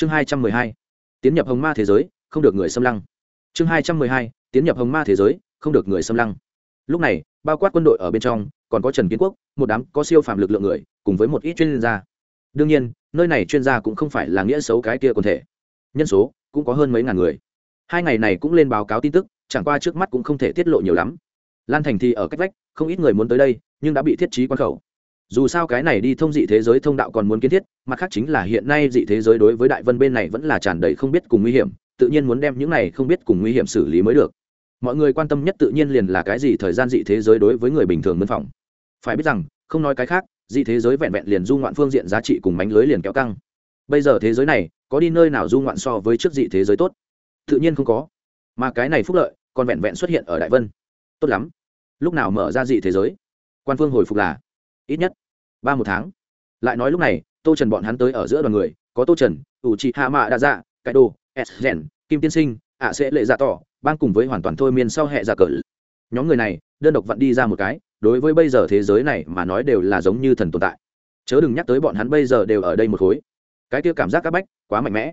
chương hai trăm mười hai, tiến nhập hồng ma thế giới, không được người xâm lăng. Chương hai trăm mười hai, tiến nhập hồng ma thế giới, không được người xâm lăng. Lúc này, bao quát quân đội ở bên trong, còn có trần kiến quốc, một đám có siêu phàm lực lượng người, cùng với một ít chuyên gia. Đương nhiên, nơi này chuyên gia cũng không phải là nghĩa xấu cái kia quần thể. Nhân số cũng có hơn mấy ngàn người. Hai ngày này cũng lên báo cáo tin tức, chẳng qua trước mắt cũng không thể tiết lộ nhiều lắm. Lan thành thì ở cách vách, không ít người muốn tới đây, nhưng đã bị thiết trí quan khẩu dù sao cái này đi thông dị thế giới thông đạo còn muốn kiến thiết, mặt khác chính là hiện nay dị thế giới đối với đại vân bên này vẫn là tràn đầy không biết cùng nguy hiểm, tự nhiên muốn đem những này không biết cùng nguy hiểm xử lý mới được. Mọi người quan tâm nhất tự nhiên liền là cái gì thời gian dị thế giới đối với người bình thường mân phòng phải biết rằng, không nói cái khác, dị thế giới vẹn vẹn liền du ngoạn phương diện giá trị cùng mánh lưới liền kéo căng. Bây giờ thế giới này, có đi nơi nào du ngoạn so với trước dị thế giới tốt? Tự nhiên không có. Mà cái này phúc lợi, còn vẹn vẹn xuất hiện ở đại vân. Tốt lắm. Lúc nào mở ra dị thế giới? Quan phương hồi phục là ít nhất, ba một tháng. Lại nói lúc này, tô trần bọn hắn tới ở giữa đoàn người, có tô trần, ủ trị hạ mạ đa dạ cải đồ, s rèn, kim tiên sinh ạ sẽ lệ dạ tỏ, ban cùng với hoàn toàn thôi miên sau hệ dạ cỡ nhóm người này, đơn độc vặn đi ra một cái, đối với bây giờ thế giới này mà nói đều là giống như thần tồn tại. Chớ đừng nhắc tới bọn hắn bây giờ đều ở đây một khối. Cái kia cảm giác các bách, quá mạnh mẽ.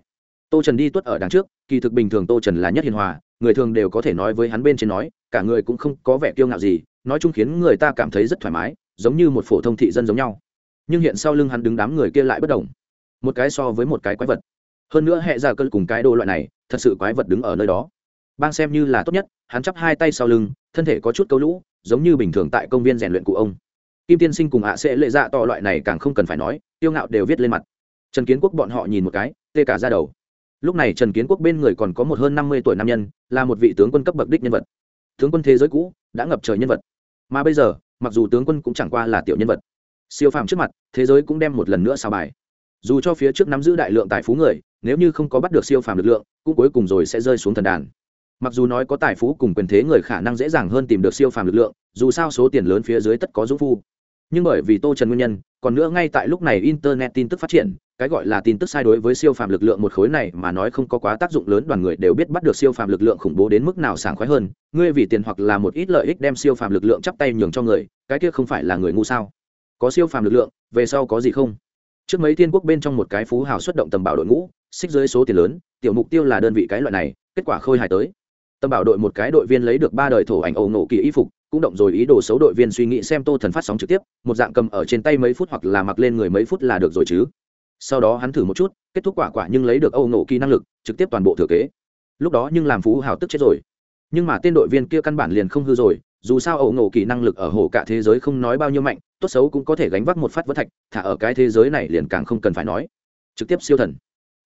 Tô trần đi tuất ở đằng trước, kỳ thực bình thường tô trần là nhất hiền hòa, người thường đều có thể nói với hắn bên trên nói, cả người cũng không có vẻ kiêu ngạo gì, nói chung khiến người ta cảm thấy rất thoải mái giống như một phổ thông thị dân giống nhau. Nhưng hiện sau lưng hắn đứng đám người kia lại bất đồng. Một cái so với một cái quái vật. Hơn nữa hệ ra cơn cùng cái đồ loại này, thật sự quái vật đứng ở nơi đó. Bang xem như là tốt nhất, hắn chắp hai tay sau lưng, thân thể có chút câu lũ, giống như bình thường tại công viên rèn luyện cụ ông. Kim tiên sinh cùng hạ sẽ lệ dạ to loại này càng không cần phải nói, tiêu ngạo đều viết lên mặt. Trần kiến quốc bọn họ nhìn một cái, tê cả ra đầu. Lúc này trần kiến quốc bên người còn có một hơn năm mươi tuổi nam nhân, là một vị tướng quân cấp bậc đích nhân vật. Tướng quân thế giới cũ, đã ngập trời nhân vật. Mà bây giờ mặc dù tướng quân cũng chẳng qua là tiểu nhân vật. Siêu phàm trước mặt, thế giới cũng đem một lần nữa sao bài. Dù cho phía trước nắm giữ đại lượng tài phú người, nếu như không có bắt được siêu phàm lực lượng, cũng cuối cùng rồi sẽ rơi xuống thần đàn. Mặc dù nói có tài phú cùng quyền thế người khả năng dễ dàng hơn tìm được siêu phàm lực lượng, dù sao số tiền lớn phía dưới tất có dũng phu. Nhưng bởi vì tô trần nguyên nhân, còn nữa ngay tại lúc này internet tin tức phát triển cái gọi là tin tức sai đối với siêu phàm lực lượng một khối này mà nói không có quá tác dụng lớn, đoàn người đều biết bắt được siêu phàm lực lượng khủng bố đến mức nào sảng khoái hơn. Ngươi vì tiền hoặc là một ít lợi ích đem siêu phàm lực lượng chắp tay nhường cho người, cái kia không phải là người ngu sao? Có siêu phàm lực lượng, về sau có gì không? Trước mấy thiên quốc bên trong một cái phú hào xuất động tầm bảo đội ngũ, xích dưới số tiền lớn, tiểu mục tiêu là đơn vị cái loại này, kết quả khôi hài tới. Tầm bảo đội một cái đội viên lấy được ba đời thổ ảnh ẩu nổ kỳ y phục, cũng động rồi ý đồ xấu đội viên suy nghĩ xem tô thần phát sóng trực tiếp, một dạng cầm ở trên tay mấy phút hoặc là mặc lên người mấy phút là được rồi chứ sau đó hắn thử một chút, kết thúc quả quả nhưng lấy được âu nổ kỳ năng lực, trực tiếp toàn bộ thừa kế. Lúc đó nhưng làm phú hào tức chết rồi. Nhưng mà tên đội viên kia căn bản liền không hư rồi, dù sao ẩu nổ kỳ năng lực ở hồ cả thế giới không nói bao nhiêu mạnh, tốt xấu cũng có thể gánh vác một phát vỡ thạch, thả ở cái thế giới này liền càng không cần phải nói. Trực tiếp siêu thần.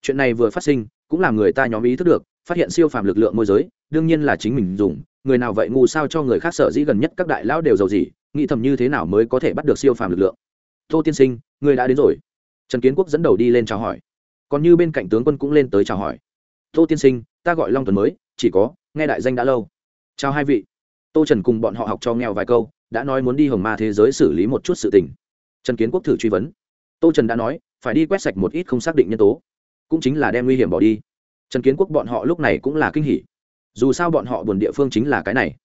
Chuyện này vừa phát sinh, cũng làm người ta nhóm ý thức được, phát hiện siêu phàm lực lượng môi giới, đương nhiên là chính mình dùng, người nào vậy ngu sao cho người khác sợ dĩ gần nhất các đại lão đều giàu gì, nghĩ thầm như thế nào mới có thể bắt được siêu phàm lực lượng. Tô tiên sinh, người đã đến rồi trần kiến quốc dẫn đầu đi lên chào hỏi. Còn như bên cạnh tướng quân cũng lên tới chào hỏi. Tô tiên sinh, ta gọi long tuấn mới, chỉ có, nghe đại danh đã lâu. Chào hai vị. Tô trần cùng bọn họ học cho nghèo vài câu, đã nói muốn đi hồng ma thế giới xử lý một chút sự tình. Trần kiến quốc thử truy vấn. Tô trần đã nói, phải đi quét sạch một ít không xác định nhân tố. Cũng chính là đem nguy hiểm bỏ đi. Trần kiến quốc bọn họ lúc này cũng là kinh hỉ. Dù sao bọn họ buồn địa phương chính là cái này.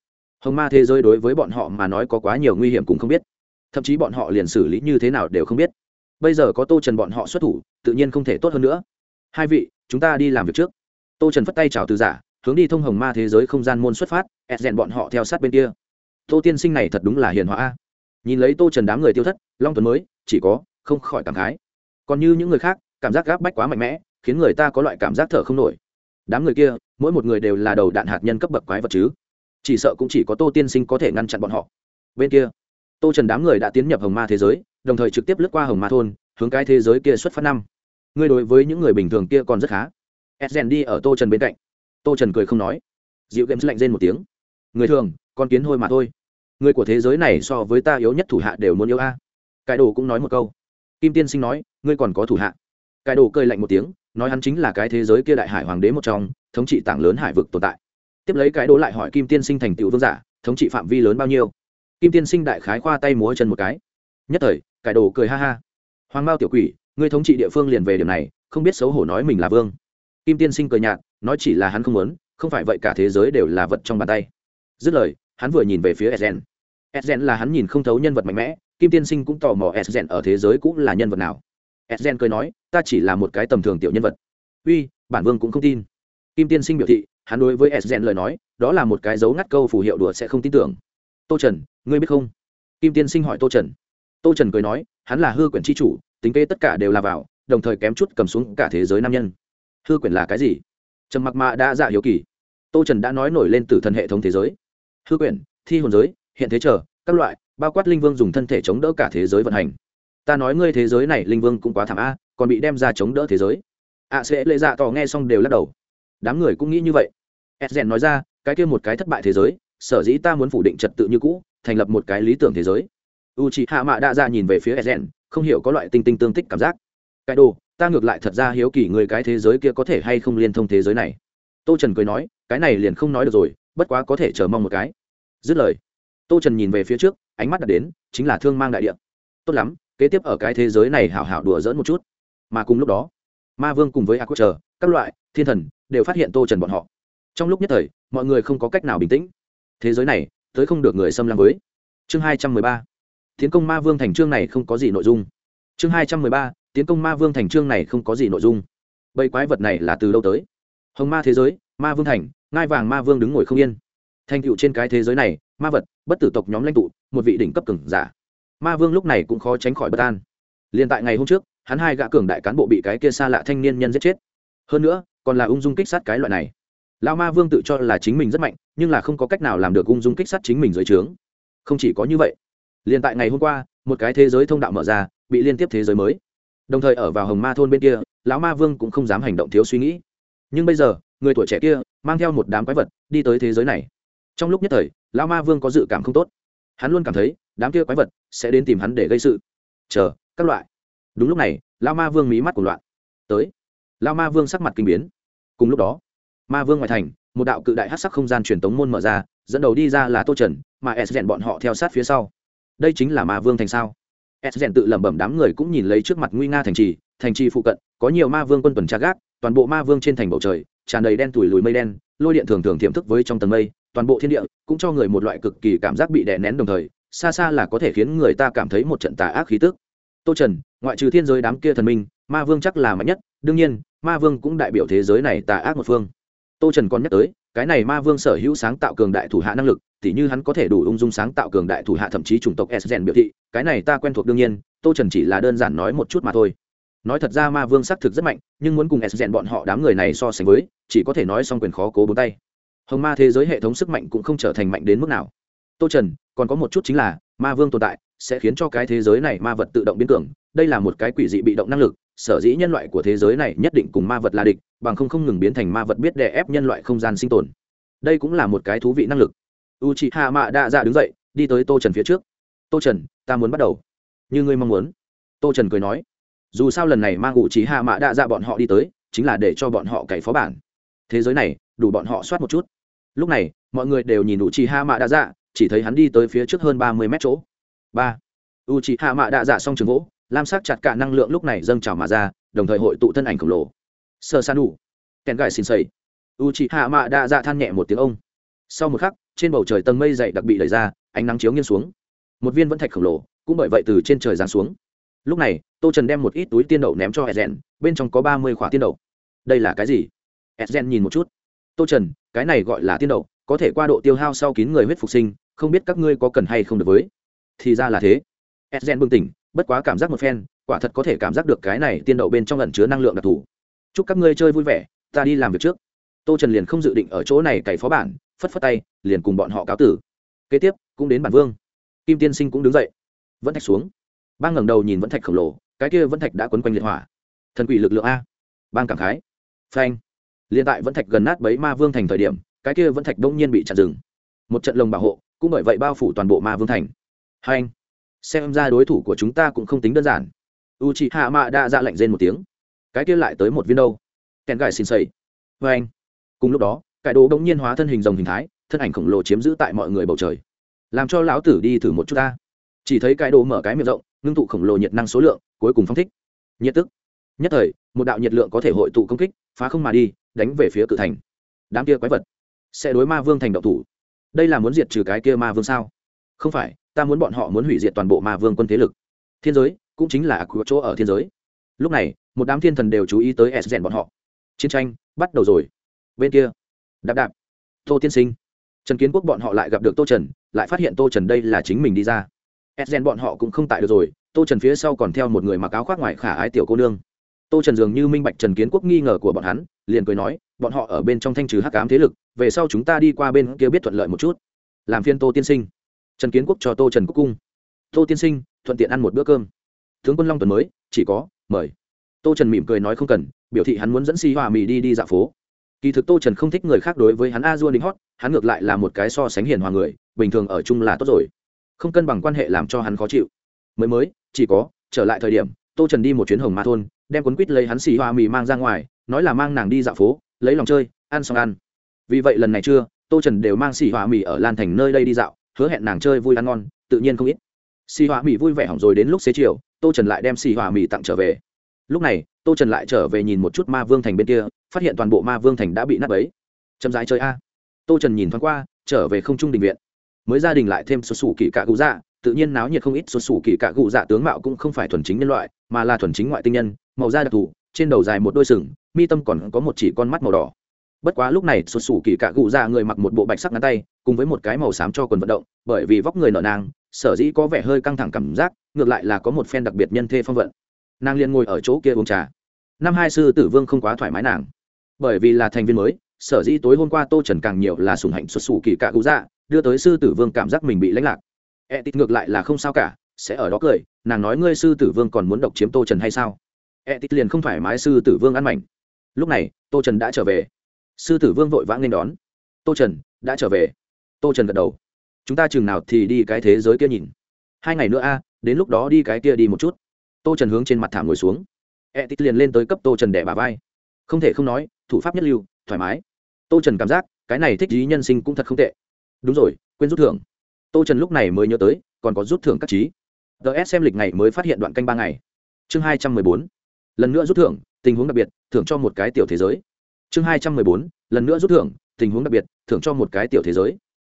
Hồng ma thế giới đối với bọn họ mà nói có quá nhiều nguy hiểm cũng không biết. Thậm chí bọn họ liền xử lý như thế nào đều không biết bây giờ có tô trần bọn họ xuất thủ, tự nhiên không thể tốt hơn nữa. Hai vị, chúng ta đi làm việc trước. Tô trần phất tay chào từ giả, hướng đi thông hồng ma thế giới không gian môn xuất phát ép rèn bọn họ theo sát bên kia. Tô tiên sinh này thật đúng là hiền hóa. Nhìn lấy tô trần đám người tiêu thất, long tuấn mới, chỉ có, không khỏi cảm khái. Còn như những người khác, cảm giác gáp bách quá mạnh mẽ, khiến người ta có loại cảm giác thở không nổi. Đám người kia, mỗi một người đều là đầu đạn hạt nhân cấp bậc quái vật chứ. Chỉ sợ cũng chỉ có tô tiên sinh có thể ngăn chặn bọn họ. Bên kia, tô trần đám người đã tiến nhập hồng ma thế giới đồng thời trực tiếp lướt qua hồng ma thôn, hướng cái thế giới kia xuất phát năm. Ngươi đối với những người bình thường kia còn rất khá. Edgen đi ở tô trần bên cạnh. Tô trần cười không nói. Dịu games lạnh rên một tiếng. Người thường, con kiến hôi mà thôi. Người của thế giới này so với ta yếu nhất thủ hạ đều muốn yêu a. À. cải đồ cũng nói một câu. Kim tiên sinh nói, ngươi còn có thủ hạ. Cải đồ cười lạnh một tiếng, nói hắn chính là cái thế giới kia đại hải hoàng đế một trong, thống trị tảng lớn hải vực tồn tại. Tiếp lấy cái đồ lại hỏi kim tiên sinh thành tựu vương giả, thống trị phạm vi lớn bao nhiêu. Kim tiên sinh đại khái khoa tay múa chân một cái. Nhất thời cải đồ cười ha ha. Hoàng mao tiểu quỷ, ngươi thống trị địa phương liền về điểm này, không biết xấu hổ nói mình là vương. Kim tiên sinh cười nhạt, nói chỉ là hắn không muốn, không phải vậy cả thế giới đều là vật trong bàn tay. Dứt lời, hắn vừa nhìn về phía edgen edgen là hắn nhìn không thấu nhân vật mạnh mẽ, kim tiên sinh cũng tò mò edgen ở thế giới cũng là nhân vật nào. Edgen cười nói, ta chỉ là một cái tầm thường tiểu nhân vật. Uy, bản vương cũng không tin. Kim tiên sinh biểu thị, hắn đối với s lời nói, đó là một cái dấu ngắt câu phù hiệu đùa sẽ không tin tưởng. Tô trần, ngươi biết không? Kim tiên sinh hỏi tô trần tô trần cười nói, hắn là hư quyển tri chủ, tính kê tất cả đều là vào, đồng thời kém chút cầm xuống cả thế giới nam nhân. Hư quyển là cái gì? Trần mặc mạ đã dạ hiếu kỳ. Tô trần đã nói nổi lên từ thần hệ thống thế giới. Hư quyển, thi hồn giới, hiện thế trở các loại, bao quát linh vương dùng thân thể chống đỡ cả thế giới vận hành. Ta nói ngươi thế giới này linh vương cũng quá thảm a, còn bị đem ra chống đỡ thế giới. Ạ sẽ lệ dạ tỏ nghe xong đều lắc đầu. Đám người cũng nghĩ như vậy. Edgen nói ra, cái kia một cái thất bại thế giới, sở dĩ ta muốn phủ định trật tự như cũ, thành lập một cái lý tưởng thế giới u c h ị hạ mạ đa ra nhìn về phía edgen không hiểu có loại tinh tinh tương tích cảm giác. Cái đồ, ta ngược lại thật ra hiếu kỳ người cái thế giới kia có thể hay không liên thông thế giới này. Tô trần cười nói, cái này liền không nói được rồi, bất quá có thể chờ mong một cái. Dứt lời, tô trần nhìn về phía trước, ánh mắt đặt đến, chính là thương mang đại địa. Tốt lắm, kế tiếp ở cái thế giới này hảo hảo đùa dỡn một chút. Mà cùng lúc đó, ma vương cùng với a quốc chờ, các loại, thiên thần đều phát hiện tô trần bọn họ. Trong lúc nhất thời, mọi người không có cách nào bình tĩnh. Thế giới này, tới không được người xâm lăng với. Chương hai trăm mười ba tiến công ma vương thành chương này không có gì nội dung. Chương hai trăm mười ba, tiến công ma vương thành chương này không có gì nội dung. Bầy quái vật này là từ đâu tới? Hồng ma thế giới, ma vương thành, ngai vàng ma vương đứng ngồi không yên. Thành tựu trên cái thế giới này, ma vật, bất tử tộc nhóm lãnh tụ, một vị đỉnh cấp cường giả. Ma vương lúc này cũng khó tránh khỏi bất an. Liền tại ngày hôm trước, hắn hai gã cường đại cán bộ bị cái kia xa lạ thanh niên nhân giết chết. Hơn nữa, còn là ung dung kích sát cái loại này. Lão ma vương tự cho là chính mình rất mạnh, nhưng là không có cách nào làm được ung dung kích sát chính mình dưới trướng. Không chỉ có như vậy liền tại ngày hôm qua, một cái thế giới thông đạo mở ra, bị liên tiếp thế giới mới. Đồng thời ở vào hồng ma thôn bên kia, lão ma vương cũng không dám hành động thiếu suy nghĩ. Nhưng bây giờ, người tuổi trẻ kia mang theo một đám quái vật đi tới thế giới này. Trong lúc nhất thời, lão ma vương có dự cảm không tốt. Hắn luôn cảm thấy, đám kia quái vật sẽ đến tìm hắn để gây sự. Chờ, các loại. Đúng lúc này, lão ma vương mí mắt của loạn. Tới. Lão ma vương sắc mặt kinh biến. Cùng lúc đó, ma vương ngoại thành, một đạo cự đại hát sắc không gian truyền tống môn mở ra, dẫn đầu đi ra là tô trần, mà s rèn bọn họ theo sát phía sau đây chính là ma vương thành sao? S rèn tự lẩm bẩm đám người cũng nhìn lấy trước mặt nguy nga thành trì thành trì phụ cận, có nhiều ma vương quân tuần tra gác, toàn bộ ma vương trên thành bầu trời, tràn đầy đen tủi lùi mây đen, lôi điện thường thường tiềm thức với trong tầng mây, toàn bộ thiên địa cũng cho người một loại cực kỳ cảm giác bị đè nén đồng thời, xa xa là có thể khiến người ta cảm thấy một trận tà ác khí tức. Tô trần, ngoại trừ thiên giới đám kia thần minh, ma vương chắc là mạnh nhất, đương nhiên, ma vương cũng đại biểu thế giới này tà ác một phương. Tô trần còn nhắc tới cái này ma vương sở hữu sáng tạo cường đại thủ hạ năng lực, tỉ như hắn có thể đủ ung dung sáng tạo cường đại thủ hạ thậm chí chủng tộc s biểu thị, cái này ta quen thuộc đương nhiên, tô trần chỉ là đơn giản nói một chút mà thôi. Nói thật ra ma vương xác thực rất mạnh, nhưng muốn cùng s gen bọn họ đám người này so sánh với, chỉ có thể nói xong quyền khó cố bốn tay. Hồng ma thế giới hệ thống sức mạnh cũng không trở thành mạnh đến mức nào. Tô trần, còn có một chút chính là, ma vương tồn tại sẽ khiến cho cái thế giới này ma vật tự động biến cường. Đây là một cái quỷ dị bị động năng lực, sở dĩ nhân loại của thế giới này nhất định cùng ma vật là địch, bằng không không ngừng biến thành ma vật biết đè ép nhân loại không gian sinh tồn. Đây cũng là một cái thú vị năng lực. U chị hạ mạ đa dạ đứng dậy, đi tới tô trần phía trước. Tô trần, ta muốn bắt đầu. Như ngươi mong muốn. Tô trần cười nói. Dù sao lần này mang u chị hạ mạ đa dạ bọn họ đi tới, chính là để cho bọn họ cày phó bản. Thế giới này, đủ bọn họ soát một chút. Lúc này, mọi người đều nhìn u chị hạ mạ đa dạ chỉ thấy hắn đi tới phía trước hơn ba mươi mét chỗ ba. U chị hạ mạ đạ dạ xong trường gỗ lam sắc chặt cả năng lượng lúc này dâng trào mà ra, đồng thời hội tụ thân ảnh khổng lồ. Sơ san đủ kèn gài xin xây u chị hạ mạ đạ dạ than nhẹ một tiếng ông. Sau một khắc, trên bầu trời tầng mây dày đặc bị đẩy ra, ánh nắng chiếu nghiêng xuống. Một viên vẫn thạch khổng lồ, cũng bởi vậy từ trên trời giáng xuống. Lúc này, tô trần đem một ít túi tiên đậu ném cho edgen bên trong có ba mươi khỏa tiên đậu. Đây là cái gì? Edgen nhìn một chút. Tô trần, cái này gọi là tiên đậu, có thể qua độ tiêu hao sau kín người huyết phục sinh, không biết các ngươi có cần hay không được với thì ra là thế. Edgen bừng tỉnh, bất quá cảm giác một phen, quả thật có thể cảm giác được cái này tiên đậu bên trong lần chứa năng lượng đặc thù. Chúc các ngươi chơi vui vẻ, ta đi làm việc trước. Tô trần liền không dự định ở chỗ này cày phó bản, phất phất tay, liền cùng bọn họ cáo tử. Kế tiếp, cũng đến bản vương. Kim tiên sinh cũng đứng dậy. Vẫn thạch xuống. Bang ngẩng đầu nhìn vẫn thạch khổng lồ, cái kia vẫn thạch đã quấn quanh liệt hỏa. Thần quỷ lực lượng a. Bang cảm khái. Phanh. Liền tại vẫn thạch gần nát bấy ma vương thành thời điểm, cái kia vẫn thạch đông nhiên bị chặn rừng một trận lồng bảo hộ, cũng bởi vậy bao phủ toàn bộ ma vương thành hai anh, xem ra đối thủ của chúng ta cũng không tính đơn giản. U chị hạ mạ đã ra lệnh rên một tiếng. Cái kia lại tới một viên đâu? Kèn gài xin xây vê vâng anh. Cùng lúc đó cải đồ đông nhiên hóa thân hình rồng hình thái, thân ảnh khổng lồ chiếm giữ tại mọi người bầu trời. Làm cho lão tử đi thử một chút ta. Chỉ thấy cái đồ mở cái miệng rộng, ngưng tụ khổng lồ nhiệt năng số lượng, cuối cùng phong thích. Nhiệt tức. Nhất thời, một đạo nhiệt lượng có thể hội tụ công kích, phá không mà đi, đánh về phía cự thành. Đám kia quái vật. Sẽ đối ma vương thành động thủ. Đây là muốn diệt trừ cái kia ma vương sao? Không phải ta muốn bọn họ muốn hủy diệt toàn bộ ma vương quân thế lực. Thiên giới cũng chính là của chỗ ở thiên giới. Lúc này, một đám thiên thần đều chú ý tới s rèn bọn họ. Chiến tranh bắt đầu rồi. Bên kia, đạp đạp. Tô tiên sinh. Trần kiến quốc bọn họ lại gặp được tô trần, lại phát hiện tô trần đây là chính mình đi ra. Edgen bọn họ cũng không tại được rồi, tô trần phía sau còn theo một người mặc áo khoác ngoài khả ái tiểu cô nương. Tô trần dường như minh bạch trần kiến quốc nghi ngờ của bọn hắn, liền cười nói, bọn họ ở bên trong thanh trừ hắc cám thế lực, về sau chúng ta đi qua bên kia biết thuận lợi một chút. Làm phiên tô tiên sinh trần kiến quốc cho tô trần quốc cung. Tô tiên sinh, thuận tiện ăn một bữa cơm. Tướng quân long tuần mới, chỉ có, mời. Tô trần mỉm cười nói không cần, biểu thị hắn muốn dẫn si hòa mì đi đi dạo phố. Kỳ thực tô trần không thích người khác đối với hắn a dua đính hót, hắn ngược lại là một cái so sánh hiền hòa người, bình thường ở chung là tốt rồi. Không cân bằng quan hệ làm cho hắn khó chịu. Mới mới, chỉ có, trở lại thời điểm, tô trần đi một chuyến hồng ma thôn, đem cuốn quýt lấy hắn xì hoa mì mang ra ngoài, nói là mang nàng đi dạo phố, lấy lòng chơi, ăn xong ăn. Vì vậy lần này chưa tô trần đều mang xì hoa mì ở lan thành nơi đây đi dạo hứa hẹn nàng chơi vui ăn ngon, tự nhiên không ít. Xì hòa mì vui vẻ hỏng rồi đến lúc xế chiều, tô trần lại đem xì hòa mì tặng trở về. Lúc này, tô trần lại trở về nhìn một chút ma vương thành bên kia, phát hiện toàn bộ ma vương thành đã bị nát ấy chậm rãi chơi a. Tô trần nhìn thoáng qua, trở về không trung đình viện. Mới gia đình lại thêm số sủ kỳ cạ cụ dạ tự nhiên náo nhiệt không ít số sủ kỳ cạ cụ dạ tướng mạo cũng không phải thuần chính nhân loại, mà là thuần chính ngoại tinh nhân, màu da đặc thù, trên đầu dài một đôi sừng, mi tâm còn có một chỉ con mắt màu đỏ. Bất quá lúc này số sủ kỳ cạ cụ dạ người mặc một bộ bạch sắc ngắn tay cùng với một cái màu xám cho quần vận động, bởi vì vóc người nở nàng, sở dĩ có vẻ hơi căng thẳng cảm giác, ngược lại là có một phen đặc biệt nhân thê phong vận. Nàng liền ngồi ở chỗ kia uống trà. Năm hai sư tử vương không quá thoải mái nàng. Bởi vì là thành viên mới, sở dĩ tối hôm qua tô trần càng nhiều là sùng hạnh xuất xù kỳ cạ cụ dạ đưa tới sư tử vương cảm giác mình bị lãnh lạc. E tít ngược lại là không sao cả, sẽ ở đó cười, nàng nói ngươi sư tử vương còn muốn độc chiếm tô trần hay sao? E tít liền không thoải mái sư tử vương ăn mảnh. Lúc này, tô trần đã trở về. Sư tử vương vội vã nên đón. Tô trần, đã trở về tô trần gật đầu. Chúng ta chừng nào thì đi cái thế giới kia nhìn. Hai ngày nữa a, đến lúc đó đi cái kia đi một chút. Tô trần hướng trên mặt thảm ngồi xuống. E tít liền lên tới cấp tô trần đẻ bà vai. Không thể không nói, thủ pháp nhất lưu, thoải mái. Tô trần cảm giác, cái này thích ý nhân sinh cũng thật không tệ. Đúng rồi, quên rút thưởng. Tô trần lúc này mới nhớ tới, còn có rút thưởng các trí. Ts xem lịch ngày mới phát hiện đoạn canh ba ngày. Chương hai trăm mười bốn. Lần nữa rút thưởng, tình huống đặc biệt, thưởng cho một cái tiểu thế giới. Chương hai trăm mười bốn. Lần nữa rút thưởng, tình huống đặc biệt, thưởng cho một cái tiểu thế giới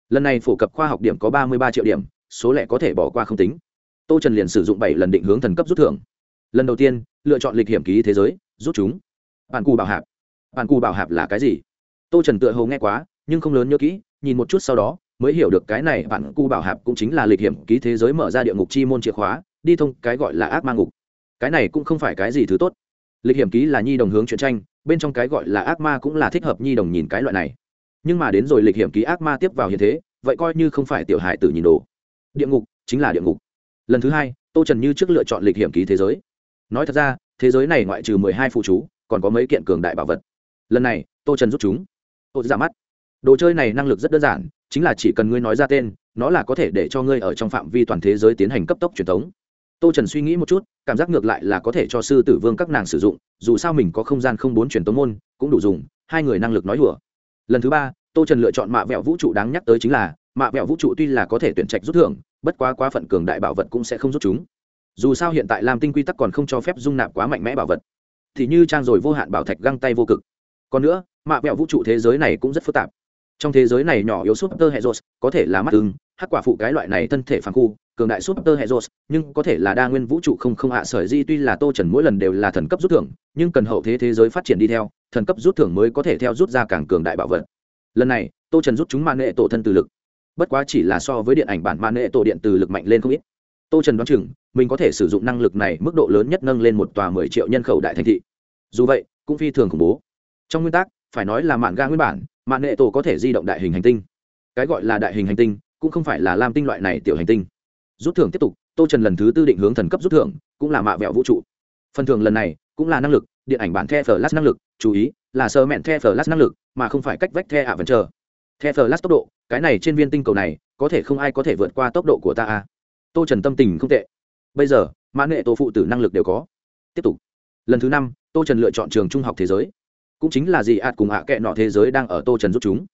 lần này phổ cập khoa học điểm có ba mươi ba triệu điểm, số lẻ có thể bỏ qua không tính. Tô trần liền sử dụng bảy lần định hướng thần cấp rút thưởng. Lần đầu tiên, lựa chọn lịch hiểm ký thế giới, rút chúng. Bản cù bảo hạp. Bản cù bảo hạp là cái gì? Tô trần tựa hầu nghe quá, nhưng không lớn nhớ kỹ, nhìn một chút sau đó, mới hiểu được cái này bản cu bảo hạp cũng chính là lịch hiểm ký thế giới mở ra địa ngục chi môn chìa khóa, đi thông cái gọi là ác ma ngục. Cái này cũng không phải cái gì thứ tốt. Lịch hiểm ký là nhi đồng hướng chuyện tranh, bên trong cái gọi là ác ma cũng là thích hợp nhi đồng nhìn cái loại này nhưng mà đến rồi lịch hiểm ký ác ma tiếp vào hiện thế, vậy coi như không phải tiểu hải tử nhìn đồ. Địa ngục, chính là địa ngục. Lần thứ hai, tô trần như trước lựa chọn lịch hiểm ký thế giới. Nói thật ra, thế giới này ngoại trừ mười hai phụ chú, còn có mấy kiện cường đại bảo vật. Lần này, tô trần rút chúng. Tô ra mắt. Đồ chơi này năng lực rất đơn giản, chính là chỉ cần ngươi nói ra tên, nó là có thể để cho ngươi ở trong phạm vi toàn thế giới tiến hành cấp tốc truyền thống. Tô trần suy nghĩ một chút, cảm giác ngược lại là có thể cho sư tử vương các nàng sử dụng, dù sao mình có không gian không bốn truyền tống môn, cũng đủ dùng, hai người năng lực nói đùa lần thứ ba, tô trần lựa chọn mạ vẹo vũ trụ đáng nhắc tới chính là, mạ vẹo vũ trụ tuy là có thể tuyển trạch rút thưởng, bất quá quá phận cường đại bảo vật cũng sẽ không rút chúng. Dù sao hiện tại làm tinh quy tắc còn không cho phép dung nạp quá mạnh mẽ bảo vật. Thì như trang rồi vô hạn bảo thạch găng tay vô cực. Còn nữa, mạ vẹo vũ trụ thế giới này cũng rất phức tạp. Trong thế giới này nhỏ yếu super hệ rột có thể là mắt ưng, hắc quả phụ cái loại này thân thể phản khu cường đại super hệ rột nhưng có thể là đa nguyên vũ trụ không không hạ sở di tuy là tô trần mỗi lần đều là thần cấp rút thưởng, nhưng cần hậu thế thế giới phát triển đi theo, thần cấp rút thưởng mới có thể theo rút ra càng cường đại bảo vật. Lần này, tô trần rút chúng mạng nghệ tổ thân từ lực. Bất quá chỉ là so với điện ảnh bản mạng nghệ tổ điện từ lực mạnh lên không ít. Tô trần đoán chừng, mình có thể sử dụng năng lực này mức độ lớn nhất nâng lên một tòa mười triệu nhân khẩu đại thành thị. Dù vậy, cũng phi thường khủng bố. Trong nguyên tắc, phải nói là mạng ga nguyên bản mạng nghệ tổ có thể di động đại hình hành tinh. Cái gọi là đại hình hành tinh, cũng không phải là lam tinh loại này tiểu hành tinh rút thưởng tiếp tục, tô trần lần thứ tư định hướng thần cấp rút thưởng, cũng là mạ vẹo vũ trụ. Phần thưởng lần này cũng là năng lực, điện ảnh bản the flash năng lực, chú ý, là sơ mẹn the flash năng lực, mà không phải cách vách the ạ vẫn chờ the flash tốc độ, cái này trên viên tinh cầu này, có thể không ai có thể vượt qua tốc độ của ta à. tô trần tâm tình không tệ. Bây giờ, mã nghệ tổ phụ tử năng lực đều có. Tiếp tục. Lần thứ năm, tô trần lựa chọn trường trung học thế giới. Cũng chính là gì ạt cùng ạ kệ nọ thế giới đang ở tô trần giúp chúng.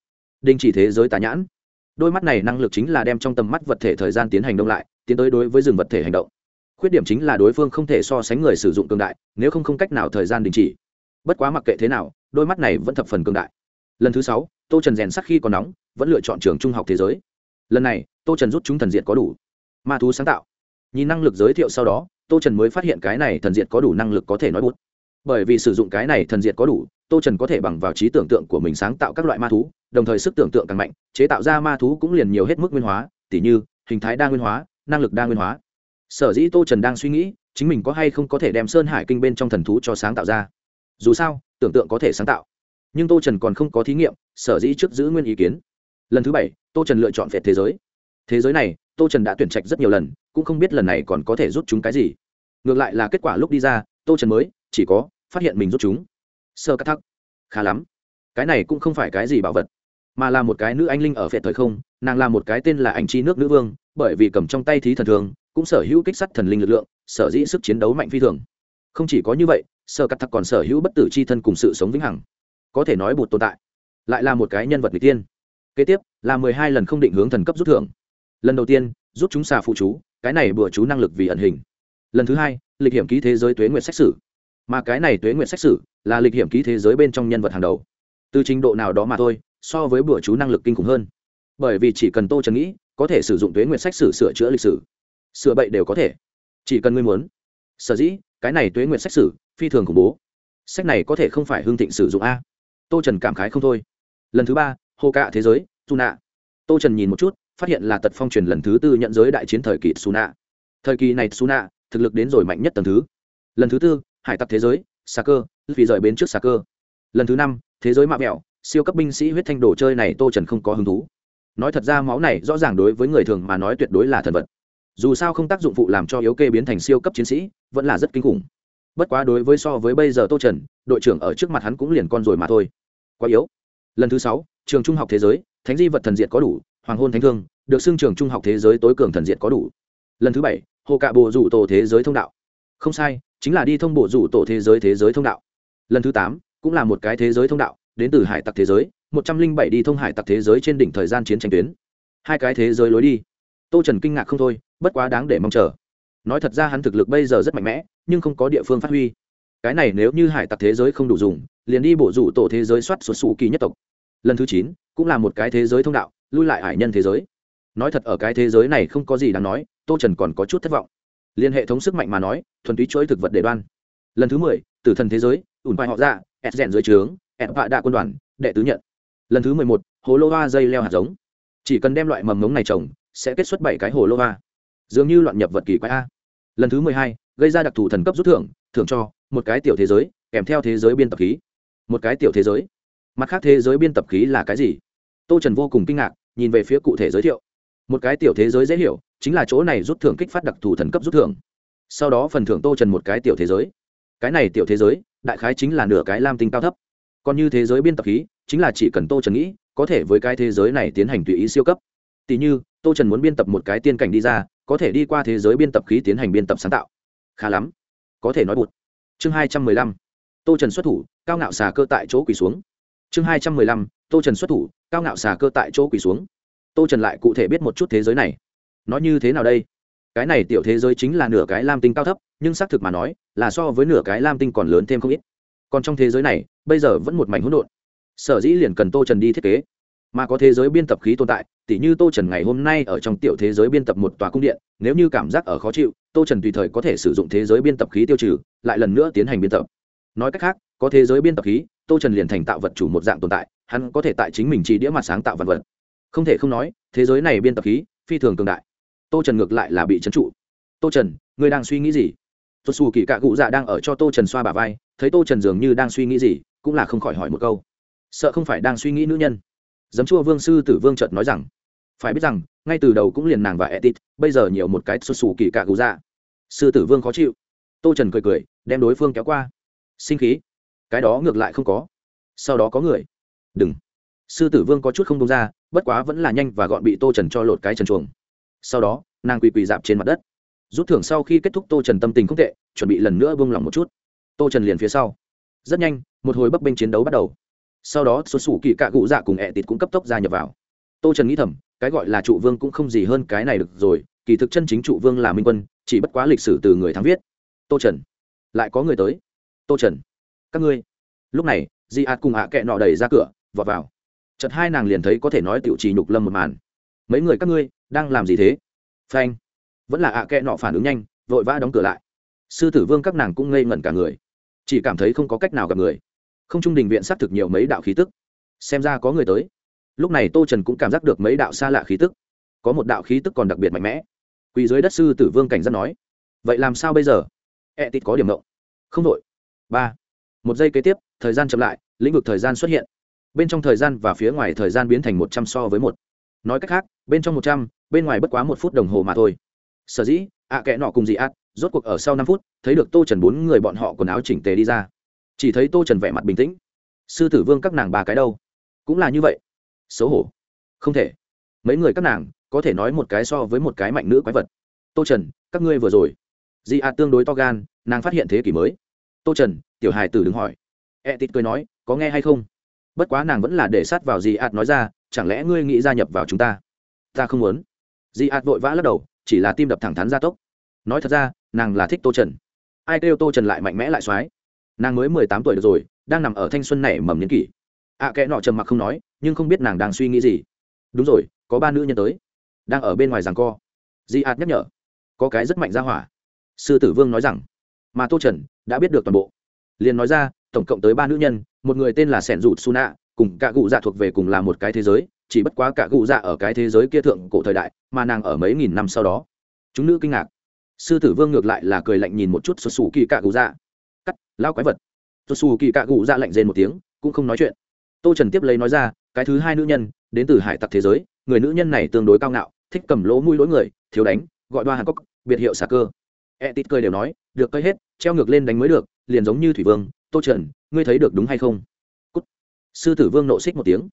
Đình chỉ thế giới tà nhãn. Đôi mắt này năng lực chính là đem trong tầm mắt vật thể thời gian tiến hành đông lại tiến tới đối với rừng vật thể hành động. Khuyết điểm chính là đối phương không thể so sánh người sử dụng cường đại, nếu không không cách nào thời gian đình chỉ. Bất quá mặc kệ thế nào, đôi mắt này vẫn thập phần cường đại. Lần thứ sáu, tô trần rèn sắc khi còn nóng, vẫn lựa chọn trường trung học thế giới. Lần này, tô trần rút chúng thần diện có đủ. Ma thú sáng tạo. Nhìn năng lực giới thiệu sau đó, tô trần mới phát hiện cái này thần diện có đủ năng lực có thể nói bút. Bởi vì sử dụng cái này thần diệt có đủ, tô trần có thể bằng vào trí tưởng tượng của mình sáng tạo các loại ma thú, đồng thời sức tưởng tượng càng mạnh, chế tạo ra ma thú cũng liền nhiều hết mức nguyên hóa, tỉ như, hình thái đa nguyên hóa năng lực đa nguyên hóa. Sở dĩ tô trần đang suy nghĩ, chính mình có hay không có thể đem sơn hải kinh bên trong thần thú cho sáng tạo ra. Dù sao, tưởng tượng có thể sáng tạo. Nhưng tô trần còn không có thí nghiệm, sở dĩ trước giữ nguyên ý kiến. Lần thứ bảy, tô trần lựa chọn phệt thế giới. Thế giới này, tô trần đã tuyển trạch rất nhiều lần, cũng không biết lần này còn có thể rút chúng cái gì. Ngược lại là kết quả lúc đi ra, tô trần mới, chỉ có, phát hiện mình rút chúng. Sơ cắt thắc. Khá lắm. Cái này cũng không phải cái gì bảo vật, mà là một cái nữ anh linh ở phệ thời không nàng là một cái tên là ảnh chi nước nữ vương, bởi vì cầm trong tay thí thần thường, cũng sở hữu kích sắt thần linh lực lượng, sở dĩ sức chiến đấu mạnh phi thường. Không chỉ có như vậy sơ cắt thật còn sở hữu bất tử c h i thân cùng sự sống vĩnh hằng. Có thể nói bột tồn tại. Lại là một cái nhân vật n g tiên kế tiếp, là mười hai lần không định hướng thần cấp rút thưởng. Lần đầu tiên, rút chúng xà phụ chú, cái này bừa chú năng lực vì ẩn hình. Lần thứ hai, lịch hiểm ký thế giới tuế nguyện xét xử mà cái này tuế nguyện xét xử là lịch hiểm ký thế giới bên trong nhân vật hàng đầu. Từ trình độ nào đó mà thôi, so với bữa chú năng lực kinh khủng hơn bởi vì chỉ cần tô trần nghĩ, có thể sử dụng tuế nguyện sách sử sửa chữa lịch sử. Sửa bậy đều có thể. Chỉ cần ngươi muốn. Sở dĩ, cái này tuế nguyện sách sử, phi thường khủng bố. Sách này có thể không phải hương thịnh sử dụng a. Tô trần cảm khái không thôi. Lần thứ ba, hô cạ thế giới, su nạ tô trần nhìn một chút, phát hiện là tật phong truyền lần thứ tư nhận giới đại chiến thời kỳ su nạ thời kỳ này su nạ thực lực đến rồi mạnh nhất tầng thứ. Lần thứ tư, hải tặc thế giới xà cơ, vì rời bến trước xà cơ. Lần thứ năm, thế giới mạ mẹo, siêu cấp binh sĩ huyết thanh đồ chơi này tô trần không có hứng thú nói thật ra máu này rõ ràng đối với người thường mà nói tuyệt đối là thần vật. Dù sao không tác dụng phụ làm cho yếu kê biến thành siêu cấp chiến sĩ, vẫn là rất kinh khủng. Bất quá đối với so với bây giờ tô trần, đội trưởng ở trước mặt hắn cũng liền con rồi mà thôi. Quá yếu. Lần thứ sáu, trường trung học thế giới, thánh di vật thần diệt có đủ, hoàng hôn thánh thương, được xưng trường trung học thế giới tối cường thần diệt có đủ. Lần thứ bảy, hồ cạ bộ rủ tổ thế giới thông đạo. Không sai, chính là đi thông bộ rủ tổ thế giới thế giới thông đạo. Lần thứ tám, cũng là một cái thế giới thông đạo, đến từ hải tặc thế giới một trăm linh bảy đi thông hải tặc thế giới trên đỉnh thời gian chiến tranh tuyến. Hai cái thế giới lối đi. Tô trần kinh ngạc không thôi, bất quá đáng để mong chờ. Nói thật ra hắn thực lực bây giờ rất mạnh mẽ, nhưng không có địa phương phát huy. Cái này nếu như hải tặc thế giới không đủ dùng, liền đi bổ rủ tổ thế giới soát sụt sù kỳ nhất tộc. Lần thứ chín, cũng là một cái thế giới thông đạo, lui lại hải nhân thế giới. Nói thật ở cái thế giới này không có gì đáng nói, tô trần còn có chút thất vọng. Liên hệ thống sức mạnh mà nói, thuần túy chuỗi thực vật để đoan. Lần thứ mười, tử thần thế giới, ủn vai họ ra ẹt rèn dưới trướng, ẹt vạ đạ quân đoàn, đệ tứ nhận lần thứ mười một, hồ lô hoa dây leo hạt giống. Chỉ cần đem loại mầm ngống này trồng, sẽ kết xuất bảy cái hồ lô hoa. Dường như loạn nhập vật kỳ quái a. Lần thứ mười hai, gây ra đặc thù thần cấp rút thưởng thưởng cho một cái tiểu thế giới, kèm theo thế giới biên tập khí. Một cái tiểu thế giới. Mặt khác thế giới biên tập khí là cái gì? Tô trần vô cùng kinh ngạc, nhìn về phía cụ thể giới thiệu. Một cái tiểu thế giới dễ hiểu, chính là chỗ này rút thưởng kích phát đặc thù thần cấp rút thưởng. Sau đó phần thưởng tô trần một cái tiểu thế giới. Cái này tiểu thế giới, đại khái chính là nửa cái lam tinh cao thấp còn như thế giới biên tập khí, chính là chỉ cần tô trần nghĩ, có thể với cái thế giới này tiến hành tùy ý siêu cấp. Tỷ như, tô trần muốn biên tập một cái tiên cảnh đi ra, có thể đi qua thế giới biên tập khí tiến hành biên tập sáng tạo. Khá lắm. Có thể nói bụt. Chương hai trăm mười lăm. Tô trần xuất thủ, cao ngạo xà cơ tại chỗ quỳ xuống. Chương hai trăm mười lăm. Tô trần xuất thủ, cao ngạo xà cơ tại chỗ quỳ xuống. Tô trần lại cụ thể biết một chút thế giới này. Nói như thế nào đây? Cái này tiểu thế giới chính là nửa cái lam tinh cao thấp, nhưng xác thực mà nói, là so với nửa cái lam tinh còn lớn thêm không ít còn trong thế giới này, bây giờ vẫn một mảnh hỗn độn. Sở dĩ liền cần tô trần đi thiết kế. Mà có thế giới biên tập khí tồn tại, tỉ như tô trần ngày hôm nay ở trong tiểu thế giới biên tập một tòa cung điện, nếu như cảm giác ở khó chịu, tô trần tùy thời có thể sử dụng thế giới biên tập khí tiêu trừ, lại lần nữa tiến hành biên tập. Nói cách khác, có thế giới biên tập khí, tô trần liền thành tạo vật chủ một dạng tồn tại, hắn có thể tại chính mình trí đĩa mặt sáng tạo vật vật. Không thể không nói, thế giới này biên tập khí phi thường cường đại. Tô trần ngược lại là bị trấn trụ. Tô trần, ngươi đang suy nghĩ gì? Tuột xù kỳ cạ cụ dạ đang ở cho tô trần xoa bà vai, thấy tô trần dường như đang suy nghĩ gì, cũng là không khỏi hỏi một câu. Sợ không phải đang suy nghĩ nữ nhân. Giấm chua vương sư tử vương trợt nói rằng, phải biết rằng, ngay từ đầu cũng liền nàng và etit bây giờ nhiều một cái xuất xù kỳ cạ cụ dạ. Sư tử vương khó chịu. Tô trần cười cười, đem đối phương kéo qua. Sinh khí? Cái đó ngược lại không có. Sau đó có người. Đừng. Sư tử vương có chút không đông ra, bất quá vẫn là nhanh và gọn bị tô trần cho lột cái trần chuồng. Sau đó, nàng quỳ quỳ dạp trên mặt đất rút thưởng sau khi kết thúc tô trần tâm tình không tệ, chuẩn bị lần nữa buông lòng một chút. Tô trần liền phía sau. Rất nhanh, một hồi bấp bênh chiến đấu bắt đầu. Sau đó xuất xù kỳ cạ cụ dạ cùng ẹ tịt cũng cấp tốc gia nhập vào. Tô trần nghĩ thầm, cái gọi là trụ vương cũng không gì hơn cái này được rồi, kỳ thực chân chính trụ vương là minh quân, chỉ bất quá lịch sử từ người thắng viết. Tô trần, lại có người tới. Tô trần, các ngươi. Lúc này, di ạt cùng ạ kệ nọ đẩy ra cửa, vọt vào. Chật hai nàng liền thấy có thể nói tiểu trì nhục lâm một màn. Mấy người các ngươi, đang làm gì thế? Phanh vẫn là ạ kệ nọ phản ứng nhanh, vội vã đóng cửa lại. Sư tử vương các nàng cũng ngây ngẩn cả người. Chỉ cảm thấy không có cách nào gặp người. Không trung đình viện xác thực nhiều mấy đạo khí tức. Xem ra có người tới. Lúc này tô trần cũng cảm giác được mấy đạo xa lạ khí tức. Có một đạo khí tức còn đặc biệt mạnh mẽ. Quỳ dưới đất sư tử vương cảnh giác nói, vậy làm sao bây giờ? E tít có điểm mộng không đội. Ba. Một giây kế tiếp, thời gian chậm lại, lĩnh vực thời gian xuất hiện. Bên trong thời gian và phía ngoài thời gian biến thành một trăm so với một. Nói cách khác, bên trong một trăm, bên ngoài bất quá một phút đồng hồ mà thôi sở dĩ, ạ à kẽ nọ cùng dị ạt rốt cuộc ở sau năm phút, thấy được tô trần bốn người bọn họ quần áo chỉnh tề đi ra. Chỉ thấy tô trần vẻ mặt bình tĩnh. Sư tử vương các nàng ba cái đâu? Cũng là như vậy. Xấu hổ. Không thể. Mấy người các nàng, có thể nói một cái so với một cái mạnh nữ quái vật. Tô trần, các ngươi vừa rồi. Dị ạt tương đối to gan, nàng phát hiện thế kỷ mới. Tô trần, tiểu hài tử đứng hỏi. E tịt cười nói, có nghe hay không? Bất quá nàng vẫn là để sát vào dị ạt nói ra, chẳng lẽ ngươi nghĩ gia nhập vào chúng ta? Ta không muốn. Dị ạt vội vã lắc đầu chỉ là tim đập thẳng thắn gia tốc. Nói thật ra nàng là thích tô trần. Ai kêu tô trần lại mạnh mẽ lại x nàng mới mười tám tuổi được rồi đang nằm ở thanh xuân nảy mầm n kỷ. Ạ à, kẽ nọ trầm mặc không nói nhưng không biết nàng đang suy nghĩ gì. Đúng rồi có ba nữ nhân tới. Đang ở bên ngoài rằng co. Di ạt nhắc nhở. Có cái rất mạnh ra hỏa. Sư tử vương nói rằng. Mà tô trần đã biết được toàn bộ. Liền nói ra tổng cộng tới ba nữ nhân một người tên là sẻn rụt su nạ cùng cả cụ dạ thuộc về cùng là một cái thế giới chỉ bất quá cả cụ dạ ở cái thế giới kia thượng cổ thời đại, mà nàng ở mấy nghìn năm sau đó. Chúng nữ kinh ngạc. Sư tử vương ngược lại là cười lạnh nhìn một chút xuất xù kỳ cả cụ dạ. Cắt, lao quái vật. Xuất xù kỳ cả cụ dạ lạnh rên một tiếng, cũng không nói chuyện. Tô trần tiếp lấy nói ra, cái thứ hai nữ nhân, đến từ hải tặc thế giới, người nữ nhân này tương đối cao ngạo, thích cầm lỗ mũi lỗi người, thiếu đánh, gọi đoa hàn cốc, biệt hiệu xà cơ. E tít cười đều nói, được cơi hết, treo ngược lên đánh mới được, liền giống như thủy vương. Tô trần, ngươi thấy được đúng hay không? Cút. sư tử vương nộ xích một tiếng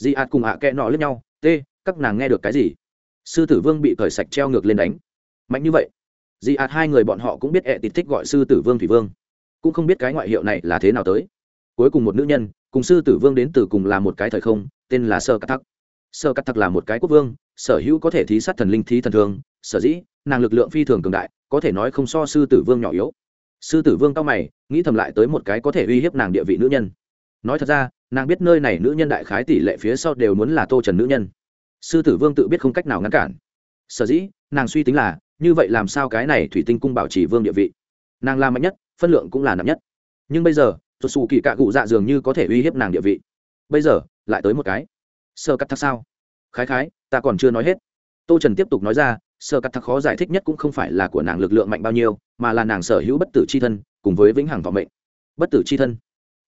di ạt cùng ạ à kẽ nọ lướt nhau, t, các nàng nghe được cái gì? Sư tử vương bị cởi sạch treo ngược lên đánh. Mạnh như vậy, di ạt hai người bọn họ cũng biết ẹ tịt thích gọi sư tử vương thủy vương. Cũng không biết cái ngoại hiệu này là thế nào tới. Cuối cùng một nữ nhân, cùng sư tử vương đến từ cùng là một cái thời không, tên là sơ cắt thắc. Sơ cắt thắc là một cái quốc vương, sở hữu có thể thí sát thần linh, thí thần thường, sở dĩ, nàng lực lượng phi thường cường đại, có thể nói không so sư tử vương nhỏ yếu. Sư tử vương cao mày, nghĩ thầm lại tới một cái có thể uy hiếp nàng địa vị nữ nhân nói thật ra, nàng biết nơi này nữ nhân đại khái tỷ lệ phía sau đều muốn là tô trần nữ nhân. Sư tử vương tự biết không cách nào ngăn cản. Sở dĩ, nàng suy tính là, như vậy làm sao cái này thủy tinh cung bảo trì vương địa vị? Nàng là mạnh nhất, phân lượng cũng là nặng nhất. Nhưng bây giờ tuột xù kỳ cạ cụ dạ dường như có thể uy hiếp nàng địa vị. Bây giờ, lại tới một cái. Sơ cắt thắc sao? Khái khái, ta còn chưa nói hết. Tô trần tiếp tục nói ra, sơ cắt thắc khó giải thích nhất cũng không phải là của nàng lực lượng mạnh bao nhiêu, mà là nàng sở hữu bất tử c h i thân, cùng với vĩnh hằng thọ mệnh. Bất tử c h i thân,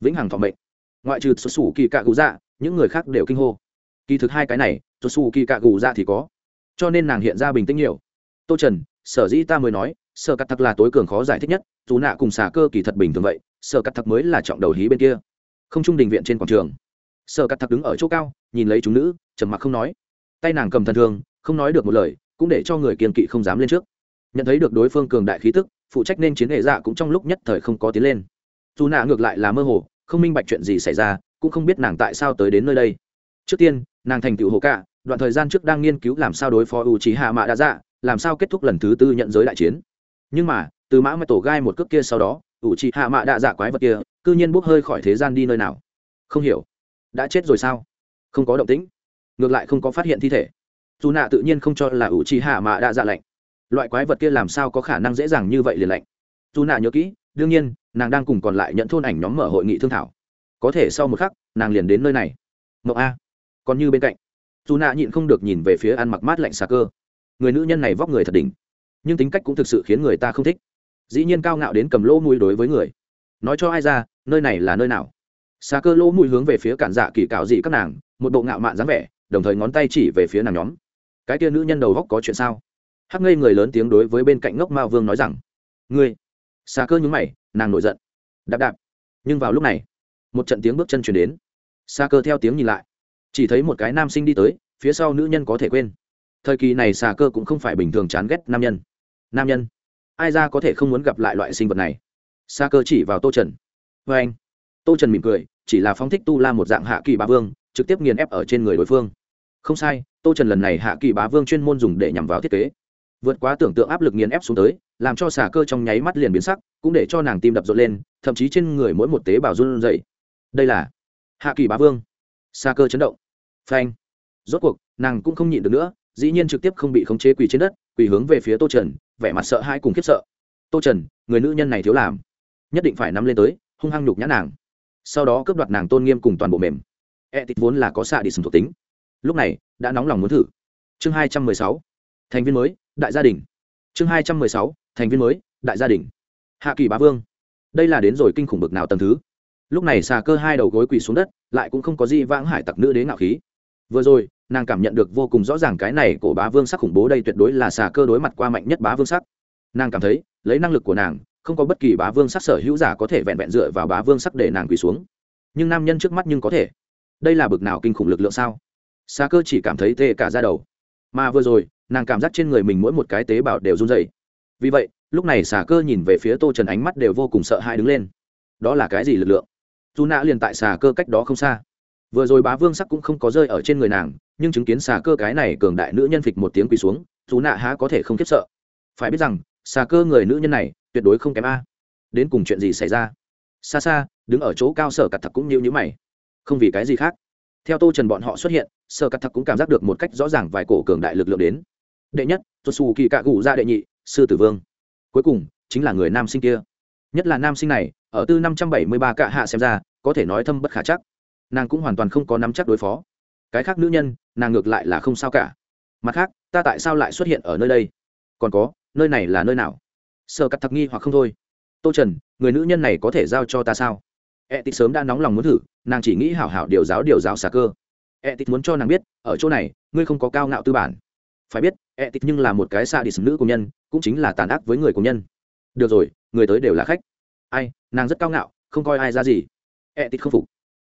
vĩnh hằng thọ mệnh ngoại trừ xuất xù kỳ cạ cụ dạ những người khác đều kinh hô. Kỳ thực hai cái này, xuất xù kỳ cạ cụ dạ thì có. Cho nên nàng hiện ra bình tĩnh nhiều. Tô trần, sở dĩ ta mới nói, sở cắt thật là tối cường khó giải thích nhất, dù nạ cùng xà cơ kỳ thật bình thường vậy, sở cắt thật mới là trọng đầu hí bên kia. Không trung đình viện trên quảng trường. Sở cắt thật đứng ở chỗ cao, nhìn lấy chúng nữ, trầm mặc không nói. Tay nàng cầm thần thương, không nói được một lời, cũng để cho người kiên kỵ không dám lên trước. Nhận thấy được đối phương cường đại khí tức, phụ trách nên chiến hệ dạ cũng trong lúc nhất thời không có tiến lên. Dù nạ ngược lại là mơ hồ không minh bạch chuyện gì xảy ra, cũng không biết nàng tại sao tới đến nơi đây. Trước tiên, nàng thành tựu hồ cả đoạn thời gian trước đang nghiên cứu làm sao đối phó u trí hạ mạ đã dạ làm sao kết thúc lần thứ tư nhận giới đại chiến. Nhưng mà, từ mã mà tổ gai một cước kia sau đó, u trí hạ mạ đã dạ quái vật kia, cư nhiên bốc hơi khỏi thế gian đi nơi nào. Không hiểu. Đã chết rồi sao? Không có động tĩnh. Ngược lại không có phát hiện thi thể. Dù nạ tự nhiên không cho là U trì hạ mạ đã dạ lạnh. Loại quái vật kia làm sao có khả năng dễ dàng như vậy liền lạnh? Dù nạ nhớ kỹ, đương nhiên nàng đang cùng còn lại nhận thôn ảnh nhóm mở hội nghị thương thảo. Có thể sau một khắc, nàng liền đến nơi này. Mậu a. Còn như bên cạnh. Dù nạ nhịn không được nhìn về phía ăn mặc mát lạnh xà cơ. Người nữ nhân này vóc người thật đỉnh. Nhưng tính cách cũng thực sự khiến người ta không thích. Dĩ nhiên cao ngạo đến cầm lỗ mùi đối với người. Nói cho ai ra, nơi này là nơi nào? Xà cơ lỗ mùi hướng về phía cản dạ kỳ cạo dị các nàng, một bộ ngạo mạn dáng vẻ, đồng thời ngón tay chỉ về phía nàng nhóm. Cái kia nữ nhân đầu góc có chuyện sao? Hắc ngây người lớn tiếng đối với bên cạnh ngốc mao vương nói rằng, ngươi. Xà cơ nhúng mày nàng nổi giận. Đạp đạp. Nhưng vào lúc này, một trận tiếng bước chân chuyển đến. Xa cơ theo tiếng nhìn lại. Chỉ thấy một cái nam sinh đi tới, phía sau nữ nhân có thể quên. Thời kỳ này xà cơ cũng không phải bình thường chán ghét nam nhân. Nam nhân? Ai ra có thể không muốn gặp lại loại sinh vật này? Xa cơ chỉ vào tô trần. Vê anh. Tô trần mỉm cười, chỉ là phong thích tu la một dạng hạ kỳ bá vương, trực tiếp nghiền ép ở trên người đối phương. Không sai, tô trần lần này hạ kỳ bá vương chuyên môn dùng để nhằm vào thiết kế vượt quá tưởng tượng áp lực nghiền ép xuống tới, làm cho xà cơ trong nháy mắt liền biến sắc, cũng để cho nàng tim đập rộn lên, thậm chí trên người mỗi một tế bào run dậy đây là hạ kỳ bá vương. Xà cơ chấn động. Phanh. Rốt cuộc, nàng cũng không nhịn được nữa, dĩ nhiên trực tiếp không bị khống chế quỳ trên đất, quỳ hướng về phía tô trần, vẻ mặt sợ hãi cùng khiếp sợ. Tô trần, người nữ nhân này thiếu làm. Nhất định phải nắm lên tới, hung hăng nhục nhã nàng. Sau đó cướp đoạt nàng tôn nghiêm cùng toàn bộ mềm. E tít vốn là có xạ đi sừng thuộc tính. Lúc này, đã nóng lòng muốn thử. Chương hai trăm mười sáu. Thành viên mới đại gia đình. Chương hai trăm mười sáu, thành viên mới, đại gia đình. Hạ kỳ bá vương. Đây là đến rồi kinh khủng bực nào tầm thứ? Lúc này xà cơ hai đầu gối quỳ xuống đất, lại cũng không có gì vãng hải tặc nữ đến ngạo khí. Vừa rồi, nàng cảm nhận được vô cùng rõ ràng cái này của bá vương sắc khủng bố đây tuyệt đối là xà cơ đối mặt qua mạnh nhất bá vương sắc. Nàng cảm thấy, lấy năng lực của nàng, không có bất kỳ bá vương sắc sở hữu giả có thể vẹn vẹn dựa vào bá vương sắc để nàng quỳ xuống. Nhưng nam nhân trước mắt nhưng có thể. Đây là bực nào kinh khủng lực lượng sao? Xà cơ chỉ cảm thấy tê cả ra đầu. Mà vừa rồi nàng cảm giác trên người mình mỗi một cái tế bào đều run dày vì vậy, lúc này xà cơ nhìn về phía tô trần ánh mắt đều vô cùng sợ hãi đứng lên. Đó là cái gì lực lượng? Dù nạ liền tại xà cơ cách đó không xa. Vừa rồi bá vương sắc cũng không có rơi ở trên người nàng, nhưng chứng kiến xà cơ cái này cường đại nữ nhân phịch một tiếng quỳ xuống, dù nạ há có thể không khiếp sợ. Phải biết rằng, xà cơ người nữ nhân này tuyệt đối không kém a. Đến cùng chuyện gì xảy ra? Xa xa, đứng ở chỗ cao sở cặt thật cũng như nhữ mày. Không vì cái gì khác. Theo tô trần bọn họ xuất hiện, sở cặt thật cũng cảm giác được một cách rõ ràng vài cổ cường đại lực lượng đến đệ nhất tuột xù kỳ cạ gù ra đệ nhị, sư tử vương. Cuối cùng, chính là người nam sinh kia. Nhất là nam sinh này, ở tư năm trăm bảy mươi ba cạ hạ xem ra, có thể nói thâm bất khả chắc. Nàng cũng hoàn toàn không có nắm chắc đối phó. Cái khác nữ nhân, nàng ngược lại là không sao cả. Mặt khác, ta tại sao lại xuất hiện ở nơi đây? Còn có, nơi này là nơi nào? Sợ cắt thật nghi hoặc không thôi. Tô trần, người nữ nhân này có thể giao cho ta sao? E tít sớm đã nóng lòng muốn thử, nàng chỉ nghĩ hảo hảo điều giáo điều giáo xà cơ. E tít muốn cho nàng biết, ở chỗ này, ngươi không có cao ngạo tư bản phải biết e tịt nhưng là một cái xa đi sừng nữ công nhân, cũng chính là tàn ác với người công nhân. Được rồi, người tới đều là khách. Ai, nàng rất cao ngạo, không coi ai ra gì. E tịt không phục.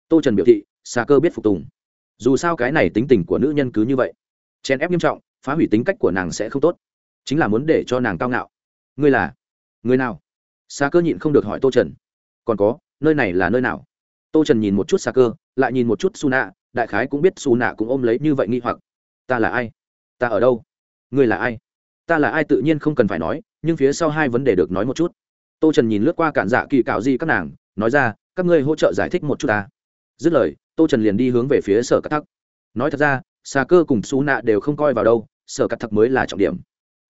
Tô trần biểu thị xa cơ biết phục tùng. Dù sao cái này tính tình của nữ nhân cứ như vậy. Chèn ép nghiêm trọng, phá hủy tính cách của nàng sẽ không tốt. Chính là muốn để cho nàng cao ngạo. Ngươi là? Người nào? Xa cơ nhịn không được hỏi tô trần. Còn có, nơi này là nơi nào? Tô trần nhìn một chút xa cơ, lại nhìn một chút su nạ đại khái cũng biết su nạ cũng ôm lấy như vậy nghi hoặc. Ta là ai? Ta ở đâu? Ngươi là ai? Ta là ai tự nhiên không cần phải nói, nhưng phía sau hai vấn đề được nói một chút. Tô trần nhìn lướt qua cản dạ kỳ cạo di các nàng, nói ra, các ngươi hỗ trợ giải thích một chút ta. Dứt lời, tô trần liền đi hướng về phía sở cắt thắc. Nói thật ra, xà cơ cùng xú nạ đều không coi vào đâu, sở cắt thắc mới là trọng điểm.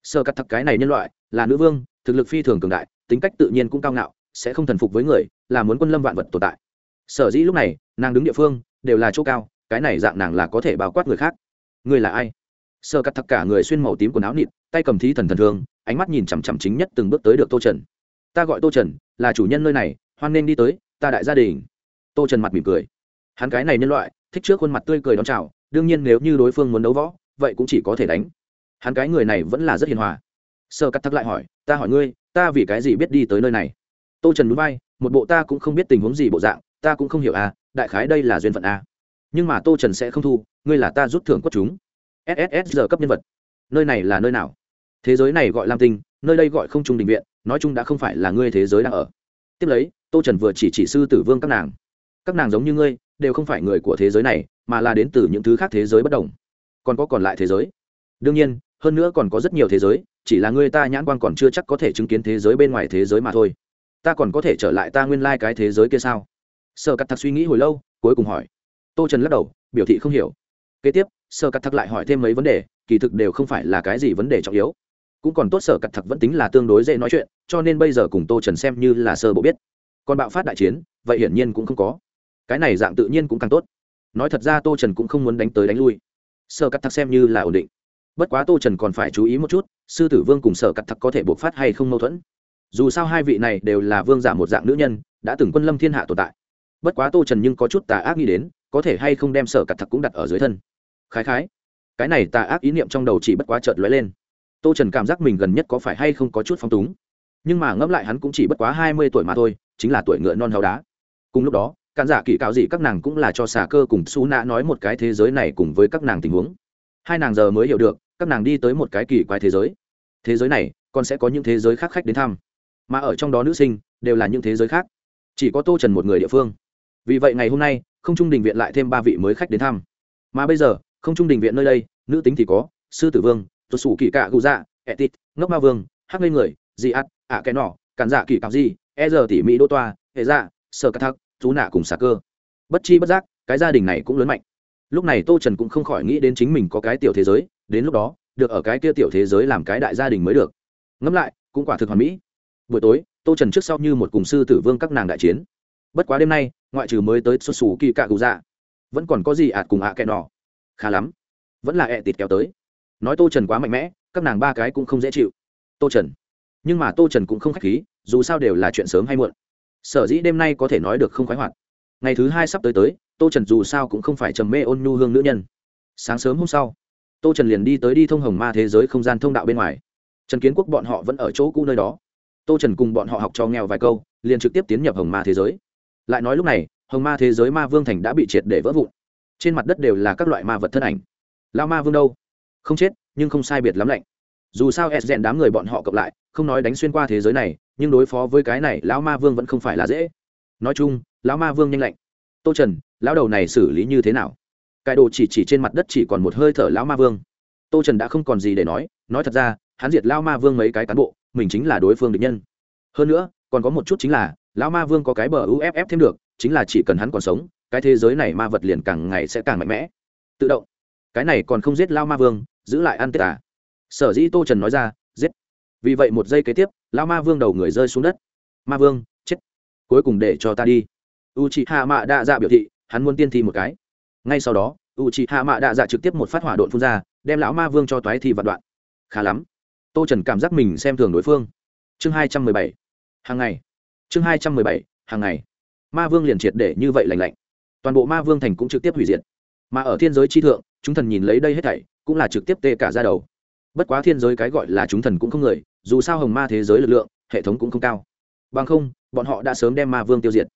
Sở cắt thắc cái này nhân loại, là nữ vương, thực lực phi thường cường đại, tính cách tự nhiên cũng cao ngạo, sẽ không thần phục với người, là muốn quân lâm vạn vật tồn tại. Sở dĩ lúc này, nàng đứng địa phương, đều là chỗ cao, cái này dạng nàng là có thể bao quát người khác. Người là ai? Sơ cắt thật cả người xuyên màu tím quần áo nịt, tay cầm thí thần thần thương, ánh mắt nhìn chằm chằm chính nhất từng bước tới được tô trần. Ta gọi tô trần, là chủ nhân nơi này, hoan nên đi tới, ta đại gia đình. Tô trần mặt mỉm cười. Hắn cái này nhân loại, thích trước khuôn mặt tươi cười đón chào, đương nhiên nếu như đối phương muốn đấu võ, vậy cũng chỉ có thể đánh. Hắn cái người này vẫn là rất hiền hòa. Sơ cắt thắc lại hỏi, ta hỏi ngươi, ta vì cái gì biết đi tới nơi này? Tô trần núi bay, một bộ ta cũng không biết tình huống gì bộ dạng, ta cũng không hiểu à đại khái đây là duyên phận à. nhưng mà tô trần sẽ không thu, ngươi là ta rút thưởng quất chúng sss giờ cấp nhân vật. Nơi này là nơi nào? Thế giới này gọi lam tinh, nơi đây gọi không trung định viện, nói chung đã không phải là ngươi thế giới đang ở. Tiếp lấy, tô trần vừa chỉ chỉ sư tử vương các nàng. Các nàng giống như ngươi, đều không phải người của thế giới này, mà là đến từ những thứ khác thế giới bất đồng. Còn có còn lại thế giới. Đương nhiên, hơn nữa còn có rất nhiều thế giới, chỉ là ngươi ta nhãn quan còn chưa chắc có thể chứng kiến thế giới bên ngoài thế giới mà thôi. Ta còn có thể trở lại ta nguyên lai、like、cái thế giới kia sao? Sợ cắt thật suy nghĩ hồi lâu, cuối cùng hỏi. Tô trần lắc đầu, biểu thị không hiểu kế tiếp sơ cắt thật lại hỏi thêm mấy vấn đề, kỳ thực đều không phải là cái gì vấn đề trọng yếu. Cũng còn tốt sở cắt thật vẫn tính là tương đối dễ nói chuyện, cho nên bây giờ cùng tô trần xem như là sơ bộ biết. Còn bạo phát đại chiến, vậy hiển nhiên cũng không có. Cái này dạng tự nhiên cũng càng tốt. Nói thật ra tô trần cũng không muốn đánh tới đánh lui. Sơ cắt thật xem như là ổn định. Bất quá tô trần còn phải chú ý một chút, sư tử vương cùng sở cắt thật có thể buộc phát hay không mâu thuẫn. Dù sao hai vị này đều là vương giả một dạng nữ nhân, đã từng quân lâm thiên hạ tồn tại. Bất quá tô trần nhưng có chút tà ác nghĩ đến có thể hay không đem sở cặt thật cũng đặt ở dưới thân. Khái khái, cái này tà ác ý niệm trong đầu chỉ bất quá chợt lóe lên. Tô trần cảm giác mình gần nhất có phải hay không có chút phong túng. Nhưng mà ngẫm lại hắn cũng chỉ bất quá hai mươi tuổi mà thôi, chính là tuổi ngựa non hào đá. Cùng lúc đó cản giả kỳ cáo gì các nàng cũng là cho xà cơ cùng xú nã nói một cái thế giới này cùng với các nàng tình huống. Hai nàng giờ mới hiểu được, các nàng đi tới một cái kỳ quái thế giới. Thế giới này, còn sẽ có những thế giới khác khách đến thăm. Mà ở trong đó nữ sinh, đều là những thế giới khác. Chỉ có tô trần một người địa phương. Vì vậy ngày hôm nay không trung đình viện lại thêm ba vị mới khách đến thăm. Mà bây giờ, không trung đình viện nơi đây, nữ tính thì có, sư tử vương, tuột sủ kỳ cạ gù dạ etit, ngốc ma vương, hắc ngây người dị ắt ạ kẻ nỏ cản dạ kỳ cạo gì e giờ tỉ mỹ đô toa, hệ dạ sơ cà thắc, chú nạ cùng xà cơ. Bất chi bất giác, cái gia đình này cũng lớn mạnh. Lúc này tô trần cũng không khỏi nghĩ đến chính mình có cái tiểu thế giới, đến lúc đó, được ở cái kia tiểu thế giới làm cái đại gia đình mới được. Ngẫm lại, cũng quả thực hoàn mỹ. Buổi tối, tô trần trước sau như một cùng sư tử vương các nàng đại chiến bất quá đêm nay, ngoại trừ mới tới xuất xù kỳ cạ cụ dạ vẫn còn có gì ạt cùng ạ à kẹ nọ. Khá lắm, vẫn là ẹ tịt kéo tới. Nói tô trần quá mạnh mẽ, các nàng ba cái cũng không dễ chịu. Tô trần. Nhưng mà tô trần cũng không k h á c h khí, dù sao đều là chuyện sớm hay muộn. Sở dĩ đêm nay có thể nói được không khoái hoạt. Ngày thứ hai sắp tới tới, tô trần dù sao cũng không phải trầm mê ôn nhu hương nữ nhân. Sáng sớm hôm sau, tô trần liền đi tới đi thông hồng ma thế giới không gian thông đạo bên ngoài. Trần kiến quốc bọn họ vẫn ở chỗ cũ nơi đó. Tô trần cùng bọn họ học cho nghèo vài câu, liền trực tiếp tiến nhập hồng ma thế giới lại nói lúc này, hồng ma thế giới ma vương thành đã bị triệt để vỡ vụn. Trên mặt đất đều là các loại ma vật thân ảnh. Lao ma vương đâu? Không chết, nhưng không sai biệt lắm lạnh. Dù sao s rèn đám người bọn họ cộng lại, không nói đánh xuyên qua thế giới này, nhưng đối phó với cái này, lão ma vương vẫn không phải là dễ. Nói chung, lão ma vương nhanh lạnh. Tô trần, lão đầu này xử lý như thế nào? Cải đồ chỉ chỉ trên mặt đất chỉ còn một hơi thở lão ma vương. Tô trần đã không còn gì để nói nói thật ra, hắn diệt lão ma vương mấy cái cán bộ, mình chính là đối phương địch nhân. Hơn nữa, còn có một chút chính là lão ma vương có cái bờ uff thêm được, chính là chỉ cần hắn còn sống, cái thế giới này ma vật liền càng ngày sẽ càng mạnh mẽ. Tự động. Cái này còn không giết lao ma vương, giữ lại ăn tết à? Sở dĩ tô trần nói ra, giết. Vì vậy một giây kế tiếp lao ma vương đầu người rơi xuống đất. Ma vương, chết. Cuối cùng để cho ta đi. U c h ị hạ mạ đa dạ biểu thị, hắn muốn tiên thi một cái. Ngay sau đó u c h ị hạ mạ đa dạ trực tiếp một phát hỏa độn phun ra, đem lão ma vương cho toái thi vạn đoạn. Khá lắm. Tô trần cảm giác mình xem thường đối phương. Chương hai trăm mười bảy. Hàng ngày chương hai trăm mười bảy, hàng ngày. Ma vương liền triệt để như vậy lành lạnh. Toàn bộ ma vương thành cũng trực tiếp hủy diệt. Mà ở thiên giới chi thượng, chúng thần nhìn lấy đây hết thảy, cũng là trực tiếp tê cả ra đầu. Bất quá thiên giới cái gọi là chúng thần cũng không người, dù sao hồng ma thế giới lực lượng, hệ thống cũng không cao. Bằng không, bọn họ đã sớm đem ma vương tiêu diệt.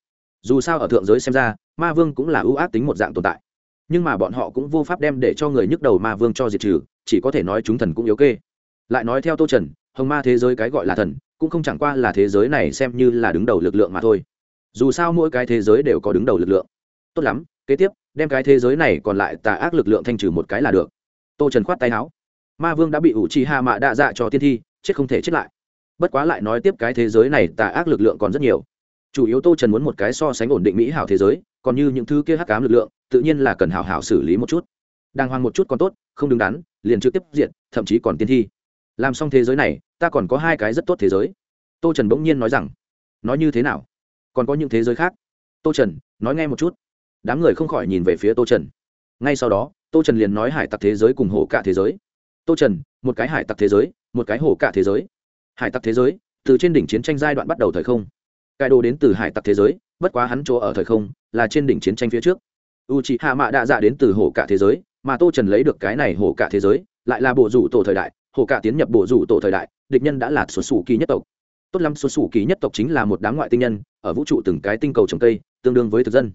Dù sao ở thượng giới xem ra, ma vương cũng là ưu ác tính một dạng tồn tại. Nhưng mà bọn họ cũng vô pháp đem để cho người nhức đầu ma vương cho diệt trừ, chỉ có thể nói chúng thần cũng yếu kê. Lại nói theo tô trần hồng ma thế giới cái gọi là thần, cũng không chẳng qua là thế giới này xem như là đứng đầu lực lượng mà thôi. Dù sao mỗi cái thế giới đều có đứng đầu lực lượng. Tốt lắm, kế tiếp, đem cái thế giới này còn lại tà ác lực lượng thanh trừ một cái là được. Tô trần khoát tay áo. Ma vương đã bị ủ trì hạ mạ đạ dạ cho tiên thi, chết không thể chết lại. Bất quá lại nói tiếp cái thế giới này tà ác lực lượng còn rất nhiều. Chủ yếu tô trần muốn một cái so sánh ổn định mỹ hảo thế giới, còn như những thứ kia hắc cám lực lượng, tự nhiên là cần hảo hảo xử lý một chút. Đàng hoàng một chút còn tốt, không đứng đắn, liền trực tiếp diện thậm chí còn tiên thi làm xong thế giới này, ta còn có hai cái rất tốt thế giới. Tô trần bỗng nhiên nói rằng nói như thế nào? Còn có những thế giới khác? Tô trần, nói nghe một chút. Đám người không khỏi nhìn về phía tô trần. Ngay sau đó, tô trần liền nói hải tặc thế giới cùng hổ cả thế giới. Tô trần, một cái hải tặc thế giới, một cái hổ cả thế giới. Hải tặc thế giới, từ trên đỉnh chiến tranh giai đoạn bắt đầu thời không. Cải đồ đến từ hải tặc thế giới, bất quá hắn chỗ ở thời không, là trên đỉnh chiến tranh phía trước. U c hạ mạ đạ dạ đến từ hổ cả thế giới, mà tô trần lấy được cái này hổ cả thế giới, lại là bộ rủ tổ thời đại Hồ cả tiến nhập bộ rủ tổ thời đại, địch nhân đã là xuất xù kỳ nhất tộc. Tốt lắm, xuất xù kỳ nhất tộc chính là một đám ngoại tinh nhân, ở vũ trụ từng cái tinh cầu trồng cây, tương đương với thực dân.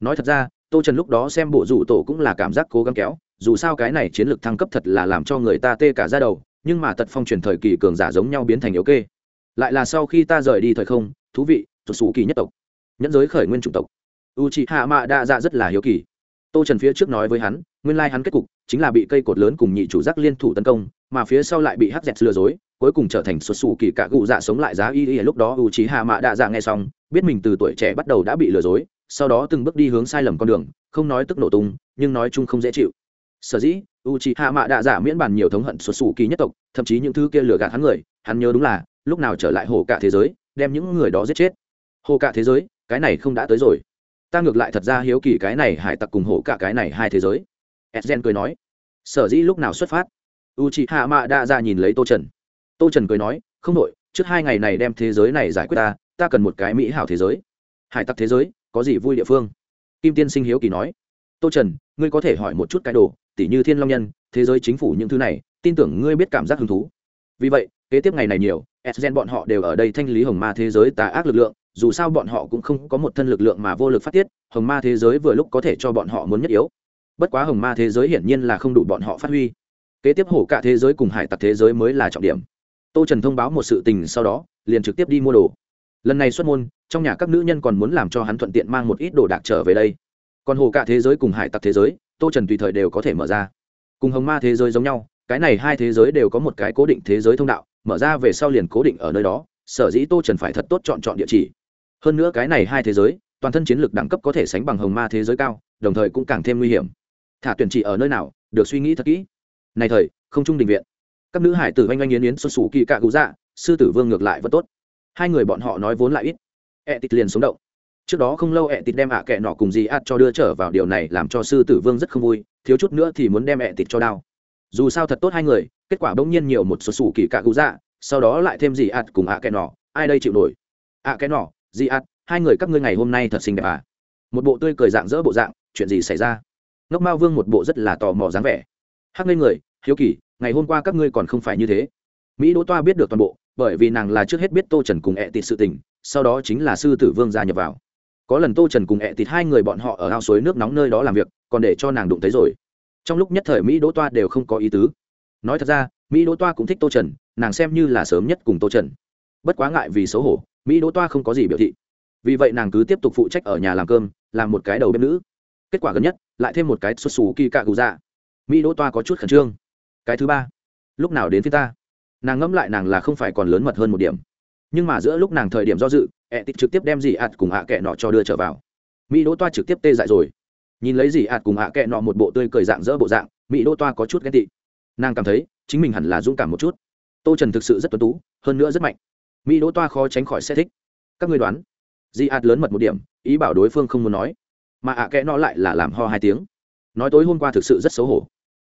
Nói thật ra, tô trần lúc đó xem bộ rủ tổ cũng là cảm giác cố gắng kéo, dù sao cái này chiến lược thăng cấp thật là làm cho người ta tê cả ra đầu, nhưng mà tật phong truyền thời kỳ cường giả giống nhau biến thành yếu kê. Lại là sau khi ta rời đi thời không, thú vị, xuất xù kỳ nhất tộc, nhẫn giới khởi nguyên chủng tộc. U chị hạ mạ đa dạ rất là hiếu kỳ. Tô trần phía trước nói với hắn, nguyên lai、like、hắn kết cục chính là bị cây cột lớn cùng nhị chủ giác liên thủ tấn công mà phía sau lại bị hắc dẹt lừa dối, cuối cùng trở thành xuất xù kỳ cả cụ dạ sống lại giá y y lúc đó u trí hạ mạ đa dạ nghe xong, biết mình từ tuổi trẻ bắt đầu đã bị lừa dối, sau đó từng bước đi hướng sai lầm con đường, không nói tức nổ tung, nhưng nói chung không dễ chịu. Sở dĩ u trí hạ mạ đạ giả miễn bàn nhiều thống hận xuất xù kỳ nhất tộc, thậm chí những thứ kia lừa gạt hắn người, hắn nhớ đúng là, lúc nào trở lại hồ cả thế giới, đem những người đó giết chết. Hồ cả thế giới, cái này không đã tới rồi. Ta ngược lại thật ra hiếu kỳ cái này hải tặc cùng hồ cả cái này hai thế giới. Edgen cười nói. Sở dĩ lúc nào xuất phát? U chị hạ mạ đa ra nhìn lấy tô trần. Tô trần cười nói, không đội trước hai ngày này đem thế giới này giải quyết ta ta cần một cái mỹ hảo thế giới. Hải tặc thế giới, có gì vui địa phương? Kim tiên sinh hiếu kỳ nói. Tô trần, ngươi có thể hỏi một chút cái đồ, tỉ như thiên long nhân, thế giới chính phủ những thứ này, tin tưởng ngươi biết cảm giác hứng thú. Vì vậy, kế tiếp ngày này nhiều sgen bọn họ đều ở đây thanh lý hồng ma thế giới tà ác lực lượng, dù sao bọn họ cũng không có một thân lực lượng mà vô lực phát tiết, hồng ma thế giới vừa lúc có thể cho bọn họ muốn nhất yếu. Bất quá hồng ma thế giới hiển nhiên là không đủ bọn họ phát huy kế tiếp hổ cả thế giới cùng hải tặc thế giới mới là trọng điểm. Tô trần thông báo một sự tình sau đó, liền trực tiếp đi mua đồ. Lần này xuất môn, trong nhà các nữ nhân còn muốn làm cho hắn thuận tiện mang một ít đồ đạc trở về đây. Còn hồ cả thế giới cùng hải tặc thế giới, tô trần tùy thời đều có thể mở ra. Cùng hồng ma thế giới giống nhau, cái này hai thế giới đều có một cái cố định thế giới thông đạo, mở ra về sau liền cố định ở nơi đó, sở dĩ tô trần phải thật tốt chọn chọn địa chỉ. Hơn nữa cái này hai thế giới, toàn thân chiến lược đẳng cấp có thể sánh bằng hồng ma thế giới cao, đồng thời cũng càng thêm nguy hiểm. Thả tuyển trị ở nơi nào, được suy nghĩ thật kỹ này thời, không trung đình viện. Các nữ hải tử oanh oanh yến yến xuân sủ kỳ cạ cụ dạ sư tử vương ngược lại vẫn tốt. Hai người bọn họ nói vốn lại ít. Ẹ tịt liền sống động. Trước đó không lâu ẹ tịt đem ạ kệ nọ cùng dì ạt cho đưa trở vào điều này làm cho sư tử vương rất không vui, thiếu chút nữa thì muốn đem ẹ tịt cho đao dù sao thật tốt hai người, kết quả bỗng nhiên nhiều một số sủ kỳ cạ cụ dạ sau đó lại thêm dì ạt cùng ạ kệ nọ, ai đây chịu nổi? Ạ kệ nọ, dì ạt hai người các ngươi ngày hôm nay thật xinh đẹp à? Một bộ tươi cười dạng dỡ bộ dạng, chuyện gì xảy ra? Ngốc mao vương một bộ rất là tò mò dáng vẻ hắc lên người, hiếu kỳ, ngày hôm qua các ngươi còn không phải như thế. Mỹ đỗ toa biết được toàn bộ, bởi vì nàng là trước hết biết tô trần cùng ẹ tịt sự tình, sau đó chính là sư tử vương gia nhập vào. Có lần tô trần cùng ẹ tịt hai người bọn họ ở ao suối nước nóng nơi đó làm việc, còn để cho nàng đụng thấy rồi. Trong lúc nhất thời mỹ đỗ toa đều không có ý tứ. Nói thật ra, mỹ đỗ toa cũng thích tô trần, nàng xem như là sớm nhất cùng tô trần. Bất quá ngại vì xấu hổ, mỹ đỗ toa không có gì biểu thị. Vì vậy nàng cứ tiếp tục phụ trách ở nhà làm cơm, làm một cái đầu bếp nữ. Kết quả gần nhất, lại thêm một cái xuất xù kỳ cạ gù dạ mỹ đỗ toa có chút khẩn trương. Cái thứ ba, lúc nào đến phía ta? Nàng ngẫm lại nàng là không phải còn lớn mật hơn một điểm. Nhưng mà giữa lúc nàng thời điểm do dự, ẹ tịt trực tiếp đem dì ạt cùng hạ kệ nọ cho đưa trở vào. Mỹ đỗ toa trực tiếp tê dại rồi. Nhìn lấy dì ạt cùng hạ kệ nọ một bộ tươi cười dạng dỡ bộ dạng, mỹ đỗ toa có chút ghen tị. Nàng cảm thấy, chính mình hẳn là dũng cảm một chút. Tô trần thực sự rất tuấn tú, hơn nữa rất mạnh. Mỹ đỗ toa khó tránh khỏi xe thích. Các người đoán, dì ạt lớn mật một điểm, ý bảo đối phương không muốn nói. Mà ạ kẽ nó lại là làm ho hai tiếng. Nói tối hôm qua thực sự rất xấu hổ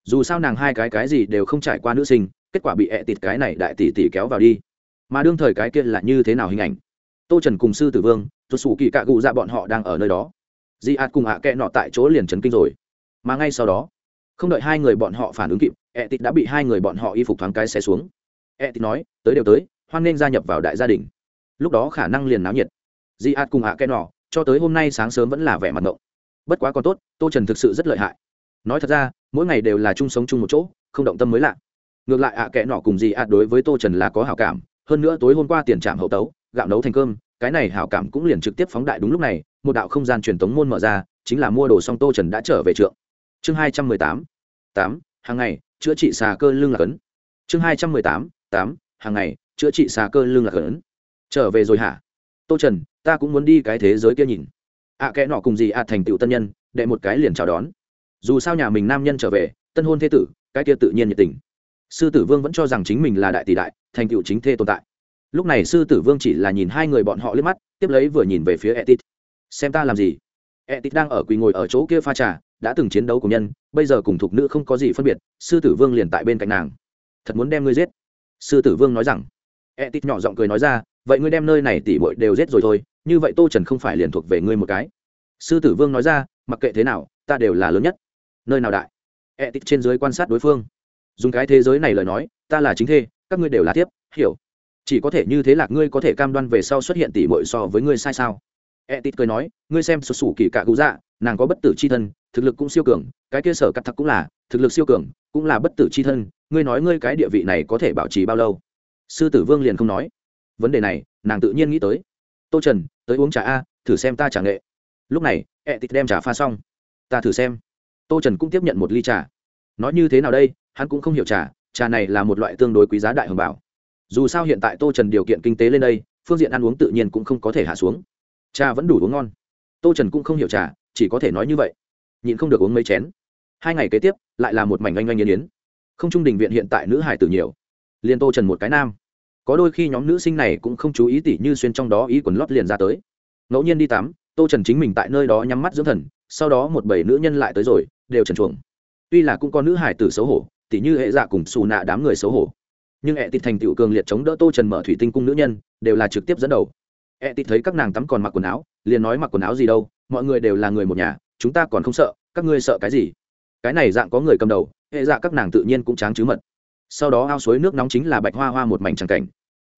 dù sao nàng hai cái cái gì đều không trải qua nữ sinh, kết quả bị ẹ tịt cái này đại tỷ tỷ kéo vào đi. Mà đương thời cái kia là như thế nào hình ảnh? Tô trần cùng sư tử vương rồi xù kỳ cạ gụ ra bọn họ đang ở nơi đó. Di ạt cùng ạ kẽ nọ tại chỗ liền trấn kinh rồi. Mà ngay sau đó, không đợi hai người bọn họ phản ứng kịp, ẹ tịt đã bị hai người bọn họ y phục thoáng cái xe xuống. Ẹ tịt nói, tới đều tới, hoan nghênh gia nhập vào đại gia đình. Lúc đó khả năng liền náo nhiệt. Di ạt cùng ạ kẽ nọ, cho tới hôm nay sáng sớm vẫn là vẻ mặt ngộng. Bất quá còn tốt, tô trần thực sự rất lợi hại nói thật ra mỗi ngày đều là chung sống chung một chỗ không động tâm mới lạ. Ngược lại ạ à kẽ nọ cùng gì ạ đối với tô trần là có hảo cảm hơn nữa tối hôm qua tiền trạm hậu tấu gạo nấu thành cơm cái này hảo cảm cũng liền trực tiếp phóng đại đúng lúc này một đạo không gian truyền tống môn mở ra chính là mua đồ xong tô trần đã trở về trượng. Chương hai trăm mười tám tám hàng ngày chữa trị xà cơ lưng là cấn. Chương hai trăm mười tám tám hàng ngày chữa trị xà cơ lưng là cấn. Trở về rồi hả? Tô trần ta cũng muốn đi cái thế giới kia nhìn. Ạ à, kẽ nọ cùng gì ạ thành tựu tân nhân đệ một cái liền chào đón dù sao nhà mình nam nhân trở về, tân hôn thế tử, cái kia tự nhiên nhiệt tình. Sư tử vương vẫn cho rằng chính mình là đại tỷ đại, thành tựu chính thê tồn tại. Lúc này sư tử vương chỉ là nhìn hai người bọn họ liếc mắt, tiếp lấy vừa nhìn về phía etit. Xem ta làm gì? Etit đang ở quỳ ngồi ở chỗ kia pha trà, đã từng chiến đấu cùng nhân, bây giờ cùng thục nữ không có gì phân biệt, sư tử vương liền tại bên cạnh nàng. Thật muốn đem ngươi giết. Sư tử vương nói rằng. Etit nhỏ giọng cười nói ra, vậy ngươi đem nơi này tỉ bội đều giết rồi thôi, như vậy tô trần không phải liền thuộc về ngươi một cái. Sư tử vương nói ra, mặc kệ thế nào, ta đều là lớn nhất nơi nào đại? E t trên dưới quan sát đối phương. Dùng cái thế giới này lời nói, ta là chính thê, các ngươi đều là tiếp hiểu. Chỉ có thể như thế là ngươi có thể cam đoan về sau xuất hiện tỷ bội so với ngươi sai sao? E t cười nói, ngươi xem sụt sủ kỳ cạ cụ dạ nàng có bất tử c h i thân, thực lực cũng siêu cường, cái kia sở cắt thật cũng là, thực lực siêu cường, cũng là bất tử c h i thân, ngươi nói ngươi cái địa vị này có thể bảo trì bao lâu? Sư tử vương liền không nói. Vấn đề này, nàng tự nhiên nghĩ tới. Tô trần, tới uống trà a, thử xem ta trả nghệ. Lúc này e ẹ tịt đem trà pha xong. Ta thử xem tô trần cũng tiếp nhận một ly trà. Nói như thế nào đây, hắn cũng không hiểu trà trà này là một loại tương đối quý giá đại hồng bảo. Dù sao hiện tại tô trần điều kiện kinh tế lên đây, phương diện ăn uống tự nhiên cũng không có thể hạ xuống. Trà vẫn đủ uống ngon. Tô trần cũng không hiểu trà, chỉ có thể nói như vậy. Nhịn không được uống mấy chén. Hai ngày kế tiếp, lại là một mảnh oanh oanh yên yến. Không trung đình viện hiện tại nữ hải tử nhiều. Liền tô trần một cái nam. Có đôi khi nhóm nữ sinh này cũng không chú ý tỉ như xuyên trong đó ý quần lót liền ra tới. Ngẫu nhiên đi tắm, tô trần chính mình tại nơi đó nhắm mắt dưỡng thần sau đó một bảy nữ nhân lại tới rồi, đều trần chuồng. Tuy là cũng có nữ hải tử xấu hổ, tỉ như hệ dạ cùng xù nạ đám người xấu hổ. Nhưng ẹ tịt thành tựu cường liệt chống đỡ tô trần mở thủy tinh cung nữ nhân, đều là trực tiếp dẫn đầu. Ẹ tịt thấy các nàng tắm còn mặc quần áo, liền nói mặc quần áo gì đâu, mọi người đều là người một nhà, chúng ta còn không sợ, các ngươi sợ cái gì? Cái này dạng có người cầm đầu, hệ dạ các nàng tự nhiên cũng tráng chứ mật. Sau đó ao suối nước nóng chính là bạch hoa hoa một mảnh tràng cảnh.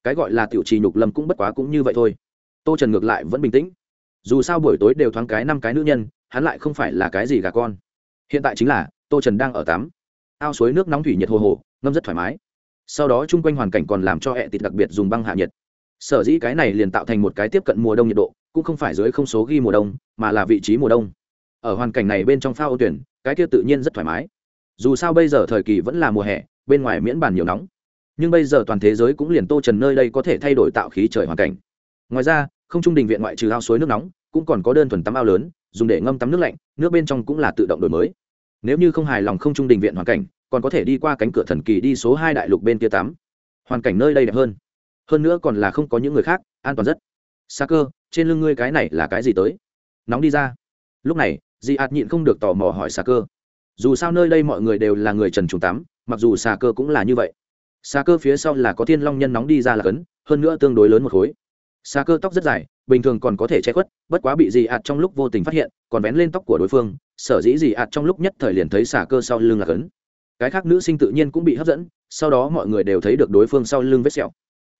Cái gọi là tiểu trì nhục lâm cũng bất quá cũng như vậy thôi. Tô trần ngược lại vẫn bình tĩnh. Dù sao buổi tối đều thoáng cái năm cái nữ nhân hắn lại không phải là cái gì gà con. Hiện tại chính là, tô trần đang ở tắm. Ao suối nước nóng thủy nhiệt hồ hồ, ngâm rất thoải mái. Sau đó chung quanh hoàn cảnh còn làm cho hẹ tịt đặc biệt dùng băng hạ nhiệt. Sở dĩ cái này liền tạo thành một cái tiếp cận mùa đông nhiệt độ, cũng không phải dưới không số ghi mùa đông, mà là vị trí mùa đông. Ở hoàn cảnh này bên trong phao ô tuyển, cái kia tự nhiên rất thoải mái. Dù sao bây giờ thời kỳ vẫn là mùa hè, bên ngoài miễn bàn nhiều nóng. Nhưng bây giờ toàn thế giới cũng liền tô trần nơi đây có thể thay đổi tạo khí trời hoàn cảnh. Ngoài ra, không trung đình viện ngoại trừ ao suối nước nóng, cũng còn có đơn thuần tắm ao lớn dùng để ngâm tắm nước lạnh, nước bên trong cũng là tự động đổi mới. Nếu như không hài lòng không trung đình viện hoàn cảnh, còn có thể đi qua cánh cửa thần kỳ đi số hai đại lục bên kia tắm. Hoàn cảnh nơi đây đẹp hơn. Hơn nữa còn là không có những người khác, an toàn rất. Xa cơ, trên lưng ngươi cái này là cái gì tới? Nóng đi ra. Lúc này dị ạt nhịn không được tò mò hỏi xa cơ. Dù sao nơi đây mọi người đều là người trần trùng tắm, mặc dù xà cơ cũng là như vậy. Xà cơ phía sau là có thiên long nhân nóng đi ra là cấn, hơn nữa tương đối lớn một khối xa cơ tóc rất dài, bình thường còn có thể che khuất, bất quá bị dị ạt trong lúc vô tình phát hiện, còn vén lên tóc của đối phương, sở dĩ dị ạt trong lúc nhất thời liền thấy xà cơ sau lưng là cấn. Cái khác nữ sinh tự nhiên cũng bị hấp dẫn, sau đó mọi người đều thấy được đối phương sau lưng vết sẹo.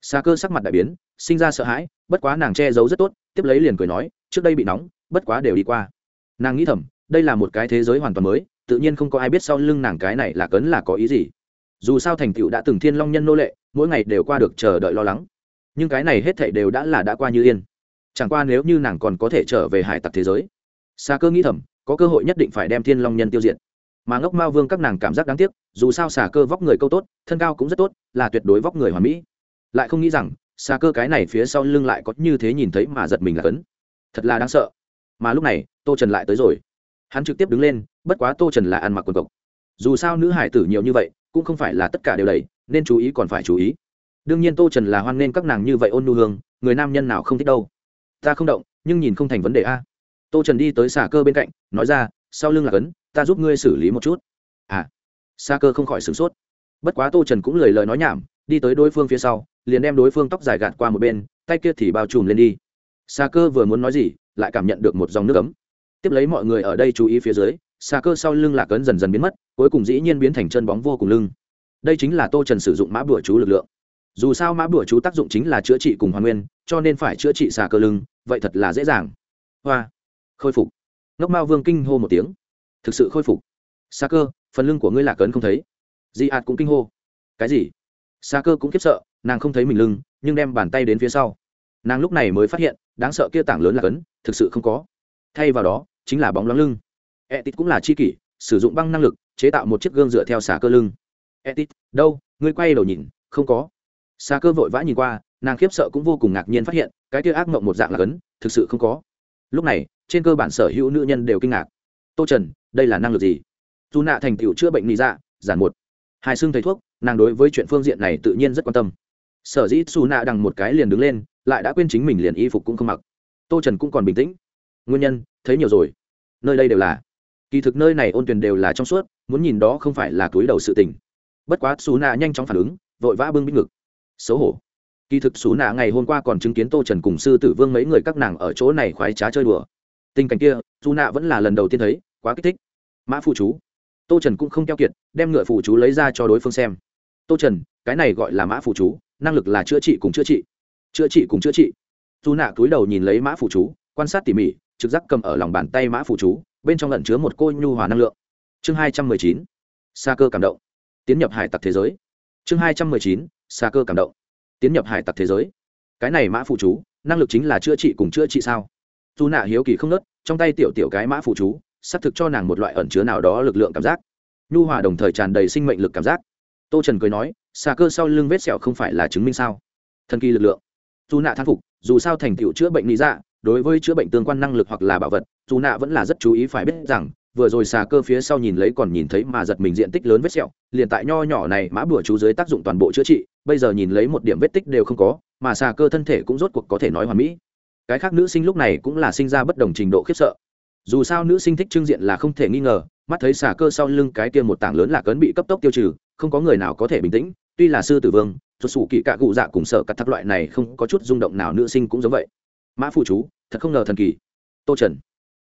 Xà cơ sắc mặt đại biến, sinh ra sợ hãi, bất quá nàng che giấu rất tốt, tiếp lấy liền cười nói, trước đây bị nóng, bất quá đều đi qua. Nàng nghĩ thầm, đây là một cái thế giới hoàn toàn mới, tự nhiên không có ai biết sau lưng nàng cái này là cấn là có ý gì. Dù sao thành tựu đã từng thiên long nhân nô lệ, mỗi ngày đều qua được chờ đợi lo lắng nhưng cái này hết thảy đều đã là đã qua như yên. Chẳng qua nếu như nàng còn có thể trở về hải tặc thế giới xa cơ nghĩ thầm, có cơ hội nhất định phải đem thiên long nhân tiêu diệt. Mà ngốc mao vương các nàng cảm giác đáng tiếc, dù sao xà cơ vóc người câu tốt, thân cao cũng rất tốt, là tuyệt đối vóc người hoàn mỹ. Lại không nghĩ rằng xà cơ cái này phía sau lưng lại có như thế nhìn thấy mà giật mình là cấn thật là đáng sợ. Mà lúc này, tô trần lại tới rồi. Hắn trực tiếp đứng lên, bất quá tô trần là ăn mặc quần cộc. Dù sao nữ hải tử nhiều như vậy, cũng không phải là tất cả đều đầy, nên chú ý còn phải chú ý đương nhiên tô trần là hoan nghênh các nàng như vậy ôn nu hương, người nam nhân nào không thích đâu. Ta không động, nhưng nhìn không thành vấn đề a. Tô trần đi tới xà cơ bên cạnh, nói ra, sau lưng là cấn ta giúp ngươi xử lý một chút. À xà cơ không khỏi sửng sốt. Bất quá tô trần cũng lời lời nói nhảm, đi tới đối phương phía sau, liền đem đối phương tóc dài gạt qua một bên, tay kia thì bao trùm lên đi. Xà cơ vừa muốn nói gì, lại cảm nhận được một dòng nước ấm. Tiếp lấy mọi người ở đây chú ý phía dưới, xà cơ sau lưng lạc ấn dần dần biến mất, cuối cùng dĩ nhiên biến thành chân bóng vô cùng lưng. Đây chính là tô trần sử dụng mã bửa chú lực lượng dù sao mã bửa chú tác dụng chính là chữa trị cùng hoàn nguyên, cho nên phải chữa trị xà cơ lưng, vậy thật là dễ dàng. Hoa. Khôi phục. Ngốc mao vương kinh hô một tiếng. Thực sự khôi phục. Xà cơ, phần lưng của ngươi lạc ấn không thấy. Di ạt cũng kinh hô. Cái gì? Xà cơ cũng kiếp sợ, nàng không thấy mình lưng, nhưng đem bàn tay đến phía sau. Nàng lúc này mới phát hiện, đáng sợ kia tảng lớn là cấn, thực sự không có. Thay vào đó, chính là bóng loáng lưng. Etit cũng là chi kỷ, sử dụng băng năng lực, chế tạo một chiếc gương dựa theo xà cơ lưng. Etit, đâu? Ngươi quay đầu nhìn, không có xà cơ vội vã nhìn qua, nàng khiếp sợ cũng vô cùng ngạc nhiên phát hiện, cái kia ác mộng một dạng là cấn, thực sự không có. Lúc này, trên cơ bản sở hữu nữ nhân đều kinh ngạc. Tô trần, đây là năng lực gì? Dù nạ thành tựu chữa bệnh lý dạ giản một. Hai xương thầy thuốc, nàng đối với chuyện phương diện này tự nhiên rất quan tâm. Sở dĩ xù nạ đằng một cái liền đứng lên, lại đã quên chính mình liền y phục cũng không mặc. Tô trần cũng còn bình tĩnh. Nguyên nhân, thấy nhiều rồi. Nơi đây đều là. Kỳ thực nơi này ôn tuyển đều là trong suốt, muốn nhìn đó không phải là túi đầu sự tình. Bất quá xù nạ nhanh chóng phản ứng, vội vã bưng bít ngực xấu hổ. Kỳ thực xú nạ ngày hôm qua còn chứng kiến tô trần cùng sư tử vương mấy người các nàng ở chỗ này khoái trá chơi đùa. Tình cảnh kia dù nạ vẫn là lần đầu tiên thấy, quá kích thích. Mã phụ chú. Tô trần cũng không keo kiệt, đem ngựa phụ chú lấy ra cho đối phương xem. Tô trần, cái này gọi là mã phụ chú, năng lực là chữa trị cùng chữa trị. Chữa trị cùng chữa trị. Dù nạ cúi đầu nhìn lấy mã phụ chú, quan sát tỉ mỉ, trực giác cầm ở lòng bàn tay mã phụ chú, bên trong lẩn chứa một cô nhu hòa năng lượng. Chương hai trăm mười chín. Xa cơ cảm động. Tiến nhập hải tặc thế giới. Chương hai trăm mười chín xa cơ cảm động. Tiến nhập hải tặc thế giới. Cái này mã phụ chú, năng lực chính là chữa trị cùng chữa trị sao? Dù nạ hiếu kỳ không nớt, trong tay tiểu tiểu cái mã phụ chú, xác thực cho nàng một loại ẩn chứa nào đó lực lượng cảm giác. Nhu hòa đồng thời tràn đầy sinh mệnh lực cảm giác. Tô trần cười nói xà cơ sau lưng vết sẹo không phải là chứng minh sao? Thần kỳ lực lượng. Dù nạ thán phục, dù sao thành tựu chữa bệnh lý dạ đối với chữa bệnh tương quan năng lực hoặc là bảo vật, dù nạ vẫn là rất chú ý phải biết rằng vừa rồi xà cơ phía sau nhìn lấy còn nhìn thấy mà giật mình diện tích lớn vết sẹo, liền tại nho nhỏ này mã bửa chú dưới tác dụng toàn bộ chữa trị, bây giờ nhìn lấy một điểm vết tích đều không có, mà xà cơ thân thể cũng rốt cuộc có thể nói hoàn mỹ. Cái khác nữ sinh lúc này cũng là sinh ra bất đồng trình độ khiếp sợ. Dù sao nữ sinh thích trưng diện là không thể nghi ngờ, mắt thấy xà cơ sau lưng cái kia một tảng lớn là cấn bị cấp tốc tiêu trừ, không có người nào có thể bình tĩnh, tuy là sư tử vương, xuất xù kỵ cạ cụ dạ cùng sợ cắt thắc loại này không có chút rung động nào nữ sinh cũng giống vậy. Mã phụ chú, thật không ngờ thần kỳ. Tô trần.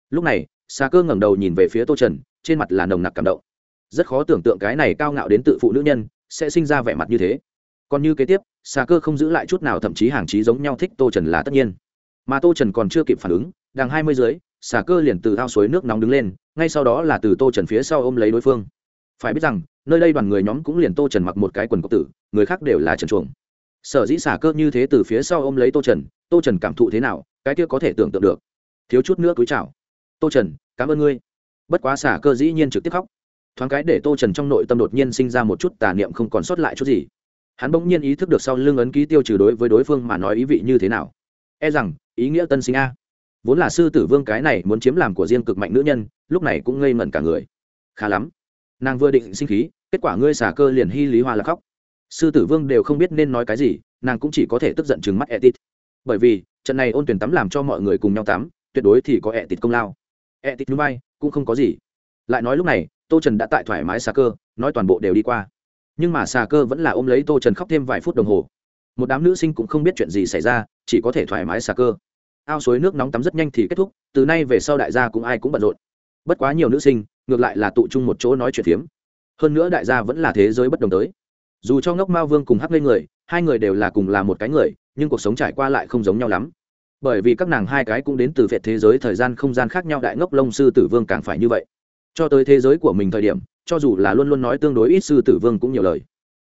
Lúc này xà cơ ngẩng đầu nhìn về phía tô trần, trên mặt là nồng nặc cảm động. Rất khó tưởng tượng cái này cao ngạo đến tự phụ nữ nhân sẽ sinh ra vẻ mặt như thế. Còn như kế tiếp xà cơ không giữ lại chút nào thậm chí hàng chí giống nhau thích tô trần là tất nhiên. Mà tô trần còn chưa kịp phản ứng, đằng hai mươi dưới xà cơ liền từ ao suối nước nóng đứng lên, ngay sau đó là từ tô trần phía sau ôm lấy đối phương. Phải biết rằng, nơi đây đoàn người nhóm cũng liền tô trần mặc một cái quần cộc tử, người khác đều là trần chuồng. Sở dĩ xả cơ như thế từ phía sau ôm lấy tô trần tô trần cảm thụ thế nào, cái kia có thể tưởng tượng được. Thiếu chút nữa túi chào tô trần, cảm ơn ngươi. Bất quá xả cơ dĩ nhiên trực tiếp khóc. Thoáng cái để tô trần trong nội tâm đột nhiên sinh ra một chút tà niệm không còn sót lại chút gì. Hắn bỗng nhiên ý thức được sau lưng ấn ký tiêu trừ đối với đối phương mà nói ý vị như thế nào. E rằng, ý nghĩa tân sinh a. Vốn là sư tử vương cái này muốn chiếm làm của riêng cực mạnh nữ nhân, lúc này cũng ngây ngẩn cả người. Khá lắm. Nàng vừa định sinh khí, kết quả ngươi xả cơ liền hy lý hoa là khóc. Sư tử vương đều không biết nên nói cái gì, nàng cũng chỉ có thể tức giận chừng mắt etit. Bởi vì, trận này ôn tuyển tắm làm cho mọi người cùng nhau tắm, tuyệt đối thì có ẹ tịt công lao. E tịt núi bay, cũng không có gì. Lại nói lúc này, tô trần đã tại thoải mái xà cơ, nói toàn bộ đều đi qua. Nhưng mà xà cơ vẫn là ôm lấy tô trần khóc thêm vài phút đồng hồ. Một đám nữ sinh cũng không biết chuyện gì xảy ra, chỉ có thể thoải mái xà cơ. Ao suối nước nóng tắm rất nhanh thì kết thúc, từ nay về sau đại gia cũng ai cũng bận rộn. Bất quá nhiều nữ sinh, ngược lại là tụ chung một chỗ nói chuyện phiếm. Hơn nữa đại gia vẫn là thế giới bất đồng tới. Dù cho ngốc mao vương cùng hắc lên người, hai người đều là cùng là một cái người, nhưng cuộc sống trải qua lại không giống nhau lắm bởi vì các nàng hai cái cũng đến từ vệ thế giới thời gian không gian khác nhau, đại ngốc lông sư tử vương càng phải như vậy. Cho tới thế giới của mình thời điểm, cho dù là luôn luôn nói tương đối ít sư tử vương cũng nhiều lời.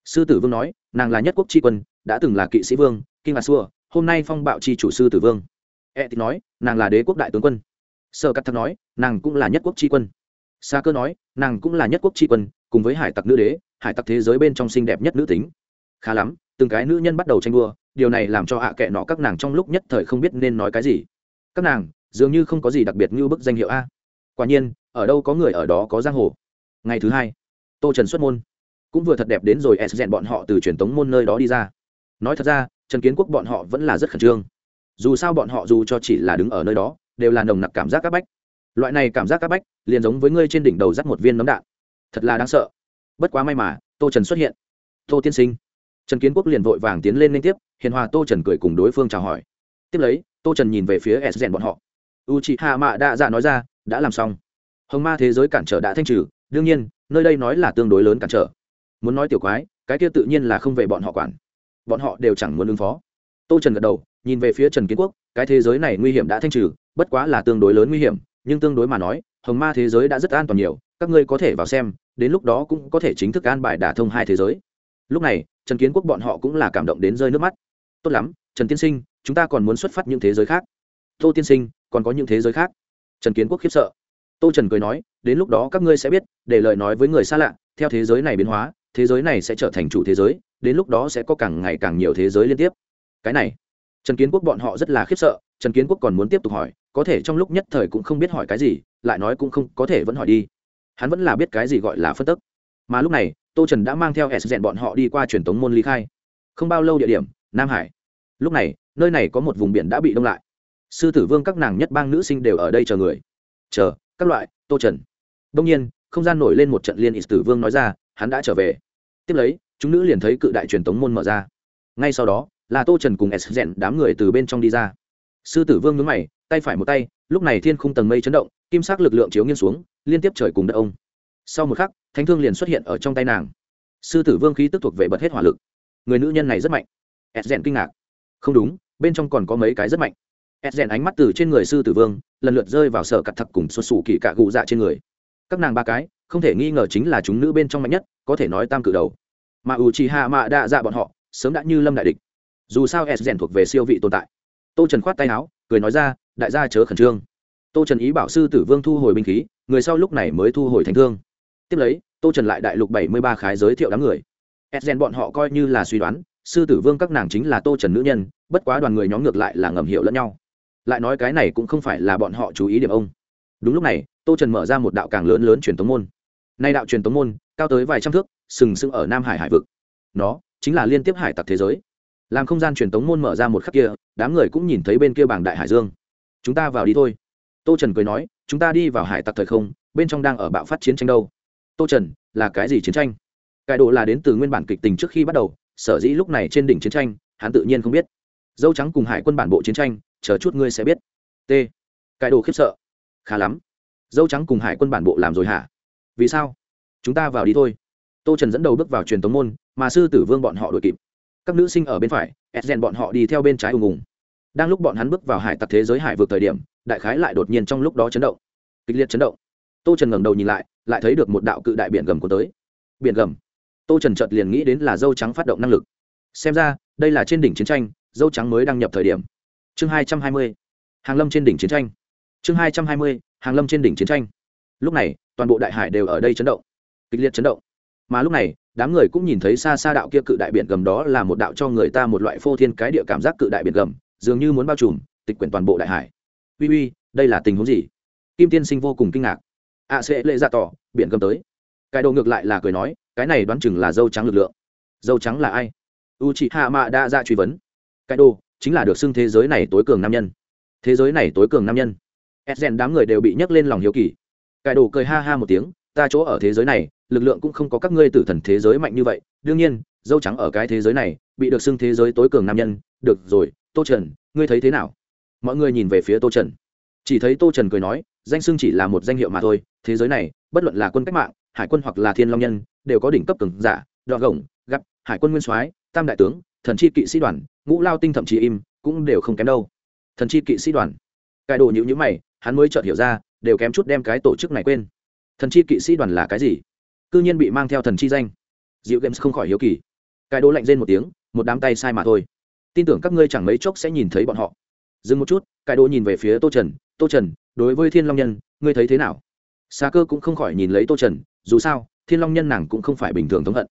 Sư tử vương nói, nàng là nhất quốc tri quân, đã từng là kỵ sĩ vương, kinh ngạc xua, hôm nay phong bạo tri chủ sư tử vương. E thì nói, nàng là đế quốc đại tướng quân. Sơ cắt thắc nói, nàng cũng là nhất quốc tri quân. Sa cơ nói, nàng cũng là nhất quốc tri quân, cùng với hải tặc nữ đế, hải tặc thế giới bên trong xinh đẹp nhất nữ tính. Khá lắm, từng cái nữ nhân bắt đầu tranh đua điều này làm cho hạ kệ nọ các nàng trong lúc nhất thời không biết nên nói cái gì. Các nàng, dường như không có gì đặc biệt như bức danh hiệu a. Quả nhiên, ở đâu có người ở đó có giang hồ. Ngày thứ hai, tô trần xuất môn. Cũng vừa thật đẹp đến rồi, s rèn bọn họ từ truyền tống môn nơi đó đi ra. Nói thật ra, trần kiến quốc bọn họ vẫn là rất khẩn trương. Dù sao bọn họ dù cho chỉ là đứng ở nơi đó, đều là nồng nặc cảm giác c áp bách. Loại này cảm giác c áp bách, liền giống với ngươi trên đỉnh đầu dắt một viên nấm đạn. Thật là đáng sợ. Bất quá may mà, tô trần xuất hiện. Tô tiên sinh trần kiến quốc liền vội vàng tiến lên liên tiếp, hiền hòa tô trần cười cùng đối phương chào hỏi. Tiếp lấy, tô trần nhìn về phía s rèn bọn họ. U chị hạ mạ đa dạ nói ra, đã làm xong. Hồng ma thế giới cản trở đã thanh trừ, đương nhiên, nơi đây nói là tương đối lớn cản trở. Muốn nói tiểu quái, cái kia tự nhiên là không về bọn họ quản. Bọn họ đều chẳng muốn ứng phó. Tô trần gật đầu, nhìn về phía trần kiến quốc, cái thế giới này nguy hiểm đã thanh trừ, bất quá là tương đối lớn nguy hiểm, nhưng tương đối mà nói, hồng ma thế giới đã rất an toàn nhiều, các ngươi có thể vào xem, đến lúc đó cũng có thể chính thức an bài đả thông hai thế giới lúc này, trần kiến quốc bọn họ cũng là cảm động đến rơi nước mắt. Tốt lắm, trần tiên sinh, chúng ta còn muốn xuất phát những thế giới khác. Tô tiên sinh, còn có những thế giới khác. Trần kiến quốc khiếp sợ. Tô trần cười nói, đến lúc đó các ngươi sẽ biết, để lời nói với người xa lạ, theo thế giới này biến hóa, thế giới này sẽ trở thành chủ thế giới, đến lúc đó sẽ có càng ngày càng nhiều thế giới liên tiếp. Cái này, trần kiến quốc bọn họ rất là khiếp sợ, trần kiến quốc còn muốn tiếp tục hỏi, có thể trong lúc nhất thời cũng không biết hỏi cái gì, lại nói cũng không có thể vẫn hỏi đi. Hắn vẫn là biết cái gì gọi là phân tức. Mà lúc này tô trần đã mang theo s rèn bọn họ đi qua truyền thống môn ly khai. Không bao lâu địa điểm, nam hải. Lúc này, nơi này có một vùng biển đã bị đông lại. Sư tử vương các nàng nhất bang nữ sinh đều ở đây chờ người. Chờ, các loại, tô trần. Đông nhiên, không gian nổi lên một trận liên ít tử vương nói ra, hắn đã trở về. Tiếp lấy, chúng nữ liền thấy cự đại truyền tống môn mở ra. Ngay sau đó, là tô trần cùng s rèn đám người từ bên trong đi ra. Sư tử vương nhướng mày, tay phải một tay, lúc này thiên khung tầng mây chấn động, kim sắc lực lượng chiếu nghiêng xuống, liên tiếp trời cùng đất ông sau một khắc, thánh thương liền xuất hiện ở trong tay nàng. Sư tử vương khí tức thuộc về bật hết hỏa lực. Người nữ nhân này rất mạnh. S rèn kinh ngạc. Không đúng, bên trong còn có mấy cái rất mạnh. Ed rèn ánh mắt từ trên người sư tử vương, lần lượt rơi vào sở cặt thật cùng xuất xù kỳ cạ gụ dạ trên người. Các nàng ba cái, không thể nghi ngờ chính là chúng nữ bên trong mạnh nhất, có thể nói tam cử đầu. Mà u chi hạ mạ đa dạ bọn họ, sớm đã như lâm đại địch. Dù sao ed rèn thuộc về siêu vị tồn tại. Tô trần khoát tay áo, cười nói ra, đại gia chớ khẩn trương. Tô trần ý bảo sư tử vương thu hồi binh khí, người sau lúc này mới thu hồi thành thương tiếp lấy, tô trần lại đại lục bảy mươi ba khái giới thiệu đám người. Edgen bọn họ coi như là suy đoán, sư tử vương các nàng chính là tô trần nữ nhân, bất quá đoàn người nhóm ngược lại là ngầm hiểu lẫn nhau. Lại nói cái này cũng không phải là bọn họ chú ý điểm ông. Đúng lúc này, tô trần mở ra một đạo càng lớn lớn truyền tống môn. Nay đạo truyền tống môn, cao tới vài trăm thước, sừng sững ở nam hải hải vực. Nó chính là liên tiếp hải tặc thế giới. Làm không gian truyền tống môn mở ra một khắc kia, đám người cũng nhìn thấy bên kia bảng đại hải dương. Chúng ta vào đi thôi. Tô trần cười nói, chúng ta đi vào hải tặc thời không, bên trong đang ở bạo phát chiến tranh đâu tô trần, là cái gì chiến tranh? Cải đồ là đến từ nguyên bản kịch tình trước khi bắt đầu, sở dĩ lúc này trên đỉnh chiến tranh, hắn tự nhiên không biết. Dâu trắng cùng hải quân bản bộ chiến tranh, chờ chút ngươi sẽ biết. T. Cải đồ khiếp sợ. Khá lắm. Dâu trắng cùng hải quân bản bộ làm rồi hả? Vì sao? Chúng ta vào đi thôi. Tô trần dẫn đầu bước vào truyền tống môn, mà sư tử vương bọn họ đuổi kịp. Các nữ sinh ở bên phải ép rèn bọn họ đi theo bên trái ùng ùng. Đang lúc bọn hắn bước vào hải tặc thế giới hải vượt thời điểm, đại khái lại đột nhiên trong lúc đó chấn động. Kịch liệt chấn động. Tô trần ngẩng đầu nhìn lại lại thấy được một đạo cự đại biển gầm của tới. Biển gầm. Tô trần chợt liền nghĩ đến là dâu trắng phát động năng lực. Xem ra, đây là trên đỉnh chiến tranh, dâu trắng mới đăng nhập thời điểm. Chương hai trăm hai mươi. Hàng lâm trên đỉnh chiến tranh. Chương hai trăm hai mươi, hàng lâm trên đỉnh chiến tranh. Lúc này, toàn bộ đại hải đều ở đây chấn động. Kịch liệt chấn động. Mà lúc này, đám người cũng nhìn thấy xa xa đạo kia cự đại biển gầm đó là một đạo cho người ta một loại phô thiên cái địa cảm giác cự đại biển gầm, dường như muốn bao trùm, tịch quyển toàn bộ đại hải. Uy uy, đây là tình huống gì? Kim tiên sinh vô cùng kinh ngạc ạ sẽ lệ ra dạ tỏ, biển cầm tới. Cái đồ ngược lại là cười nói, cái này đoán chừng là dâu trắng lực lượng. Dâu trắng là ai? U chị hạ mạ đã ra truy vấn. Cái đồ, chính là được xưng thế giới này tối cường nam nhân. Thế giới này tối cường nam nhân. Ed rèn đám người đều bị nhấc lên lòng hiếu kỳ. Cải đồ cười ha ha một tiếng, ta chỗ ở thế giới này, lực lượng cũng không có các ngươi tử thần thế giới mạnh như vậy. Đương nhiên, dâu trắng ở cái thế giới này, bị được xưng thế giới tối cường nam nhân. Được rồi, tô trần, ngươi thấy thế nào? Mọi người nhìn về phía tô trần chỉ thấy tô trần cười nói, danh xưng chỉ là một danh hiệu mà thôi, thế giới này, bất luận là quân cách mạng, hải quân hoặc là thiên long nhân, đều có đỉnh cấp cường giả đoạn gồng, gặp, hải quân nguyên soái, tam đại tướng, thần chi kỵ sĩ đoàn, ngũ lao tinh thậm chí im, cũng đều không kém đâu. Thần chi kỵ sĩ đoàn. Cải đồ nhữ nhữ mày, hắn mới chợt hiểu ra, đều kém chút đem cái tổ chức này quên. Thần chi kỵ sĩ đoàn là cái gì? C nhiên bị mang theo thần chi danh. Diệu games không khỏi hiếu kỳ. Cải đồ lạnh rên một tiếng, một đám tay sai mà thôi. Tin tưởng các ngươi chẳng mấy chốc sẽ nhìn thấy bọn họ dừng một chút cải đồ nhìn về phía tô trần tô trần, đối với thiên long nhân, ngươi thấy thế nào? Xa cơ cũng không khỏi nhìn lấy tô trần, dù sao, thiên long nhân nàng cũng không phải bình thường thống hận.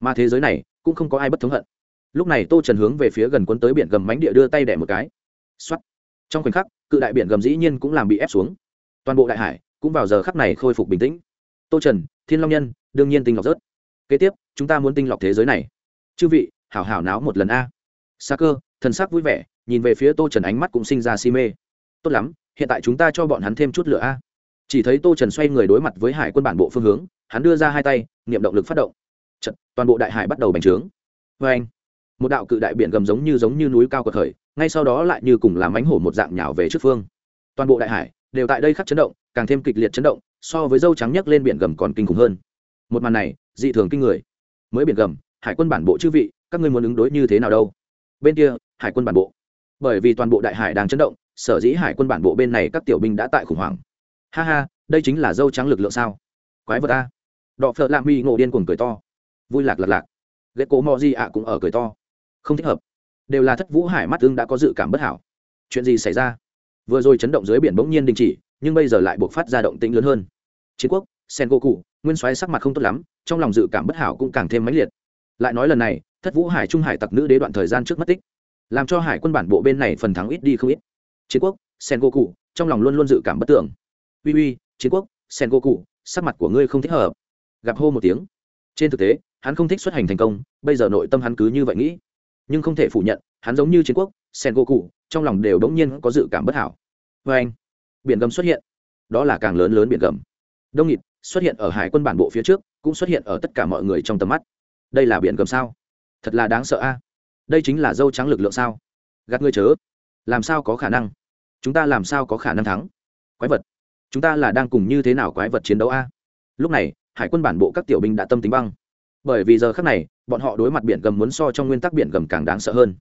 Mà thế giới này, cũng không có ai bất thống hận. Lúc này tô trần hướng về phía gần quân tới biển gầm mánh địa đưa tay đẻ một cái. X o á t trong khoảnh khắc, cự đại biển gầm dĩ nhiên cũng làm bị ép xuống. Toàn bộ đại hải cũng vào giờ khắc này khôi phục bình tĩnh. Tô trần, thiên long nhân, đương nhiên tinh lọc rớt. Kế tiếp, chúng ta muốn tinh lọc thế giới này. Chư vị, hảo hảo náo một lần a. Xa cơ, thần sắc vui vẻ nhìn về phía tô trần ánh mắt cũng sinh ra si mê. Tốt lắm hiện tại chúng ta cho bọn hắn thêm chút lửa a. Chỉ thấy tô trần xoay người đối mặt với hải quân bản bộ phương hướng hắn đưa ra hai tay niệm động lực phát động. Trận, toàn bộ đại hải bắt đầu bành trướng. Vê anh. Một đạo cự đại biển gầm giống như giống như núi cao cột khởi ngay sau đó lại như cùng làm mánh hổ một dạng nhào về trước phương. Toàn bộ đại hải đều tại đây khắc chấn động càng thêm kịch liệt chấn động so với dâu trắng nhấc lên biển gầm còn kinh khủng hơn. Một màn này dị thường kinh người. Mới biển gầm hải quân bản bộ chư vị các ngươi muốn ứng đối như thế nào đâu? Bên kia hải quân bản bộ bởi vì toàn bộ đại hải đang chấn động, sở dĩ hải quân bản bộ bên này các tiểu binh đã tại khủng hoảng. Ha ha, đây chính là dâu trắng lực lượng sao? Quái vật a. Đọ phợ lạ mi ngộ điên cuồng cười to. Vui lạc lạc lạc. Ghét cố mò di ạ cũng ở cười to. Không thích hợp. Đều là thất vũ hải mắt tương đã có dự cảm bất hảo. Chuyện gì xảy ra? Vừa rồi chấn động dưới biển bỗng nhiên đình chỉ, nhưng bây giờ lại buộc phát ra động tĩnh lớn hơn. Chiến quốc sen go cụ nguyên soái sắc mặt không tốt lắm, trong lòng dự cảm bất hảo cũng càng thêm mãnh liệt. Lại nói lần này, thất vũ hải trung hải tặc nữ đế đoạn thời gian trước mất tích làm cho hải quân bản bộ bên này phần thắng ít đi không ít. Chiến quốc sen go cụ trong lòng luôn luôn dự cảm bất tưởng uy uy, chiến quốc sen go cụ sắc mặt của ngươi không thích hợp. Gặp hô một tiếng. Trên thực tế, hắn không thích xuất hành thành công, bây giờ nội tâm hắn cứ như vậy nghĩ. Nhưng không thể phủ nhận, hắn giống như chiến quốc sen go cụ trong lòng đều đống nhiên có dự cảm bất hảo. Vê anh, biển gầm xuất hiện. Đó là càng lớn lớn biển gầm. Đông nghịt, xuất hiện ở hải quân bản bộ phía trước, cũng xuất hiện ở tất cả mọi người trong tầm mắt. Đây là biển gầm sao? Thật là đáng sợ a đây chính là dâu trắng lực lượng sao? Gạt ngươi chớ. Làm sao có khả năng? Chúng ta làm sao có khả năng thắng? Quái vật. Chúng ta là đang cùng như thế nào quái vật chiến đấu a? Lúc này, hải quân bản bộ các tiểu binh đã tâm tính băng. Bởi vì giờ khác này, bọn họ đối mặt biển gầm muốn so trong nguyên tắc biển gầm càng đáng sợ hơn.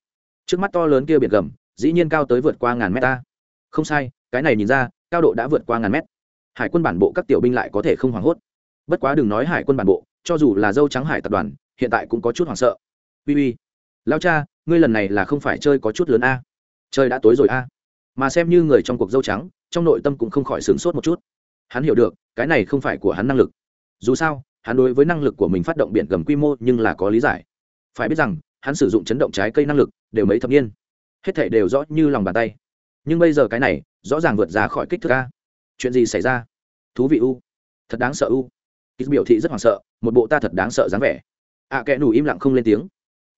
Trước mắt to lớn kia biển gầm, dĩ nhiên cao tới vượt qua ngàn mét ta không sai, cái này nhìn ra, cao độ đã vượt qua ngàn mét. Hải quân bản bộ các tiểu binh lại có thể không hoảng hốt. Bất quá đừng nói hải quân bản bộ, cho dù là dâu trắng hải tập đoàn, hiện tại cũng có chút hoảng sợ. Uy uy lao cha ngươi lần này là không phải chơi có chút lớn a? Chơi đã tối rồi a. Mà xem như người trong cuộc dâu trắng trong nội tâm cũng không khỏi sửng sốt một chút. Hắn hiểu được cái này không phải của hắn năng lực. Dù sao hắn đối với năng lực của mình phát động biển gầm quy mô nhưng là có lý giải. Phải biết rằng hắn sử dụng chấn động trái cây năng lực đều mấy thập niên. Hết thể đều rõ như lòng bàn tay. Nhưng bây giờ cái này rõ ràng vượt ra khỏi kích thước a. Chuyện gì xảy ra? Thú vị u. Thật đáng sợ u. Kích biểu thị rất hoảng sợ một bộ ta thật đáng sợ dáng vẻ. Ạ à, kẽ nủ im lặng không lên tiếng.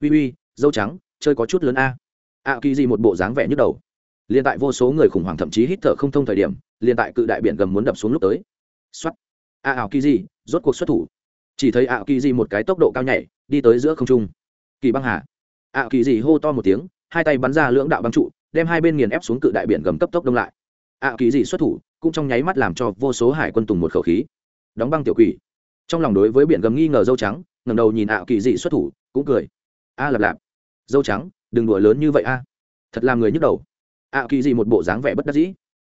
Uy uy dâu trắng, chơi có chút lớn a. Ạ kỳ gì một bộ dáng vẻ nhức đầu. Liền tại vô số người khủng hoảng thậm chí hít thở không thông thời điểm liền tại cự đại biển gầm muốn đập xuống lúc tới. Xuất a ảo kỳ gì rốt cuộc xuất thủ. Chỉ thấy ảo kỳ gì một cái tốc độ cao nhảy, đi tới giữa không trung. Kỳ băng hà. Ảo kỳ gì hô to một tiếng, hai tay bắn ra lưỡng đạo băng trụ, đem hai bên nghiền ép xuống cự đại biển gầm cấp tốc đông lại. Ảo kỳ gì xuất thủ, cũng trong nháy mắt làm cho vô số hải quân tùng một khẩu khí. Đóng băng tiểu quỷ. Trong lòng đối với biển gầm nghi ngờ dâu trắng ngầm đầu nhìn ảo kỳ dị xuất thủ, cũng cười a à, lạp lạp. Dâu trắng đừng đùa lớn như vậy a. Thật làm người nhức đầu. Ạ kỳ gì một bộ dáng vẻ bất đắc dĩ.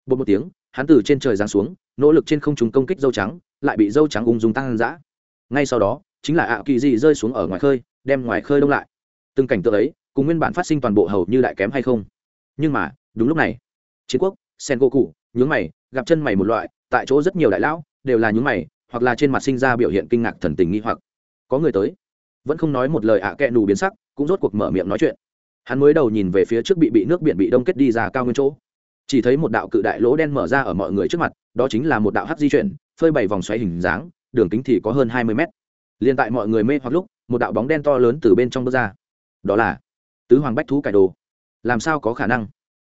Bột một tiếng hắn từ trên trời giáng xuống nỗ lực trên không trùng công kích dâu trắng lại bị dâu trắng ung dung tăng dã. Ngay sau đó chính là ạ kỳ gì rơi xuống ở ngoài khơi đem ngoài khơi đông lại. Từng cảnh tượng ấy cùng nguyên bản phát sinh toàn bộ hầu như đại kém hay không. Nhưng mà đúng lúc này chiến quốc sen go cụ nhướng mày gặp chân mày một loại tại chỗ rất nhiều đại lão đều là nhướng mày hoặc là trên mặt sinh ra biểu hiện kinh ngạc thần tình nghi hoặc. Có người tới vẫn không nói một lời ạ à kẹ nù biến sắc, cũng rốt cuộc mở miệng nói chuyện. Hắn mới đầu nhìn về phía trước bị bị nước biển bị đông kết đi ra cao nguyên chỗ. Chỉ thấy một đạo cự đại lỗ đen mở ra ở mọi người trước mặt, đó chính là một đạo hắc di chuyển, phơi bày vòng xoáy hình dáng, đường kính thì có hơn hai mươi mét. Liền tại mọi người mê hoặc lúc, một đạo bóng đen to lớn từ bên trong bước ra. Đó là tứ hoàng bách thú cải đồ. Làm sao có khả năng?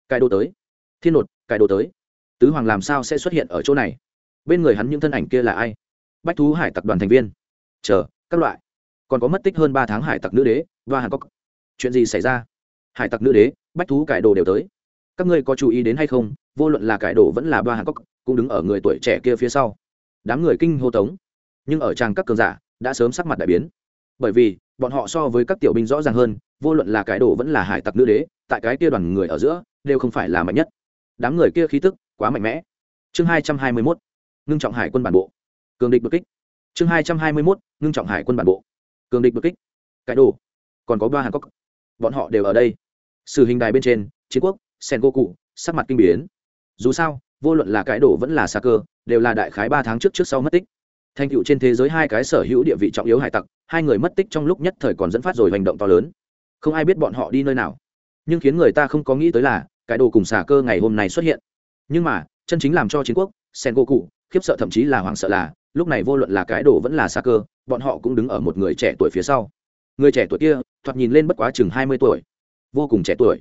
Cải đồ tới. Thiên nột, cải đồ tới. Tứ hoàng làm sao sẽ xuất hiện ở chỗ này? Bên người hắn những thân ảnh kia là ai? Bách thú hải tặc đoàn thành viên. Chờ, các loại còn có mất tích hơn ba tháng hải tặc nữ đế và hàn cốc. Chuyện gì xảy ra? Hải tặc nữ đế, bách thú cải đồ đều tới. Các ngươi có chú ý đến hay không? Vô luận là cải đồ vẫn là ba hàn cốc, cũng đứng ở người tuổi trẻ kia phía sau. Đám người kinh hô tống. Nhưng ở trang các cường giả, đã sớm sắc mặt đại biến. Bởi vì, bọn họ so với các tiểu binh rõ ràng hơn, vô luận là cái đồ vẫn là hải tặc nữ đế, tại cái kia đoàn người ở giữa, đều không phải là mạnh nhất. Đám người kia khí tức quá mạnh mẽ. Chương hai trăm hai mươi mốt, ngưng trọng hải quân bản bộ. Cường địch bất kích. Chương hai trăm hai mươi mốt, ngưng trọng hải quân bản bộ cường địch bất kích. Cái đồ. Còn có ba hàn cốc bọn họ đều ở đây. Sử hình đài bên trên, chiến quốc sen go cụ sắc mặt kinh biến. Dù sao, vô luận là cái đồ vẫn là xa cơ, đều là đại khái ba tháng trước trước sau mất tích. Thành tựu trên thế giới hai cái sở hữu địa vị trọng yếu hải tặc, hai người mất tích trong lúc nhất thời còn dẫn phát rồi hành động to lớn. Không ai biết bọn họ đi nơi nào. Nhưng khiến người ta không có nghĩ tới là, cái đồ cùng xà cơ ngày hôm nay xuất hiện. Nhưng mà, chân chính làm cho chiến quốc sen go cụ khiếp sợ thậm chí là hoảng sợ là lúc này vô luận là cái đồ vẫn là xa cơ, bọn họ cũng đứng ở một người trẻ tuổi phía sau. Người trẻ tuổi kia, thoạt nhìn lên bất quá chừng hai mươi tuổi, vô cùng trẻ tuổi.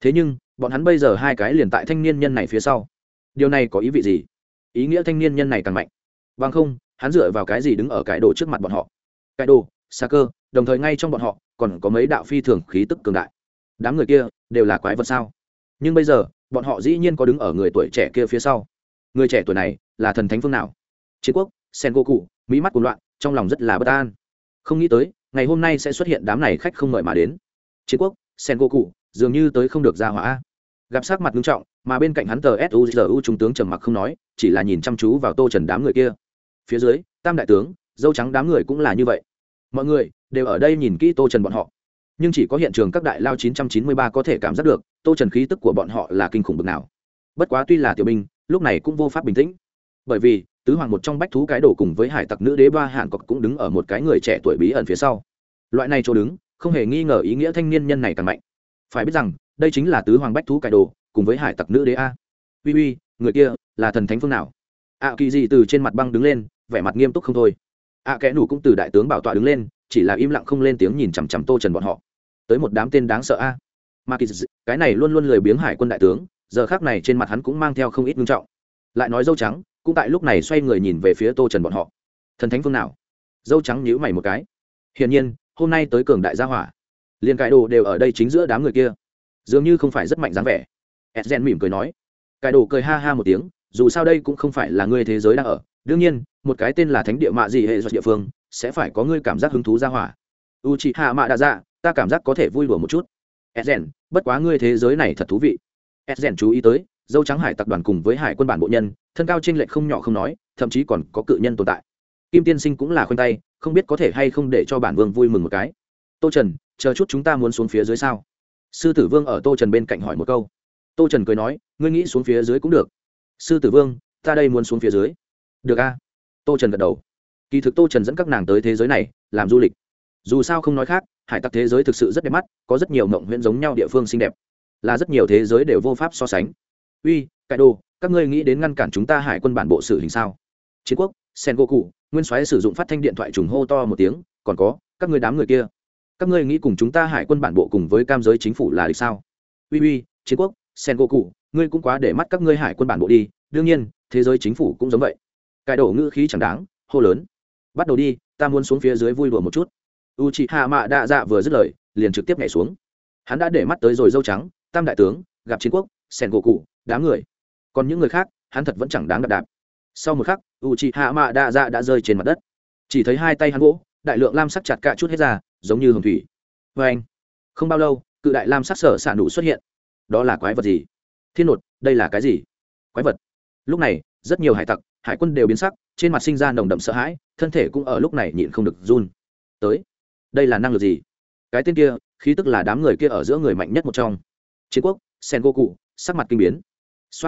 Thế nhưng, bọn hắn bây giờ hai cái liền tại thanh niên nhân này phía sau. Điều này có ý vị gì? Ý nghĩa thanh niên nhân này càng mạnh. Vâng không, hắn dựa vào cái gì đứng ở cái đồ trước mặt bọn họ? Cái đồ xa cơ, đồng thời ngay trong bọn họ, còn có mấy đạo phi thường khí tức cường đại. Đám người kia, đều là quái vật sao? Nhưng bây giờ, bọn họ dĩ nhiên có đứng ở người tuổi trẻ kia phía sau. Người trẻ tuổi này, là thần thánh phương nào? Chiến quốc sen go cụ mỹ mắt cuồng loạn, trong lòng rất là bất an. Không nghĩ tới, ngày hôm nay sẽ xuất hiện đám này khách không mời mà đến. Chiến quốc sen go cụ dường như tới không được ra hỏa. Gặp sắc mặt nghiêm trọng, mà bên cạnh hắn tờ suzu trung tướng trầm mặc không nói, chỉ là nhìn chăm chú vào tô trần đám người kia. Phía dưới, tam đại tướng, dâu trắng đám người cũng là như vậy. Mọi người đều ở đây nhìn kỹ tô trần bọn họ. Nhưng chỉ có hiện trường các đại lao 993 có thể cảm giác được, tô trần khí tức của bọn họ là kinh khủng bực nào. Bất quá tuy là tiểu binh, lúc này cũng vô pháp bình tĩnh. Bởi vì tứ hoàng một trong bách thú cái đổ cùng với hải tặc nữ đế ba hàn cọc cũng đứng ở một cái người trẻ tuổi bí ẩn phía sau. Loại này chỗ đứng, không hề nghi ngờ ý nghĩa thanh niên nhân này càng mạnh. Phải biết rằng, đây chính là tứ hoàng bách thú cải đồ, cùng với hải tặc nữ đế a. Uy uy, người kia là thần thánh phương nào? Ạ kỳ gì từ trên mặt băng đứng lên, vẻ mặt nghiêm túc không thôi. Ạ kẽ nủ cũng từ đại tướng bảo tọa đứng lên, chỉ là im lặng không lên tiếng nhìn chằm chằm tô trần bọn họ. Tới một đám tên đáng sợ a. Mà kỳ cái này luôn luôn lười biếng hải quân đại tướng, giờ khác này trên mặt hắn cũng mang theo không ít ngưng trọng. Lại nói dâu trắng cũng tại lúc này xoay người nhìn về phía tô trần bọn họ. Thần thánh phương nào? Dâu trắng nhữ mày một cái. Hiển nhiên, hôm nay tới cường đại gia hỏa. Liền cải đồ đều ở đây chính giữa đám người kia. Dường như không phải rất mạnh dáng vẻ. Edgen mỉm cười nói. Cải đồ cười ha ha một tiếng, dù sao đây cũng không phải là ngươi thế giới đang ở. Đương nhiên, một cái tên là thánh địa mạ gì hệ do địa phương, sẽ phải có ngươi cảm giác hứng thú ra hỏa. U chị hạ mạ đã ra ta cảm giác có thể vui đùa một chút. Edgen bất quá ngươi thế giới này thật thú vị. Edgen chú ý tới dâu trắng hải tập đoàn cùng với hải quân bản bộ nhân, thân cao trên lệch không nhỏ không nói, thậm chí còn có cự nhân tồn tại. Kim tiên sinh cũng là khoanh tay, không biết có thể hay không để cho bản vương vui mừng một cái. Tô trần, chờ chút chúng ta muốn xuống phía dưới sao? Sư tử vương ở tô trần bên cạnh hỏi một câu. Tô trần cười nói, ngươi nghĩ xuống phía dưới cũng được. Sư tử vương, ta đây muốn xuống phía dưới. Được a. Tô trần gật đầu. Kỳ thực tô trần dẫn các nàng tới thế giới này, làm du lịch. Dù sao không nói khác, hải tặc thế giới thực sự rất đẹp mắt, có rất nhiều mộng huyễn giống nhau địa phương xinh đẹp. Là rất nhiều thế giới đều vô pháp so sánh uy, cải đồ, các ngươi nghĩ đến ngăn cản chúng ta hải quân bản bộ xử hình sao? Chiến quốc, sen go cụ nguyên soái sử dụng phát thanh điện thoại trùng hô to một tiếng, còn có, các ngươi đám người kia. Các ngươi nghĩ cùng chúng ta hải quân bản bộ cùng với cam giới chính phủ là địch sao? Uy uy, chiến quốc, sen go cụ ngươi cũng quá để mắt các ngươi hải quân bản bộ đi, đương nhiên, thế giới chính phủ cũng giống vậy. Cải đồ ngữ khí chẳng đáng, hô lớn. Bắt đầu đi, ta muốn xuống phía dưới vui đùa một chút. U chị hạ mạ đa dạ vừa dứt lời, liền trực tiếp nhảy xuống. Hắn đã để mắt tới rồi dâu trắng, tam đại tướng, gặp chiến quốc sen gỗ cụ đám người. Còn những người khác, hắn thật vẫn chẳng đáng đạp đạp. Sau một khắc u chị hạ mạ đạ dạ đã rơi trên mặt đất. Chỉ thấy hai tay hắn gỗ, đại lượng lam sắc chặt cả chút hết ra, giống như hồng thủy. Vê anh, không bao lâu, cự đại lam sắc sở xả nụ xuất hiện. Đó là quái vật gì? Thiên nột, đây là cái gì? Quái vật. Lúc này, rất nhiều hải tặc, hải quân đều biến sắc, trên mặt sinh ra nồng đậm sợ hãi, thân thể cũng ở lúc này nhịn không được run. Tới, đây là năng lực gì? Cái tên kia, khí tức là đám người kia ở giữa người mạnh nhất một trong. Chiến quốc, sen go cụ sắc mặt kinh biến. X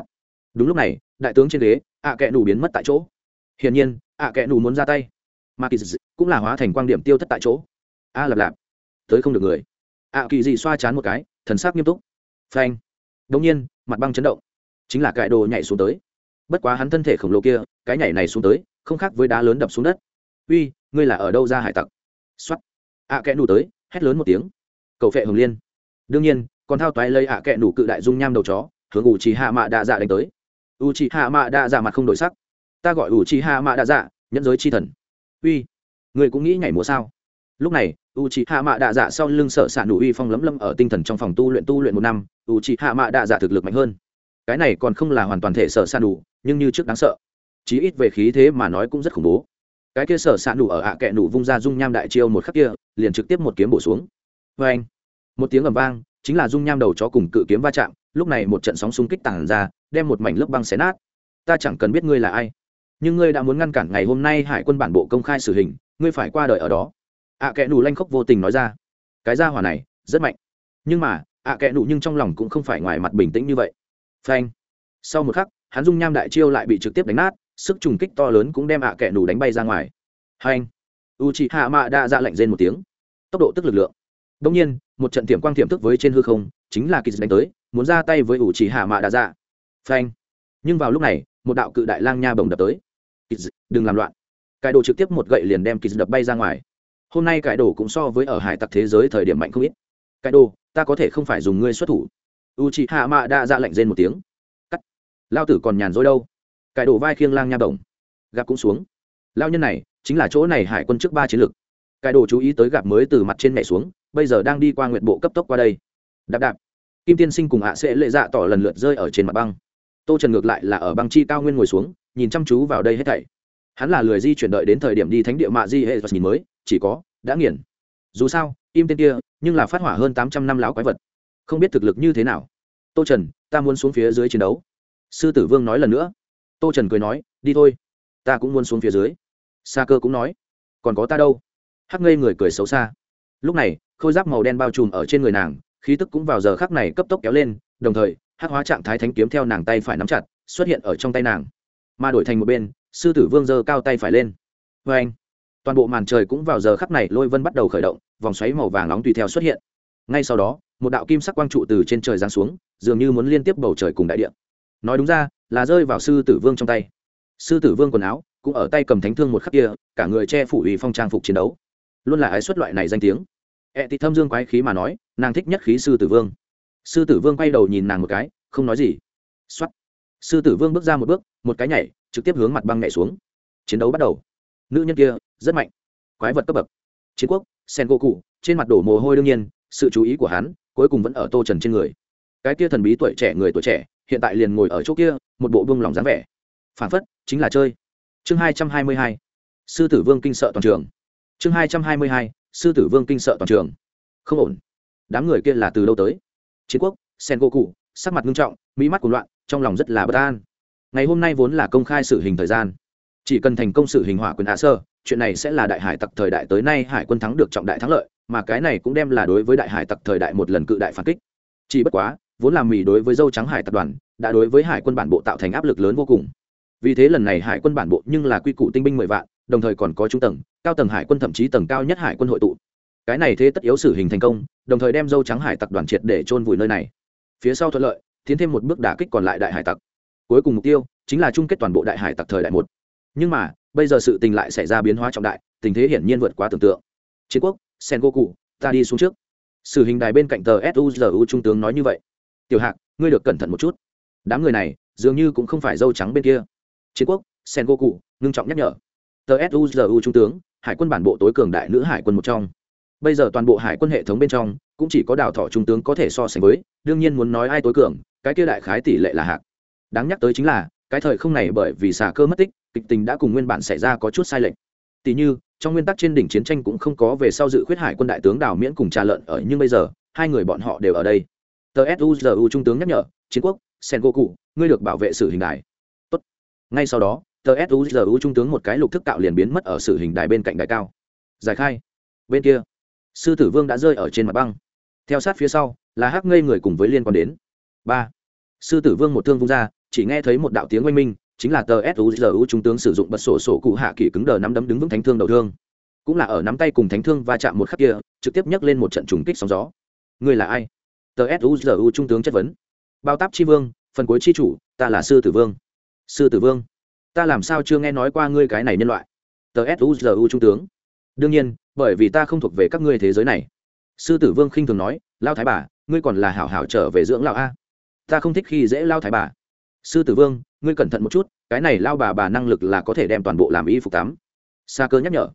đúng lúc này đại tướng trên ghế ạ à kẽ nù biến mất tại chỗ. Hiển nhiên ạ à kẽ nù muốn ra tay. Mà kỳ dị cũng là hóa thành quan điểm tiêu thất tại chỗ. A à, lạp lạp. Tới không được người. Ạ kỳ dị xoa chán một cái thần sắc nghiêm túc. Phanh. Đ nhiên mặt băng chấn động. Chính là cải đồ nhảy xuống tới. Bất quá hắn thân thể khổng lồ kia cái nhảy này xuống tới không khác với đá lớn đập xuống đất. Uy ngươi là ở đâu ra hải tặc? X o á t ạ kẽ nù tới hét lớn một tiếng. Cầu phệ hồng liên. Đương nhiên còn thao toái lấy ạ kẹ nủ cự đại dung nham đầu chó, hướng ủ trì hạ mạ đa dạ đánh tới. U trì hạ mạ đa dạ mặt không đổi sắc. Ta gọi ủ trì hạ mạ đa dạ nhẫn giới chi thần. Uy, người cũng nghĩ nhảy múa sao? Lúc này u c h hạ mạ đạ dạ sau lưng sợ s ả nụ uy phong lấm lâm ở tinh thần trong phòng tu luyện tu luyện một năm u c h hạ mạ đạ dạ thực lực mạnh hơn. Cái này còn không là hoàn toàn thể sợ s ả nụ, nhưng như trước đáng sợ. Chí ít về khí thế mà nói cũng rất khủng bố. Cái kia sợ s ạ nụ ở ạ à kẹ nụ vung ra dung nham đại chiêu một khắc kia, liền trực tiếp một kiếm bổ xuống. Vê anh một tiếng ầm vang chính là dung nham đầu chó cùng cự kiếm va chạm, lúc này một trận sóng xung kích tàn ra, đem một mảnh lớp băng xé nát. Ta chẳng cần biết ngươi là ai, nhưng ngươi đã muốn ngăn cản ngày hôm nay hải quân bản bộ công khai xử hình, ngươi phải qua đời ở đó. Ạ à kẽ nù lanh khóc vô tình nói ra. Cái gia hỏa này, rất mạnh. Nhưng mà, ạ à kẽ nù nhưng trong lòng cũng không phải ngoài mặt bình tĩnh như vậy. Phanh. Sau một khắc, hắn dung nham đại chiêu lại bị trực tiếp đánh nát, sức trùng kích to lớn cũng đem ạ à kẽ nù đánh bay ra ngoài. Hành u chị hạ dạ mạ đã ra lệnh rên một tiếng. Tốc độ tức lực lượng. Đông nhiên một trận tiệm quang tiệm thức với trên hư không, chính là kỳ đánh tới, muốn ra tay với ủ chị hạ mạ đa dạ phanh. Nhưng vào lúc này, một đạo cự đại lang nha bồng đập tới. Đừng làm loạn. Cải đồ trực tiếp một gậy liền đem kỳ đập bay ra ngoài. Hôm nay cải đồ cũng so với ở hải tặc thế giới thời điểm mạnh không ít. Cải đồ, ta có thể không phải dùng ngươi xuất thủ. U chị hạ mạ đã ra lệnh rên một tiếng. Cắt. Lao tử còn nhàn rỗi đâu? Cải đồ vai khiêng lang nha bồng. Gặp cũng xuống. Lao nhân này, chính là chỗ này hải quân trước ba chiến lược cái đồ chú ý tới gặp mới từ mặt trên mẹ xuống, bây giờ đang đi qua nguyện bộ cấp tốc qua đây. Đạp đạp. Kim tiên sinh cùng hạ sẽ lệ dạ tỏ lần lượt rơi ở trên mặt băng. Tô trần ngược lại là ở băng chi cao nguyên ngồi xuống, nhìn chăm chú vào đây hết thảy. Hắn là lười di chuyển đợi đến thời điểm đi thánh địa mạ di hệ nhìn mới, chỉ có, đã nghiền. Dù sao, im tên kia, nhưng là phát hỏa hơn tám trăm năm láo quái vật. Không biết thực lực như thế nào. Tô trần, ta muốn xuống phía dưới chiến đấu. Sư tử vương nói lần nữa. Tô trần cười nói, đi thôi. Ta cũng muốn xuống phía dưới. Sa cơ cũng nói, còn có ta đâu? Hắc ngây người cười xấu xa. Lúc này, khôi giáp màu đen bao trùm ở trên người nàng, khí tức cũng vào giờ khắc này cấp tốc kéo lên, đồng thời, hắc hóa trạng thái thánh kiếm theo nàng tay phải nắm chặt, xuất hiện ở trong tay nàng. Mà đổi thành một bên, sư tử vương giơ cao tay phải lên. Vê anh toàn bộ màn trời cũng vào giờ khắc này lôi vân bắt đầu khởi động, vòng xoáy màu vàng nóng tùy theo xuất hiện. Ngay sau đó, một đạo kim sắc quang trụ từ trên trời giáng xuống, dường như muốn liên tiếp bầu trời cùng đại địa. Nói đúng ra, là rơi vào sư tử vương trong tay. Sư tử vương quần áo, cũng ở tay cầm thánh thương một khắc kia, cả người che phủ ủy phong trang phục chiến đấu luôn là ái xuất loại này danh tiếng. Ẹ tị thâm dương quái khí mà nói, nàng thích nhất khí sư tử vương. Sư tử vương quay đầu nhìn nàng một cái, không nói gì. Xuất sư tử vương bước ra một bước, một cái nhảy, trực tiếp hướng mặt băng nhảy xuống. Chiến đấu bắt đầu. Nữ nhân kia, rất mạnh. Quái vật cấp bậc. Chiến quốc sen go cụ trên mặt đổ mồ hôi đương nhiên, sự chú ý của hắn, cuối cùng vẫn ở tô trần trên người. Cái kia thần bí tuổi trẻ người tuổi trẻ, hiện tại liền ngồi ở chỗ kia, một bộ vương lòng dáng vẻ. Phản phất, chính là chơi. Chương hai trăm hai mươi hai. Sư tử vương kinh sợ toàn trường chương hai trăm hai mươi hai, sư tử vương kinh sợ toàn trường. Không ổn. Đám người kia là từ đâu tới? Chiến quốc sen gỗ cụ sắc mặt nghiêm trọng, mỹ mắt cuồng loạn, trong lòng rất là bất an. Ngày hôm nay vốn là công khai xử hình thời gian. Chỉ cần thành công xử hình hỏa quyền hạ sơ, chuyện này sẽ là đại hải tặc thời đại tới nay hải quân thắng được trọng đại thắng lợi, mà cái này cũng đem là đối với đại hải tặc thời đại một lần cự đại phản kích. Chỉ bất quá, vốn làm mì đối với dâu trắng hải tập đoàn, đã đối với hải quân bản bộ tạo thành áp lực lớn vô cùng vì thế lần này hải quân bản bộ nhưng là quy củ tinh binh mười vạn, đồng thời còn có trung tầng, cao tầng hải quân thậm chí tầng cao nhất hải quân hội tụ. Cái này thế tất yếu xử hình thành công, đồng thời đem dâu trắng hải tặc đoàn triệt để chôn vùi nơi này. Phía sau thuận lợi, tiến thêm một bước đả kích còn lại đại hải tặc. Cuối cùng mục tiêu chính là chung kết toàn bộ đại hải tặc thời đại một. Nhưng mà, bây giờ sự tình lại xảy ra biến hóa trọng đại, tình thế hiển nhiên vượt quá tưởng tượng. Chiến quốc sen go cụ ta đi xuống trước. Sử hình đài bên cạnh tờ suzu trung tướng nói như vậy. Tiểu hạc, ngươi được cẩn thận một chút. Đám người này, dường như cũng không phải dâu trắng bên kia chiến quốc sen Goku ngưng trọng nhắc nhở. Tờ suzu trung tướng, hải quân bản bộ tối cường đại nữ hải quân một trong. Bây giờ toàn bộ hải quân hệ thống bên trong, cũng chỉ có đào thọ trung tướng có thể so sánh với, đương nhiên muốn nói ai tối cường, cái kia đại khái tỷ lệ là hạc. Đáng nhắc tới chính là, cái thời không này bởi vì xà cơ mất tích, kịch tình đã cùng nguyên bản xảy ra có chút sai lệch. Tỷ như, trong nguyên tắc trên đỉnh chiến tranh cũng không có về sau dự khuyết hải quân đại tướng đào miễn cùng trà lợn ở, nhưng bây giờ, hai người bọn họ đều ở đây. Tờ suzu trung tướng nhắc nhở, chiến quốc sen goku ngươi được bảo vệ sự hình đài ngay sau đó, tờ suzu trung tướng một cái lục thức tạo liền biến mất ở sự hình đài bên cạnh đài cao. Giải khai. Bên kia, sư tử vương đã rơi ở trên mặt băng. Theo sát phía sau, là hắc ngây người cùng với liên quan đến. Ba. Sư tử vương một thương vung ra, chỉ nghe thấy một đạo tiếng oanh minh, chính là tờ suzu trung tướng sử dụng bật sổ sổ cụ hạ kỷ cứng đờ nắm đấm đứng vững thánh thương đầu thương. Cũng là ở nắm tay cùng thánh thương va chạm một khắc kia, trực tiếp nhấc lên một trận trùng kích sóng gió. Người là ai? Tờ suzu trung tướng chất vấn. Bao táp chi vương, phần cuối chi chủ, ta là sư tử vương sư tử vương, ta làm sao chưa nghe nói qua ngươi cái này nhân loại? Tờ suzu trung tướng. Đương nhiên, bởi vì ta không thuộc về các ngươi thế giới này. Sư tử vương khinh thường nói, lao thái bà, ngươi còn là hảo hảo trở về dưỡng lão a. Ta không thích khi dễ lao thái bà. Sư tử vương, ngươi cẩn thận một chút, cái này lao bà bà năng lực là có thể đem toàn bộ làm y phục tắm. Sa cơ nhắc nhở.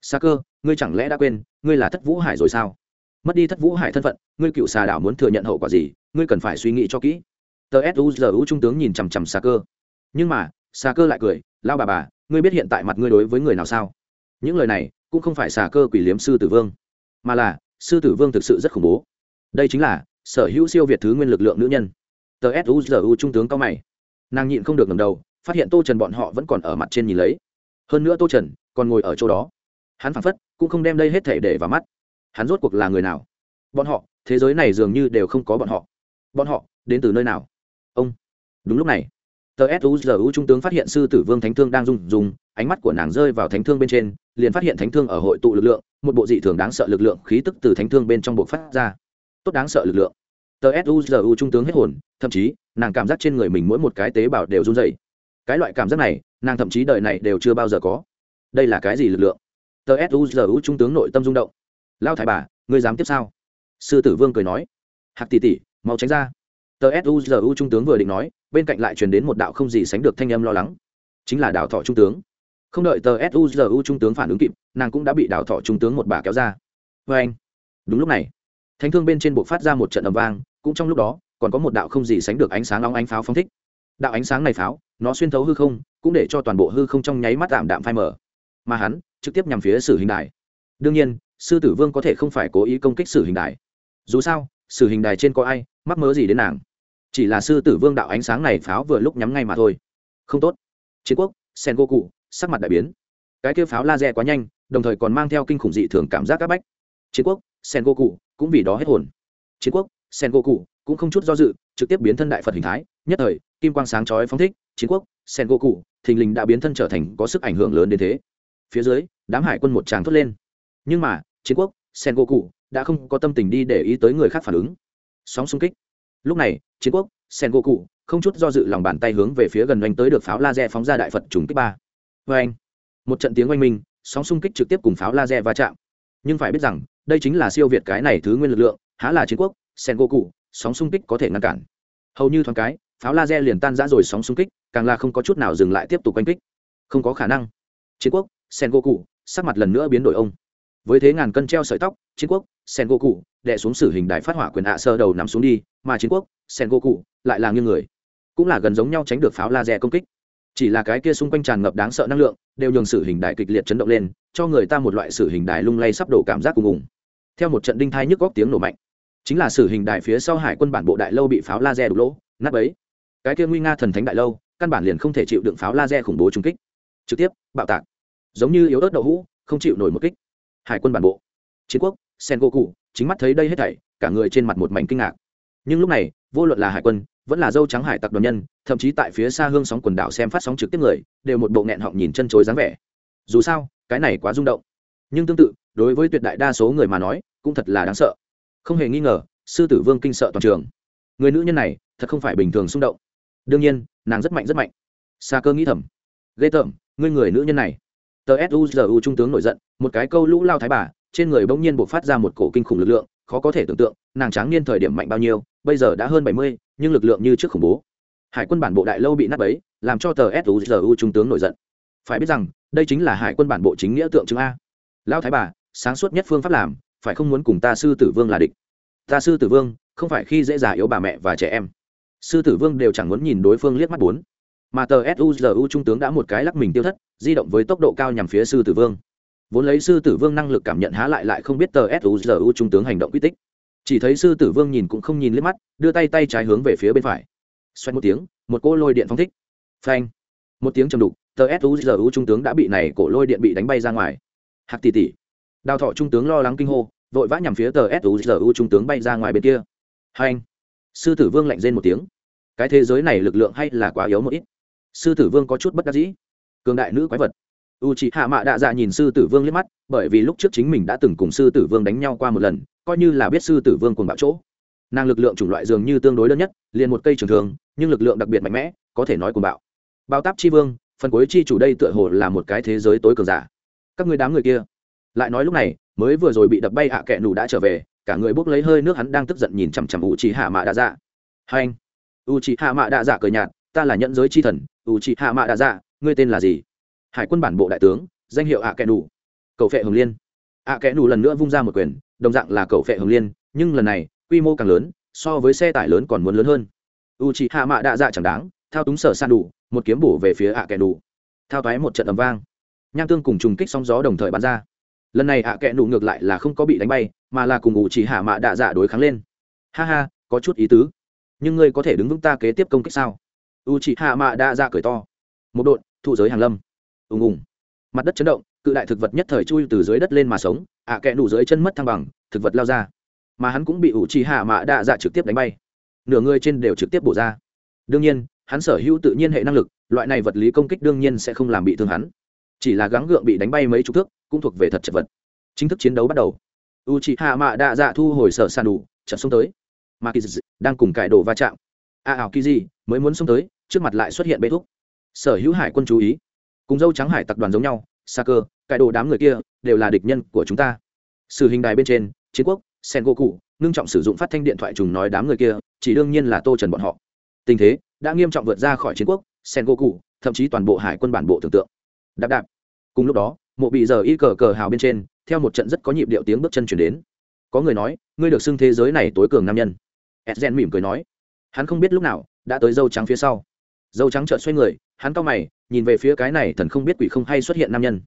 Sa cơ, ngươi chẳng lẽ đã quên, ngươi là thất vũ hải rồi sao? Mất đi thất vũ hải thân phận, ngươi cựu xà đảo muốn thừa nhận hậu quả gì, ngươi cần phải suy nghĩ cho kỹ. Tờ suzu trung tướng nhìn chằm chằm sa cơ nhưng mà, xà cơ lại cười lao bà bà, ngươi biết hiện tại mặt ngươi đối với người nào sao? Những lời này cũng không phải xà cơ quỷ liếm sư tử vương, mà là sư tử vương thực sự rất khủng bố. Đây chính là sở hữu siêu việt thứ nguyên lực lượng nữ nhân. Tờ suzu trung tướng cao mày. Nàng nhịn không được ngầm đầu, phát hiện tô trần bọn họ vẫn còn ở mặt trên nhìn lấy. Hơn nữa tô trần còn ngồi ở chỗ đó. Hắn phảng phất cũng không đem đây hết thể để vào mắt. Hắn rốt cuộc là người nào? Bọn họ, thế giới này dường như đều không có bọn họ. Bọn họ, đến từ nơi nào? Ông, đúng lúc này tờ suzu trung tướng phát hiện sư tử vương thánh thương đang rung rung, ánh mắt của nàng rơi vào thánh thương bên trên, liền phát hiện thánh thương ở hội tụ lực lượng, một bộ dị thường đáng sợ lực lượng khí tức từ thánh thương bên trong bộ phát ra. Tốt đáng sợ lực lượng. Tờ suzu trung tướng hết hồn, thậm chí, nàng cảm giác trên người mình mỗi một cái tế bào đều run dày cái loại cảm giác này, nàng thậm chí đời này đều chưa bao giờ có. Đây là cái gì lực lượng? Tờ suzu trung tướng nội tâm rung động. Lao thái bà, ngươi dám tiếp sao? Sư tử vương cười nói. Hạc tỷ tỷ, mau tránh ra. Tờ suzu trung tướng vừa định nói bên cạnh lại truyền đến một đạo không gì sánh được thanh âm lo lắng. Chính là đạo thọ trung tướng. Không đợi tờ suzu trung tướng phản ứng kịp, nàng cũng đã bị đạo thọ trung tướng một bà kéo ra. Vê anh. Đúng lúc này, thánh thương bên trên bộ phát ra một trận ầm vang, cũng trong lúc đó, còn có một đạo không gì sánh được ánh sáng nóng ánh pháo phóng thích. Đạo ánh sáng này pháo, nó xuyên thấu hư không, cũng để cho toàn bộ hư không trong nháy mắt tạm đạm phai mở mà hắn, trực tiếp nhằm phía sử hình đài. Đương nhiên, sư tử vương có thể không phải cố ý công kích sử hình đài. Dù sao, sử hình đài trên có ai, mắc mớ gì đến nàng? Chỉ là sư tử vương đạo ánh sáng này pháo vừa lúc nhắm ngay mà thôi. Không tốt. Chiến quốc sen go cụ sắc mặt đại biến. Cái kia pháo laser quá nhanh, đồng thời còn mang theo kinh khủng dị thường cảm giác áp bách. Chiến quốc sen go cụ cũng vì đó hết hồn. Chiến quốc sen go cụ cũng không chút do dự, trực tiếp biến thân đại phật hình thái. Nhất thời, kim quang sáng chói phóng thích. Chiến quốc sen go cụ thình lình đã biến thân trở thành có sức ảnh hưởng lớn đến thế. Phía dưới, đám hải quân một tràng thốt lên. Nhưng mà, chiến quốc sen go cụ đã không có tâm tình đi để ý tới người khác phản ứng. Sóng xung kích lúc này, chiến quốc sen go cụ không chút do dự lòng bàn tay hướng về phía gần oanh tới được pháo laser phóng ra đại phật trùng kích ba. Vê anh một trận tiếng oanh minh, sóng xung kích trực tiếp cùng pháo laser va chạm. Nhưng phải biết rằng, đây chính là siêu việt cái này thứ nguyên lực lượng, há là chiến quốc sen go cụ sóng xung kích có thể ngăn cản. Hầu như thoáng cái, pháo laser liền tan rã rồi sóng xung kích, càng là không có chút nào dừng lại tiếp tục oanh kích. Không có khả năng. Chiến quốc sen go cụ sắc mặt lần nữa biến đổi ông với thế ngàn cân treo sợi tóc, chiến quốc, sen go cụ đệ xuống sử hình đài phát hỏa quyền ạ sơ đầu nằm xuống đi, mà chiến quốc, sen go cụ lại là nghiêng người. Cũng là gần giống nhau tránh được pháo laser công kích. Chỉ là cái kia xung quanh tràn ngập đáng sợ năng lượng, đều nhường sử hình đài kịch liệt chấn động lên, cho người ta một loại sử hình đài lung lay sắp đổ cảm giác cùng ủng. Theo một trận đinh thai nhức góc tiếng nổ mạnh, chính là sử hình đài phía sau hải quân bản bộ đại lâu bị pháo laser đục lỗ, nát ấy cái kia nguy nga thần thánh đại lâu, căn bản liền không thể chịu đựng pháo laser khủng bố trung kích. Trực tiếp, bạo tạc. Giống như yếu ớt đậu hũ, không chịu nổi một kích hải quân bản bộ. Chiến quốc sen go cụ chính mắt thấy đây hết thảy, cả người trên mặt một mảnh kinh ngạc. Nhưng lúc này, vô luận là hải quân, vẫn là dâu trắng hải tặc đoàn nhân, thậm chí tại phía xa hương sóng quần đảo xem phát sóng trực tiếp người, đều một bộ nghẹn họng nhìn chân chối dáng vẻ. Dù sao, cái này quá rung động. Nhưng tương tự, đối với tuyệt đại đa số người mà nói, cũng thật là đáng sợ. Không hề nghi ngờ, sư tử vương kinh sợ toàn trường. Người nữ nhân này, thật không phải bình thường xung động. Đương nhiên, nàng rất mạnh rất mạnh. Xa cơ nghĩ thầm. Ghê tởm, ngươi người nữ nhân này tờ suzu trung tướng nổi giận, một cái câu lũ lao thái bà, trên người bỗng nhiên buộc phát ra một cổ kinh khủng lực lượng, khó có thể tưởng tượng, nàng tráng niên thời điểm mạnh bao nhiêu, bây giờ đã hơn bảy mươi, nhưng lực lượng như trước khủng bố. Hải quân bản bộ đại lâu bị nát bấy, làm cho tờ suzu trung tướng nổi giận. Phải biết rằng, đây chính là hải quân bản bộ chính nghĩa tượng trưng a. Lao thái bà, sáng suốt nhất phương pháp làm, phải không muốn cùng ta sư tử vương là địch? Ta sư tử vương, không phải khi dễ dàng yếu bà mẹ và trẻ em. Sư tử vương đều chẳng muốn nhìn đối phương liếc mắt bốn mà tờ suzu trung tướng đã một cái lắc mình tiêu thất, di động với tốc độ cao nhằm phía sư tử vương. Vốn lấy sư tử vương năng lực cảm nhận há lại lại không biết tờ suzu trung tướng hành động quy tích. Chỉ thấy sư tử vương nhìn cũng không nhìn liếc mắt, đưa tay tay trái hướng về phía bên phải. Xoay một tiếng, một cô lôi điện phong thích. Phanh. Một tiếng trầm đục, tờ suzu trung tướng đã bị này cổ lôi điện bị đánh bay ra ngoài. Hạc tỷ tỷ. Đào thọ trung tướng lo lắng kinh hô, vội vã nhằm phía tờ suzu trung tướng bay ra ngoài bên kia. Hai anh sư tử vương lạnh rên một tiếng. Cái thế giới này lực lượng hay là quá yếu một ít sư tử vương có chút bất đắc dĩ. Cường đại nữ quái vật. U c h ị hạ mạ đạ dạ nhìn sư tử vương liếc mắt, bởi vì lúc trước chính mình đã từng cùng sư tử vương đánh nhau qua một lần, coi như là biết sư tử vương cùng bạo chỗ. Nàng lực lượng chủng loại dường như tương đối đơn nhất, liền một cây trường thường nhưng lực lượng đặc biệt mạnh mẽ, có thể nói cùng bạo. Bao táp chi vương, phần cuối chi chủ đây tựa hồ là một cái thế giới tối cường giả. Các người đám người kia. Lại nói lúc này, mới vừa rồi bị đập bay hạ à kẹ nủ đã trở về, cả người bốc lấy hơi nước hắn đang tức giận nhìn chằm chằm u trí hạ mạ đạ dạ hai anh. U trí hạ mạ đạ dạ cười nhạt ta là Nhẫn giới chi thần u trị hạ mạ đa dạ ngươi tên là gì? Hải quân bản bộ đại tướng, danh hiệu ạ kẽ đủ cầu phệ hồng liên. Ạ kẽ đủ lần nữa vung ra một quyền, đồng dạng là cầu phệ hồng liên, nhưng lần này, quy mô càng lớn, so với xe tải lớn còn muốn lớn hơn. U trị hạ mạ đa dạ chẳng đáng, thao túng sở san đủ, một kiếm bổ về phía ạ kẽ đủ thao toái một trận ầm vang. Nham tương cùng trùng kích sóng gió đồng thời bắn ra. Lần này ạ kẽ nù ngược lại là không có bị đánh bay, mà là cùng ủ chỉ hạ mạ đạ dạ đối kháng lên. Ha ha, có chút ý tứ. Nhưng ngươi có thể đứng vững ta kế tiếp công kích sao? U chị hạ mạ đã ra cười to. Một đội thụ giới hàng lâm. Ùng ùng. Mặt đất chấn động, cự đại thực vật nhất thời chui từ dưới đất lên mà sống, ạ kẽ đủ dưới chân mất thăng bằng, thực vật lao ra. Mà hắn cũng bị ủ trì hạ mạ đạ dạ trực tiếp đánh bay. Nửa người trên đều trực tiếp bổ ra. Đương nhiên, hắn sở hữu tự nhiên hệ năng lực, loại này vật lý công kích đương nhiên sẽ không làm bị thương hắn. Chỉ là gắng gượng bị đánh bay mấy chục thước, cũng thuộc về thật chật vật. Chính thức chiến đấu bắt đầu. U chị hạ mạ đạ dạ thu hồi sở sàn đủ, chợt xuống tới. Mà kỳ dị đang cùng cải đồ va chạm. A ảo kỳ dị mới muốn xuống tới trước mặt lại xuất hiện bê thúc. Sở hữu hải quân chú ý. Cùng dâu trắng hải tập đoàn giống nhau, sa cơ cải đồ đám người kia đều là địch nhân của chúng ta. Sử hình đài bên trên, chiến quốc, sen gỗ cụ, ngưng trọng sử dụng phát thanh điện thoại trùng nói đám người kia, chỉ đương nhiên là tô trần bọn họ. Tình thế đã nghiêm trọng vượt ra khỏi chiến quốc, sen gỗ cụ, thậm chí toàn bộ hải quân bản bộ tưởng tượng. Đạp đạp. Cùng lúc đó, mộ bị giờ y cờ cờ hào bên trên, theo một trận rất có nhịp điệu tiếng bước chân chuyển đến. Có người nói, ngươi được xưng thế giới này tối cường nam nhân. Edgen mỉm cười nói. Hắn không biết lúc nào đã tới dâu trắng phía sau dâu trắng trợn xoay người, hắn cau mày, nhìn về phía cái này thần không biết quỷ không hay xuất hiện nam nhân.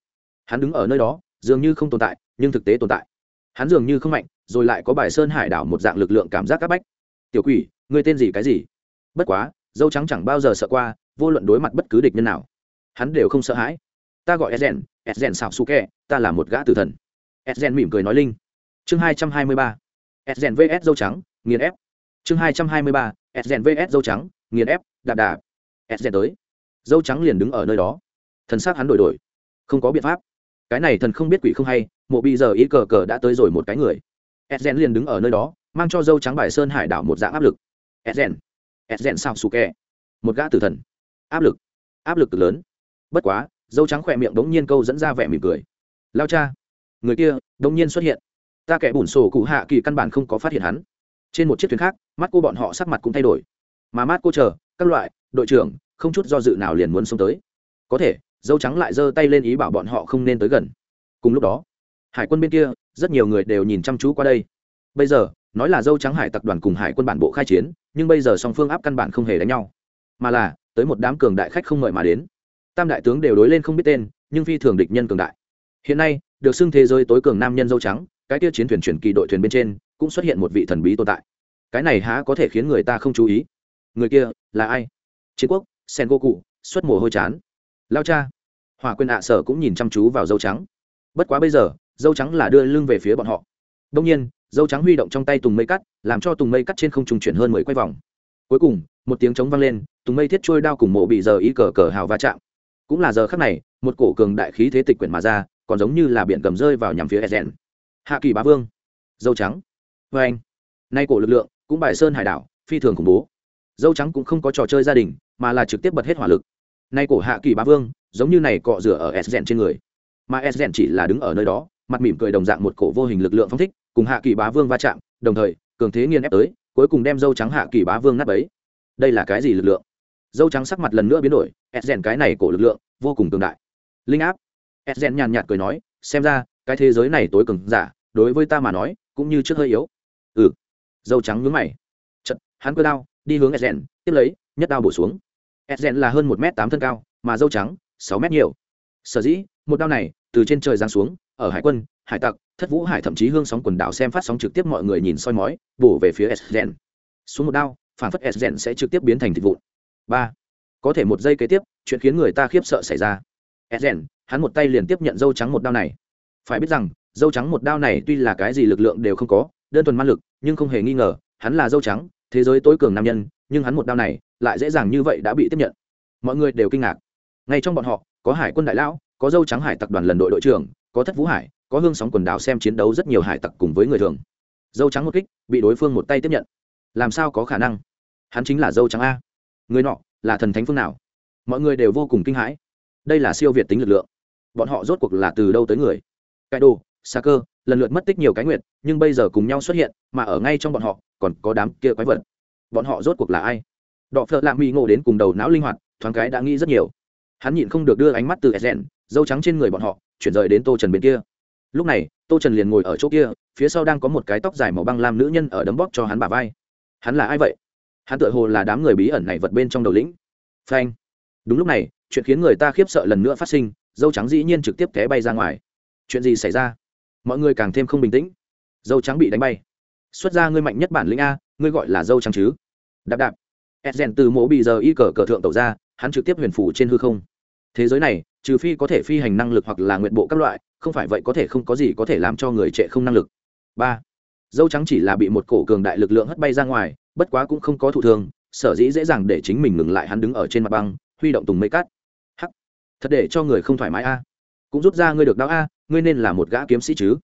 Hắn đứng ở nơi đó, dường như không tồn tại, nhưng thực tế tồn tại. Hắn dường như không mạnh, rồi lại có bài sơn hải đảo một dạng lực lượng cảm giác áp bách. Tiểu quỷ, ngươi tên gì, cái gì? Bất quá, dâu trắng chẳng bao giờ sợ qua, vô luận đối mặt bất cứ địch nhân nào. Hắn đều không sợ hãi. Ta gọi edgen edgen xảo su kẹ, ta là một gã tử thần. Edgen mỉm cười nói linh. Chương hai trăm hai mươi ba. Edgen vs dâu trắng, nghiền ép. Chương hai trăm hai mươi ba. Edgen vs dâu trắng, nghiền ép, đạp đạp edgen tới. Dâu trắng liền đứng ở nơi đó. Thần s á c hắn đổi đổi. Không có biện pháp. Cái này thần không biết quỷ không hay, mộ bị giờ ý cờ cờ đã tới rồi một cái người. Edgen liền đứng ở nơi đó, mang cho dâu trắng bài sơn hải đảo một dạng áp lực. Edgen edgen sao su kè. Một gã tử thần. Áp lực. Áp lực cực lớn. Bất quá, dâu trắng khỏe miệng đống nhiên câu dẫn ra vẻ mỉm cười. Lao cha. Người kia, đống nhiên xuất hiện. Ta kẻ bùn sổ cụ hạ kỳ căn bản không có phát hiện hắn. Trên một chiếc thuyền khác, mắt cô bọn họ sắc mặt cũng thay đổi mà mát cô chờ, các loại, đội trưởng, không chút do dự nào liền muốn xông tới. Có thể, dâu trắng lại giơ tay lên ý bảo bọn họ không nên tới gần. Cùng lúc đó, hải quân bên kia, rất nhiều người đều nhìn chăm chú qua đây. Bây giờ, nói là dâu trắng hải tặc đoàn cùng hải quân bản bộ khai chiến, nhưng bây giờ song phương áp căn bản không hề đánh nhau. Mà là, tới một đám cường đại khách không mời mà đến. Tam đại tướng đều đối lên không biết tên, nhưng phi thường địch nhân cường đại. Hiện nay, được xưng thế giới tối cường nam nhân dâu trắng, cái tiêu chiến thuyền chuyển kỳ đội thuyền bên trên, cũng xuất hiện một vị thần bí tồn tại. Cái này há có thể khiến người ta không chú ý? Người kia là ai? Chiến quốc, sen go cụ xuất mồ hôi chán. Lao cha. Hòa quyền ạ sở cũng nhìn chăm chú vào dâu trắng. Bất quá bây giờ, dâu trắng là đưa lưng về phía bọn họ. Đông nhiên, dâu trắng huy động trong tay tùng mây cắt, làm cho tùng mây cắt trên không trùng chuyển hơn mười quay vòng. Cuối cùng, một tiếng trống vang lên, tùng mây thiết trôi đao cùng mộ bị giờ ý cờ cờ hào va chạm. Cũng là giờ khắc này, một cổ cường đại khí thế tịch quyển mà ra, còn giống như là biển cầm rơi vào nhằm phía edgen hạ kỳ bá vương. Dâu trắng. Vê anh nay cổ lực lượng, cũng bài sơn hải đảo, phi thường khủng bố dâu trắng cũng không có trò chơi gia đình, mà là trực tiếp bật hết hỏa lực. Nay cổ hạ kỳ bá vương, giống như này cọ rửa ở edgen trên người. Mà edgen chỉ là đứng ở nơi đó, mặt mỉm cười đồng dạng một cổ vô hình lực lượng phong thích, cùng hạ kỳ bá vương va chạm, đồng thời, cường thế nghiên ép tới, cuối cùng đem dâu trắng hạ kỳ bá vương nát ấy đây là cái gì lực lượng? Dâu trắng sắc mặt lần nữa biến đổi edgen cái này cổ lực lượng, vô cùng cường đại. Linh áp. Edgen nhàn nhạt cười nói, xem ra, cái thế giới này tối cường giả, đối với ta mà nói, cũng như trước hơi yếu. Ừ. Dâu trắng nhướng mày. Chật, hắn cơ đao đi hướng edgen tiếp lấy, nhất đao bổ xuống. Edgen là hơn một m tám thân cao, mà dâu trắng, sáu m nhiều. Sở dĩ, một đao này, từ trên trời giáng xuống, ở hải quân, hải tặc, thất vũ hải thậm chí hương sóng quần đảo xem phát sóng trực tiếp mọi người nhìn soi mói, bổ về phía edgen xuống một đao, phản phất edgen sẽ trực tiếp biến thành thịt vụn. Ba. Có thể một giây kế tiếp, chuyện khiến người ta khiếp sợ xảy ra. Edgen hắn một tay liền tiếp nhận dâu trắng một đao này. Phải biết rằng, dâu trắng một đao này tuy là cái gì lực lượng đều không có, đơn thuần man lực, nhưng không hề nghi ngờ, hắn là dâu trắng thế giới tối cường nam nhân, nhưng hắn một đao này lại dễ dàng như vậy đã bị tiếp nhận. Mọi người đều kinh ngạc. Ngay trong bọn họ, có hải quân đại lão, có dâu trắng hải tặc đoàn lần đội đội trưởng, có thất vũ hải, có hương sóng quần đảo xem chiến đấu rất nhiều hải tặc cùng với người thường. Dâu trắng một kích, bị đối phương một tay tiếp nhận. Làm sao có khả năng? Hắn chính là dâu trắng a. Người nọ là thần thánh phương nào? Mọi người đều vô cùng kinh hãi. Đây là siêu việt tính lực lượng. Bọn họ rốt cuộc là từ đâu tới người? Cải đồ xa cơ lần lượt mất tích nhiều cái nguyện, nhưng bây giờ cùng nhau xuất hiện mà ở ngay trong bọn họ còn có đám kia quái vật. Bọn họ rốt cuộc là ai? Đọ phợ lạ mỹ ngộ đến cùng đầu não linh hoạt thoáng cái đã nghĩ rất nhiều. Hắn nhịn không được đưa ánh mắt từ sden dâu trắng trên người bọn họ chuyển rời đến tô trần bên kia. Lúc này tô trần liền ngồi ở chỗ kia phía sau đang có một cái tóc dài màu băng lam nữ nhân ở đấm bóp cho hắn bà vai. Hắn là ai vậy? Hắn tự hồ là đám người bí ẩn này vật bên trong đầu lĩnh. Phanh. Đúng lúc này chuyện khiến người ta khiếp sợ lần nữa phát sinh dâu trắng dĩ nhiên trực tiếp té bay ra ngoài. Chuyện gì xảy ra? Mọi người càng thêm không bình tĩnh. Dâu trắng bị đánh bay. Xuất ra ngươi mạnh nhất bản lĩnh a, ngươi gọi là dâu trắng chứ? Đạp đạp. Edgen từ mỗ bị giờ y cờ cờ thượng tẩu ra, hắn trực tiếp huyền phủ trên hư không. Thế giới này, trừ phi có thể phi hành năng lực hoặc là nguyện bộ các loại, không phải vậy có thể không có gì có thể làm cho người trệ không năng lực. Ba. Dâu trắng chỉ là bị một cổ cường đại lực lượng hất bay ra ngoài, bất quá cũng không có thụ thương, sở dĩ dễ dàng để chính mình ngừng lại hắn đứng ở trên mặt băng, huy động tùng mây cát. Hắc. Thật để cho người không thoải mái a. Cũng rút ra ngươi được đau a ngươi nên là một gã kiếm sĩ chứ?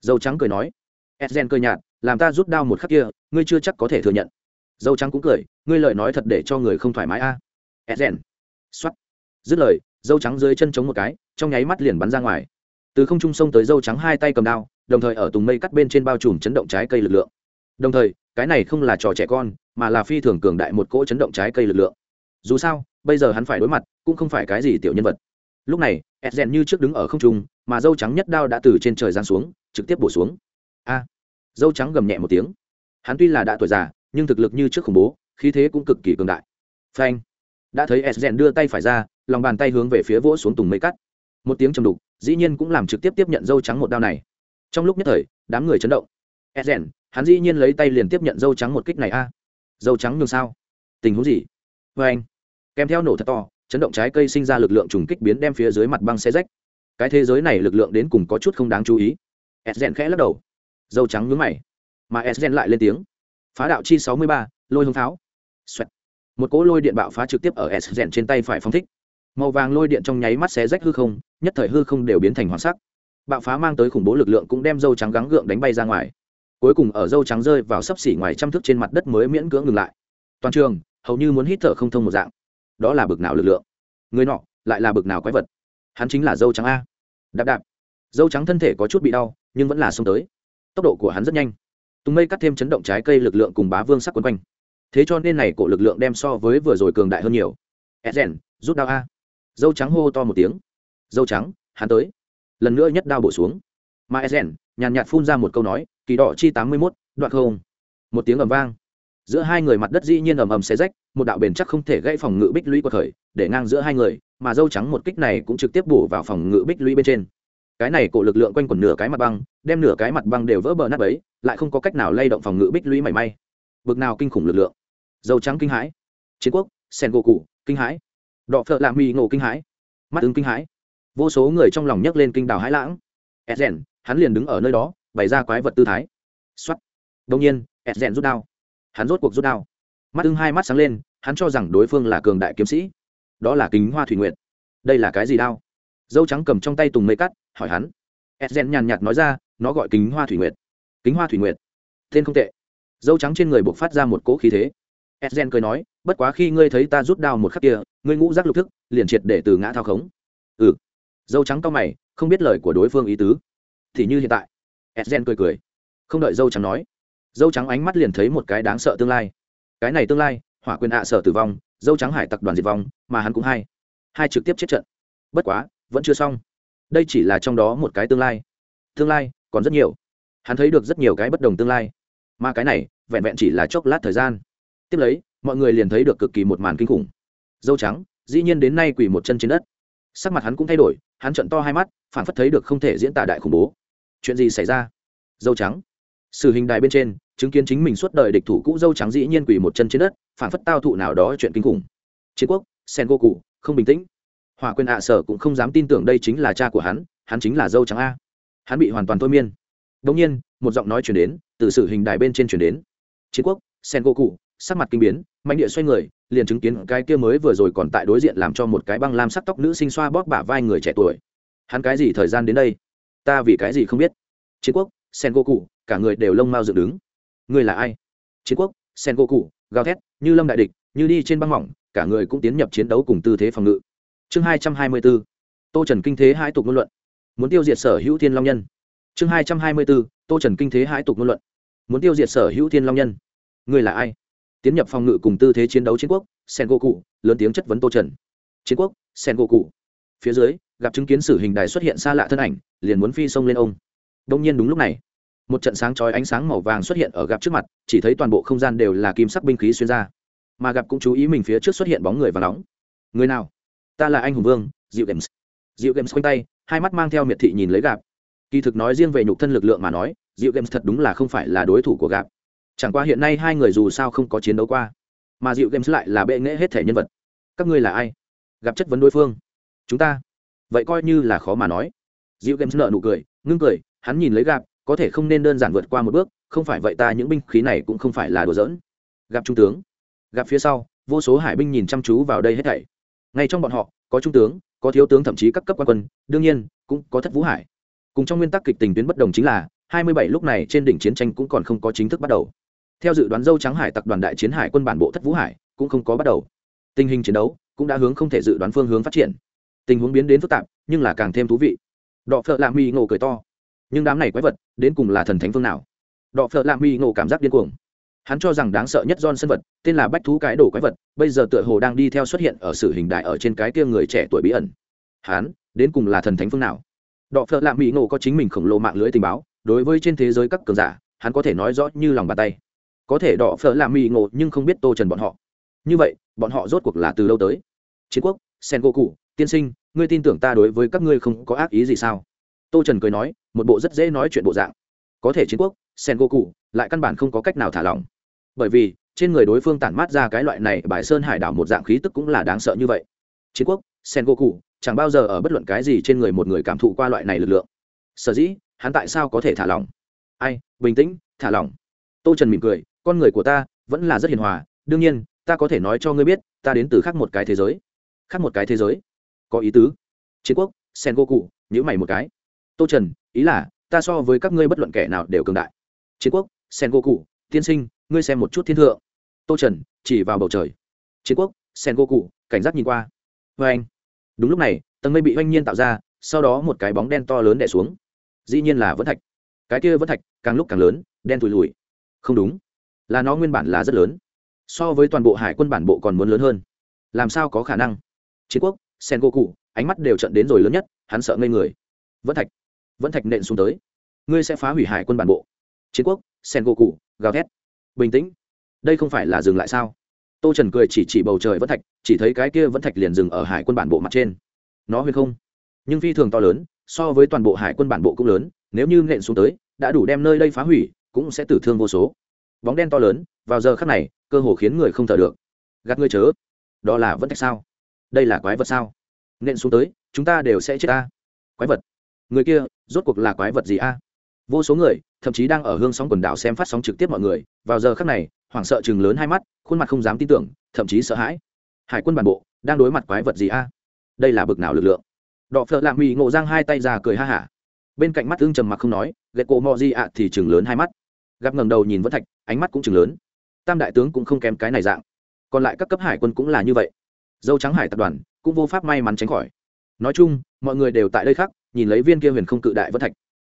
Dâu trắng cười nói. Edgen cười nhạt, làm ta rút đao một khắc kia, ngươi chưa chắc có thể thừa nhận. Dâu trắng cũng cười, ngươi lời nói thật để cho người không thoải mái a. Edgen x dứt lời, dâu trắng dưới chân chống một cái, trong nháy mắt liền bắn ra ngoài. Từ không trung sông tới dâu trắng hai tay cầm đao, đồng thời ở tùng mây cắt bên trên bao trùm chấn động trái cây lực lượng. Đồng thời, cái này không là trò trẻ con, mà là phi thường cường đại một cỗ chấn động trái cây lực lượng. Dù sao, bây giờ hắn phải đối mặt, cũng không phải cái gì tiểu nhân vật. Lúc này edgen như trước đứng ở không trung mà dâu trắng nhất đao đã từ trên trời giáng xuống, trực tiếp bổ xuống. A, dâu trắng gầm nhẹ một tiếng. Hắn tuy là đã tuổi già, nhưng thực lực như trước khủng bố, khí thế cũng cực kỳ cường đại. Phanh. Đã thấy edgen đưa tay phải ra, lòng bàn tay hướng về phía vỗ xuống tùng mây cắt. Một tiếng trầm đục, dĩ nhiên cũng làm trực tiếp tiếp nhận dâu trắng một đao này. Trong lúc nhất thời, đám người chấn động. Edgen hắn dĩ nhiên lấy tay liền tiếp nhận dâu trắng một kích này a. Dâu trắng nhường sao? Tình huống gì? Vê anh kèm theo nổ thật to, chấn động trái cây sinh ra lực lượng trùng kích biến đem phía dưới mặt băng xe rách cái thế giới này lực lượng đến cùng có chút không đáng chú ý. Edgen khẽ lắc đầu. Dâu trắng nhướng mày. Mà edgen lại lên tiếng. Phá đạo chi sáu mươi ba, lôi hông tháo. Xoẹt. một cỗ lôi điện bạo phá trực tiếp ở edgen trên tay phải phong thích. Màu vàng lôi điện trong nháy mắt xé rách hư không, nhất thời hư không đều biến thành hoàng sắc. Bạo phá mang tới khủng bố lực lượng cũng đem dâu trắng gắng gượng đánh bay ra ngoài. Cuối cùng ở dâu trắng rơi vào sấp xỉ ngoài trăm thước trên mặt đất mới miễn cưỡng ngừng lại. Toàn trường hầu như muốn hít thở không thông một dạng. Đó là bực nào lực lượng? Người nọ lại là bực nào quái vật? Hắn chính là dâu trắng a. Đạp đạp. Dâu trắng thân thể có chút bị đau, nhưng vẫn là xông tới. Tốc độ của hắn rất nhanh. Tùng mây cắt thêm chấn động trái cây lực lượng cùng bá vương sắc quấn quanh. Thế cho nên này cổ lực lượng đem so với vừa rồi cường đại hơn nhiều. Edgen rút đao a. Dâu trắng hô to một tiếng. Dâu trắng, hắn tới. Lần nữa nhất đao bổ xuống. Mà edgen nhàn nhạt phun ra một câu nói, kỳ đỏ chi tám mươi mốt, đoạn không. Một tiếng ầm vang giữa hai người mặt đất dĩ nhiên ầm ầm xé rách, một đạo bền chắc không thể gãy phòng ngự bích lũy của thời, để ngang giữa hai người, mà dâu trắng một kích này cũng trực tiếp bổ vào phòng ngự bích lũy bên trên. Cái này cổ lực lượng quanh quẩn nửa cái mặt băng, đem nửa cái mặt băng đều vỡ bờ nát ấy lại không có cách nào lay động phòng ngự bích lũy mảy may. Bực nào kinh khủng lực lượng. Dâu trắng kinh hãi. Chiến quốc, sen gỗ cụ kinh hãi. Đọ phợ lạ mi ngộ kinh hãi. Mắt ứng kinh hãi. Vô số người trong lòng nhấc lên kinh đào hãi lãng. Edgen hắn liền đứng ở nơi đó, bày ra quái vật tư thái. Xuất đông nhiên edgen rút đao hắn rốt cuộc rút đao. Mắt ưng hai mắt sáng lên, hắn cho rằng đối phương là cường đại kiếm sĩ. Đó là kính hoa thủy nguyện đây là cái gì đao? Dâu trắng cầm trong tay tùng mây cắt, hỏi hắn. Edgen nhàn nhạt nói ra, nó gọi kính hoa thủy nguyện kính hoa thủy nguyện tên không tệ. Dâu trắng trên người buộc phát ra một cỗ khí thế. Edgen cười nói, bất quá khi ngươi thấy ta rút đao một khắc kia, ngươi ngũ giác lục thức, liền triệt để từ ngã thao khống. Ừ. Dâu trắng cao mày, không biết lời của đối phương ý tứ. Thì như hiện tại. Edgen cười cười. Không đợi dâu trắng nói dâu trắng ánh mắt liền thấy một cái đáng sợ tương lai. Cái này tương lai, hỏa quyền ạ sở tử vong, dâu trắng hải tặc đoàn diệt vong, mà hắn cũng hay hai trực tiếp chết trận. Bất quá, vẫn chưa xong. Đây chỉ là trong đó một cái tương lai. Tương lai, còn rất nhiều. Hắn thấy được rất nhiều cái bất đồng tương lai. Mà cái này, vẹn vẹn chỉ là chốc lát thời gian. Tiếp lấy, mọi người liền thấy được cực kỳ một màn kinh khủng. Dâu trắng, dĩ nhiên đến nay quỳ một chân trên đất. Sắc mặt hắn cũng thay đổi, hắn trận to hai mắt phản phất thấy được không thể diễn tả đại khủng bố. Chuyện gì xảy ra? Dâu trắng sử hình đài bên trên, chứng kiến chính mình suốt đời địch thủ cũ dâu trắng dĩ nhiên quỳ một chân trên đất phản phất tao thụ nào đó chuyện kinh khủng. Chiến quốc sen go cụ không bình tĩnh. Hòa quyền ạ sở cũng không dám tin tưởng đây chính là cha của hắn hắn chính là dâu trắng a. Hắn bị hoàn toàn thôi miên. Đông nhiên, một giọng nói chuyển đến, từ sử hình đài bên trên chuyển đến. Chiến quốc sen go cụ sắc mặt kinh biến mạnh địa xoay người, liền chứng kiến cái kia mới vừa rồi còn tại đối diện làm cho một cái băng lam sắc tóc nữ sinh xoa bóp bả vai người trẻ tuổi. Hắn cái gì thời gian đến đây? Ta vì cái gì không biết? Chiến quốc sen go cụ cả người đều lông mao dựng đứng. Người là ai? Chiến quốc sen go cụ gào thét, như lâm đại địch, như đi trên băng mỏng, cả người cũng tiến nhập chiến đấu cùng tư thế phòng ngự. Chương hai trăm hai mươi bốn tô trần kinh thế hai tục ngôn luận. Muốn tiêu diệt sở hữu thiên long nhân. Chương hai trăm hai mươi bốn tô trần kinh thế hãi tục ngôn luận. Muốn tiêu diệt sở hữu thiên long nhân. Người là ai? Tiến nhập phòng ngự cùng tư thế chiến đấu chiến quốc sen gỗ cụ lớn tiếng chất vấn tô trần. Chiến quốc sen gỗ cụ phía dưới, gặp chứng kiến sử hình đài xuất hiện xa lạ thân ảnh, liền muốn phi sông lên ông. Đông nhiên đúng lúc này một trận sáng chói ánh sáng màu vàng xuất hiện ở gặp trước mặt, chỉ thấy toàn bộ không gian đều là kim sắc binh khí xuyên ra. Mà gặp cũng chú ý mình phía trước xuất hiện bóng người và nóng. Người nào? Ta là anh hùng vương dịu games. Dịu games quanh tay, hai mắt mang theo miệt thị nhìn lấy gặp. Kỳ thực nói riêng về nhục thân lực lượng mà nói dịu games thật đúng là không phải là đối thủ của gặp. Chẳng qua hiện nay hai người dù sao không có chiến đấu qua, mà dịu games lại là bệ nghễ hết thể nhân vật. Các ngươi là ai? Gặp chất vấn đối phương. Chúng ta. Vậy coi như là khó mà nói. Dịu games nợ nụ cười, ngưng cười, hắn nhìn lấy gặp có thể không nên đơn giản vượt qua một bước, không phải vậy ta những binh khí này cũng không phải là đùa giỡn. Gặp trung tướng, gặp phía sau, vô số hải binh nhìn chăm chú vào đây hết thảy. Ngay trong bọn họ, có trung tướng, có thiếu tướng thậm chí các cấp quan quân, đương nhiên, cũng có thất vũ hải. Cùng trong nguyên tắc kịch tình tuyến bất đồng chính là, hai mươi bảy lúc này trên đỉnh chiến tranh cũng còn không có chính thức bắt đầu. Theo dự đoán dâu trắng hải tặc đoàn đại chiến hải quân bản bộ thất vũ hải cũng không có bắt đầu. Tình hình chiến đấu cũng đã hướng không thể dự đoán phương hướng phát triển. Tình huống biến đến phức tạp, nhưng là càng thêm thú vị. Đọ phợ lạ mi ngộ cười to nhưng đám này quái vật, đến cùng là thần thánh phương nào? Đọ phợ lạ mi ngộ cảm giác điên cuồng. Hắn cho rằng đáng sợ nhất don sân vật, tên là bách thú cái đổ quái vật, bây giờ tựa hồ đang đi theo xuất hiện ở sự hình đại ở trên cái kia người trẻ tuổi bí ẩn. Hắn, đến cùng là thần thánh phương nào? Đọ phợ lạ mỹ ngộ có chính mình khổng lồ mạng lưới tình báo, đối với trên thế giới các cường giả, hắn có thể nói rõ như lòng bàn tay. Có thể đọ phợ lạ mỹ ngộ nhưng không biết tô trần bọn họ. Như vậy, bọn họ rốt cuộc là từ lâu tới? Chiến quốc sen go cụ tiên sinh, ngươi tin tưởng ta đối với các ngươi không có ác ý gì sao? Tô trần cười nói một bộ rất dễ nói chuyện bộ dạng. Có thể chiến quốc sen go cụ lại căn bản không có cách nào thả lỏng. Bởi vì, trên người đối phương tản mát ra cái loại này bài sơn hải đảo một dạng khí tức cũng là đáng sợ như vậy. Chiến quốc sen go cụ chẳng bao giờ ở bất luận cái gì trên người một người cảm thụ qua loại này lực lượng. Sở dĩ, hắn tại sao có thể thả lỏng? Ai, bình tĩnh, thả lỏng. Tô trần mỉm cười, con người của ta vẫn là rất hiền hòa, đương nhiên, ta có thể nói cho ngươi biết, ta đến từ khác một cái thế giới. Khác một cái thế giới. Có ý tứ. Chiến quốc sen go cụ nhữ mày một cái. Tô trần ý là, ta so với các ngươi bất luận kẻ nào đều cường đại. Chiến quốc sen go cụ tiên sinh, ngươi xem một chút thiên thượng. Tô trần, chỉ vào bầu trời. Chiến quốc sen go cụ cảnh giác nhìn qua. Vê anh. Đúng lúc này, tầng mây bị oanh nhiên tạo ra, sau đó một cái bóng đen to lớn đẻ xuống. Dĩ nhiên là vẫn thạch. Cái kia vẫn thạch, càng lúc càng lớn, đen thùi lùi. Không đúng. Là nó nguyên bản là rất lớn. So với toàn bộ hải quân bản bộ còn muốn lớn hơn. Làm sao có khả năng? Chiến quốc sen go cụ ánh mắt đều trận đến rồi lớn nhất, hắn sợ ngây người. Vẫn thạch vẫn thạch nện xuống tới. Ngươi sẽ phá hủy hải quân bản bộ. Chiến quốc sen go cụ gào thét bình tĩnh. Đây không phải là dừng lại sao? Tô trần cười chỉ chỉ bầu trời vẫn thạch, chỉ thấy cái kia vẫn thạch liền dừng ở hải quân bản bộ mặt trên. Nó huyền không? Nhưng phi thường to lớn, so với toàn bộ hải quân bản bộ cũng lớn, nếu như nện xuống tới, đã đủ đem nơi đây phá hủy, cũng sẽ tử thương vô số. Bóng đen to lớn, vào giờ khắc này, cơ hồ khiến người không thở được. Gạt ngươi chớ. Đó là vẫn thạch sao? Đây là quái vật sao? Nện xuống tới, chúng ta đều sẽ chết a quái vật người kia rốt cuộc là quái vật gì a? Vô số người, thậm chí đang ở hương sóng quần đảo xem phát sóng trực tiếp mọi người, vào giờ khắc này, hoảng sợ chừng lớn hai mắt, khuôn mặt không dám tin tưởng, thậm chí sợ hãi. Hải quân bản bộ đang đối mặt quái vật gì a? Đây là bực nào lực lượng? Đọ phợ lạ mỹ ngộ giang hai tay ra cười ha hả. Bên cạnh mắt ưng trầm mặc không nói ghét cổ mò di ạ thì chừng lớn hai mắt. Gặp ngầm đầu nhìn vẫn thạch, ánh mắt cũng chừng lớn. Tam đại tướng cũng không kém cái này dạng. Còn lại các cấp hải quân cũng là như vậy. Dâu trắng hải tập đoàn cũng vô pháp may mắn tránh khỏi. Nói chung mọi người đều tại đây khác, nhìn lấy viên kia huyền không cự đại vân thạch.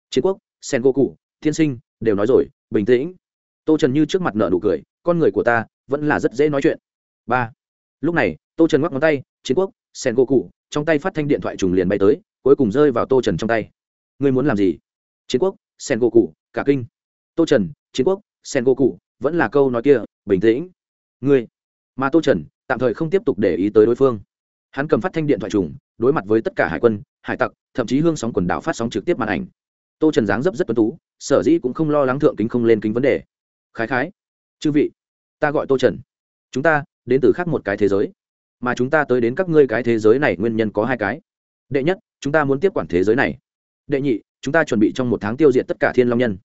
Chiến quốc sen go cụ tiên sinh đều nói rồi, bình tĩnh. Tô trần như trước mặt nợ nụ cười, con người của ta vẫn là rất dễ nói chuyện. Ba. Lúc này, tô trần ngoắc ngón tay, chiến quốc sen go cụ trong tay phát thanh điện thoại trùng liền bay tới, cuối cùng rơi vào tô trần trong tay. Ngươi muốn làm gì? Chiến quốc sen go cụ cả kinh. Tô trần, chiến quốc sen go cụ vẫn là câu nói kia, bình tĩnh. Ngươi. Mà tô trần tạm thời không tiếp tục để ý tới đối phương. Hắn cầm phát thanh điện thoại trùng đối mặt với tất cả hải quân, hải tặc, thậm chí hương sóng quần đảo phát sóng trực tiếp màn ảnh. Tô trần dáng dấp rất tuân tú, sở dĩ cũng không lo lắng thượng kính không lên kính vấn đề. Khái khái, chư vị, ta gọi tô trần. Chúng ta đến từ khác một cái thế giới. Mà chúng ta tới đến các ngươi cái thế giới này nguyên nhân có hai cái. Đệ nhất, chúng ta muốn tiếp quản thế giới này. Đệ nhị, chúng ta chuẩn bị trong một tháng tiêu diệt tất cả thiên long nhân.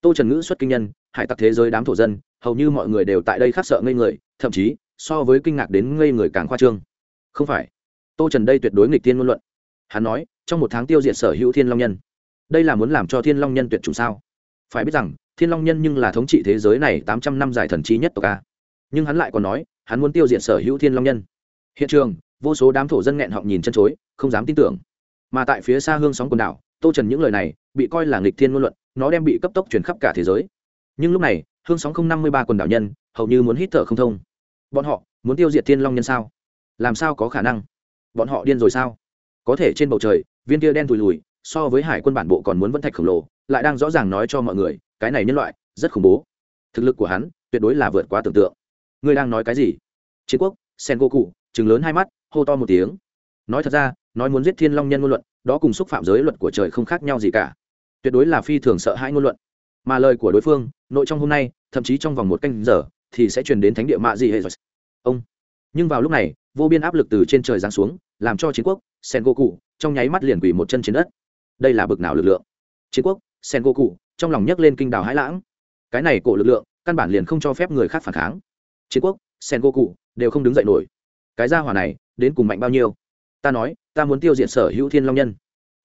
Tô trần ngữ xuất kinh nhân, hải tặc thế giới đám thổ dân, hầu như mọi người đều tại đây khác sợ ngây người, thậm chí so với kinh ngạc đến ngây người càng khoa trương. Không phải tô trần đây tuyệt đối nghịch tiên ngôn luận. Hắn nói, trong một tháng tiêu diệt sở hữu thiên long nhân, đây là muốn làm cho thiên long nhân tuyệt chủng sao? Phải biết rằng, thiên long nhân nhưng là thống trị thế giới này tám trăm năm dài thần trí nhất tộc a. Nhưng hắn lại còn nói, hắn muốn tiêu diệt sở hữu thiên long nhân. Hiện trường, vô số đám thổ dân nghẹn họng nhìn chân chối, không dám tin tưởng. Mà tại phía xa hương sóng quần đảo, tô trần những lời này bị coi là nghịch thiên ngôn luận, nó đem bị cấp tốc chuyển khắp cả thế giới. Nhưng lúc này, hương sóng không năm mươi ba quần đảo nhân, hầu như muốn hít thở không thông. Bọn họ, muốn tiêu diệt thiên long nhân sao? Làm sao có khả năng? Bọn họ điên rồi sao? Có thể trên bầu trời, viên kia đen thùi lùi, so với hải quân bản bộ còn muốn vẫn thạch khổng lồ, lại đang rõ ràng nói cho mọi người, cái này nhân loại, rất khủng bố. Thực lực của hắn, tuyệt đối là vượt quá tưởng tượng. Ngươi đang nói cái gì? Chiến quốc sen go cụ chừng lớn hai mắt, hô to một tiếng. Nói thật ra, nói muốn giết thiên long nhân ngôn luận, đó cùng xúc phạm giới luật của trời không khác nhau gì cả. Tuyệt đối là phi thường sợ hãi ngôn luận. Mà lời của đối phương, nội trong hôm nay, thậm chí trong vòng một canh giờ, thì sẽ truyền đến thánh địa mạ gì hệ ông. Nhưng vào lúc này vô biên áp lực từ trên trời giáng xuống, làm cho chiến quốc sen go cụ trong nháy mắt liền quỳ một chân trên đất. Đây là bực nào lực lượng? Chiến quốc sen go cụ trong lòng nhấc lên kinh đảo hãi lãng. Cái này cổ lực lượng, căn bản liền không cho phép người khác phản kháng. Chiến quốc sen go cụ đều không đứng dậy nổi. Cái gia hỏa này, đến cùng mạnh bao nhiêu? Ta nói, ta muốn tiêu diệt sở hữu thiên long nhân.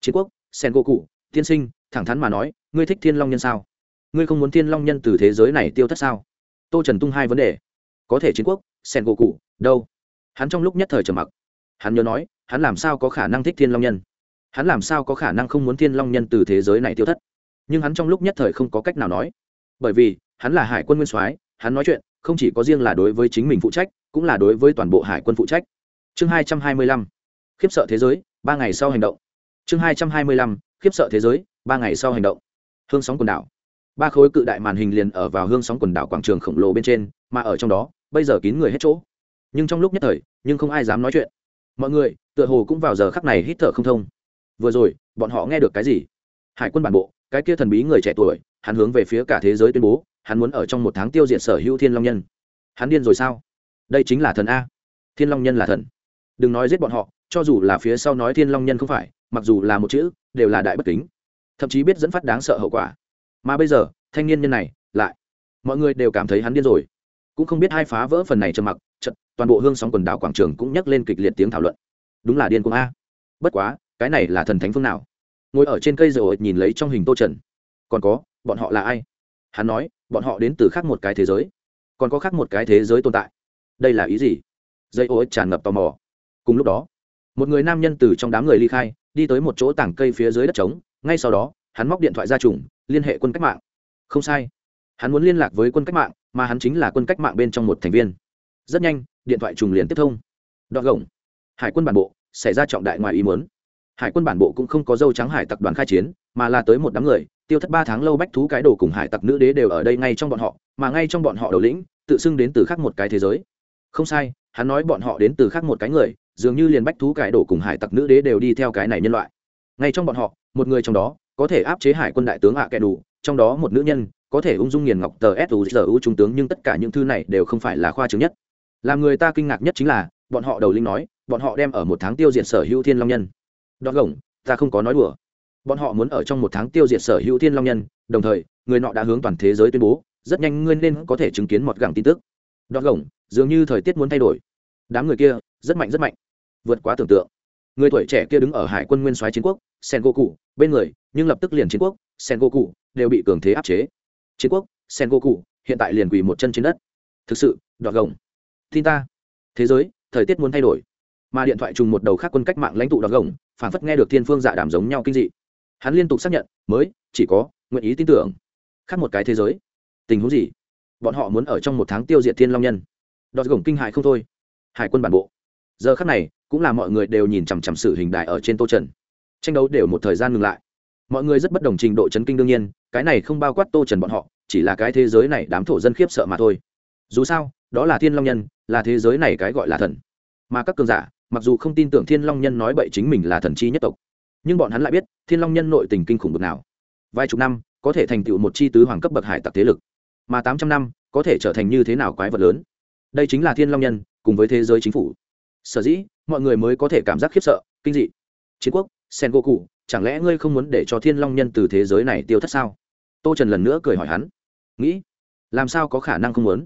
Chiến quốc sen go cụ tiên sinh, thẳng thắn mà nói, ngươi thích thiên long nhân sao? Ngươi không muốn thiên long nhân từ thế giới này tiêu thất sao? Tô trần tung hai vấn đề. Có thể chiến quốc sen go cụ đâu? Hắn trong lúc nhất thời trầm mặc. Hắn nhớ nói, hắn làm sao có khả năng thích thiên long nhân? Hắn làm sao có khả năng không muốn thiên long nhân từ thế giới này tiêu thất? Nhưng hắn trong lúc nhất thời không có cách nào nói. Bởi vì, hắn là hải quân nguyên soái, hắn nói chuyện không chỉ có riêng là đối với chính mình phụ trách, cũng là đối với toàn bộ hải quân phụ trách. Chương hai trăm hai mươi lăm, khiếp sợ thế giới, ba ngày sau hành động. Chương hai trăm hai mươi lăm, khiếp sợ thế giới, ba ngày sau hành động. Hương sóng quần đảo. Ba khối cự đại màn hình liền ở vào hương sóng quần đảo quảng trường khổng lồ bên trên, mà ở trong đó, bây giờ kín người hết chỗ nhưng trong lúc nhất thời, nhưng không ai dám nói chuyện. Mọi người, tựa hồ cũng vào giờ khắc này hít thở không thông. Vừa rồi, bọn họ nghe được cái gì? Hải quân bản bộ, cái kia thần bí người trẻ tuổi, hắn hướng về phía cả thế giới tuyên bố, hắn muốn ở trong một tháng tiêu diệt sở hữu thiên long nhân. Hắn điên rồi sao? Đây chính là thần a. Thiên long nhân là thần. Đừng nói giết bọn họ, cho dù là phía sau nói thiên long nhân không phải, mặc dù là một chữ, đều là đại bất kính. Thậm chí biết dẫn phát đáng sợ hậu quả. Mà bây giờ, thanh niên nhân này, lại. Mọi người đều cảm thấy hắn điên rồi. Cũng không biết hai phá vỡ phần này trầm mặc chật toàn bộ hương sóng quần đảo quảng trường cũng nhắc lên kịch liệt tiếng thảo luận. Đúng là điên cuồng a. Bất quá, cái này là thần thánh phương nào? Ngồi ở trên cây rồi nhìn lấy trong hình tô trần. Còn có, bọn họ là ai? Hắn nói, bọn họ đến từ khác một cái thế giới. Còn có khác một cái thế giới tồn tại. Đây là ý gì? Dây ô tràn ngập tò mò. Cùng lúc đó, một người nam nhân từ trong đám người ly khai, đi tới một chỗ tảng cây phía dưới đất trống. Ngay sau đó, hắn móc điện thoại ra trùng, liên hệ quân cách mạng. Không sai. Hắn muốn liên lạc với quân cách mạng, mà hắn chính là quân cách mạng bên trong một thành viên. Rất nhanh điện thoại trùng liền tiếp thông. Đoạn gồng. Hải quân bản bộ, xảy ra trọng đại ngoài ý muốn. Hải quân bản bộ cũng không có dâu trắng hải tặc đoàn khai chiến, mà là tới một đám người, tiêu thất ba tháng lâu bách thú cái đồ cùng hải tặc nữ đế đều ở đây ngay trong bọn họ, mà ngay trong bọn họ đầu lĩnh, tự xưng đến từ khác một cái thế giới. Không sai, hắn nói bọn họ đến từ khác một cái người, dường như liền bách thú cái đổ cùng hải tặc nữ đế đều đi theo cái này nhân loại. Ngay trong bọn họ, một người trong đó, có thể áp chế hải quân đại tướng ạ à kẻ đủ, trong đó một nữ nhân, có thể ung dung nghiền ngọc tờ suzu trung tướng nhưng tất cả những thứ này đều không phải là khoa chứng nhất làm người ta kinh ngạc nhất chính là, bọn họ đầu linh nói, bọn họ đem ở một tháng tiêu diệt sở hữu thiên long nhân. Đọt gồng, ta không có nói đùa. Bọn họ muốn ở trong một tháng tiêu diệt sở hữu thiên long nhân, đồng thời, người nọ đã hướng toàn thế giới tuyên bố, rất nhanh ngươi nên có thể chứng kiến một gẳng tin tức. Đọt gồng, dường như thời tiết muốn thay đổi. Đám người kia, rất mạnh rất mạnh. Vượt quá tưởng tượng. Người tuổi trẻ kia đứng ở hải quân nguyên soái chiến quốc sen goku bên người, nhưng lập tức liền chiến quốc sen goku đều bị cường thế áp chế. Chiến quốc sen goku hiện tại liền quỳ một chân trên đất. Thực sự, đọt gồng tin ta. Thế giới, thời tiết muốn thay đổi. Mà điện thoại trùng một đầu khác quân cách mạng lãnh tụ đoạt gồng phản phất nghe được thiên phương dạ đảm giống nhau kinh dị. Hắn liên tục xác nhận, mới, chỉ có, nguyện ý tin tưởng. Khác một cái thế giới. Tình huống gì? Bọn họ muốn ở trong một tháng tiêu diệt thiên long nhân. Đoạt gồng kinh hại không thôi. Hải quân bản bộ. Giờ khắc này, cũng là mọi người đều nhìn chằm chằm sự hình đại ở trên tô trần. Tranh đấu đều một thời gian ngừng lại. Mọi người rất bất đồng trình độ chấn kinh đương nhiên, cái này không bao quát tô trần bọn họ, chỉ là cái thế giới này đám thổ dân khiếp sợ mà thôi. Dù sao đó là thiên long nhân, là thế giới này cái gọi là thần. Mà các cường giả, mặc dù không tin tưởng thiên long nhân nói bậy chính mình là thần chi nhất tộc, nhưng bọn hắn lại biết thiên long nhân nội tình kinh khủng bực nào. Vài chục năm, có thể thành tựu một chi tứ hoàng cấp bậc hải tặc thế lực. Mà tám trăm năm, có thể trở thành như thế nào quái vật lớn? Đây chính là thiên long nhân, cùng với thế giới chính phủ. Sở dĩ, mọi người mới có thể cảm giác khiếp sợ, kinh dị. Chiến quốc sen go cụ chẳng lẽ ngươi không muốn để cho thiên long nhân từ thế giới này tiêu thất sao? Tô trần lần nữa cười hỏi hắn. Nghĩ, làm sao có khả năng không muốn?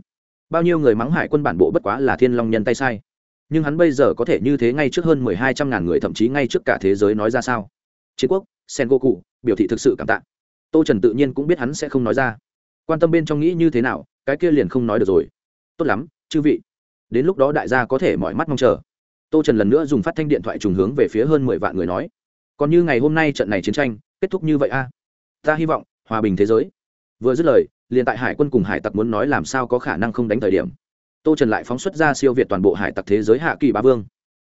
Bao nhiêu người mắng hải quân bản bộ bất quá là thiên long nhân tay sai. Nhưng hắn bây giờ có thể như thế ngay trước hơn mười hai trăm ngàn người, thậm chí ngay trước cả thế giới nói ra sao? Chiến quốc sen goku biểu thị thực sự cảm tạ. Tô trần tự nhiên cũng biết hắn sẽ không nói ra. Quan tâm bên trong nghĩ như thế nào, cái kia liền không nói được rồi. Tốt lắm, chư vị. Đến lúc đó đại gia có thể mọi mắt mong chờ. Tô trần lần nữa dùng phát thanh điện thoại trùng hướng về phía hơn mười vạn người nói. Còn như ngày hôm nay trận này chiến tranh, kết thúc như vậy a. Ta hy vọng hòa bình thế giới vừa dứt lời, liền tại hải quân cùng hải tặc muốn nói làm sao có khả năng không đánh thời điểm. Tô trần lại phóng xuất ra siêu việt toàn bộ hải tặc thế giới hạ kỳ bá vương.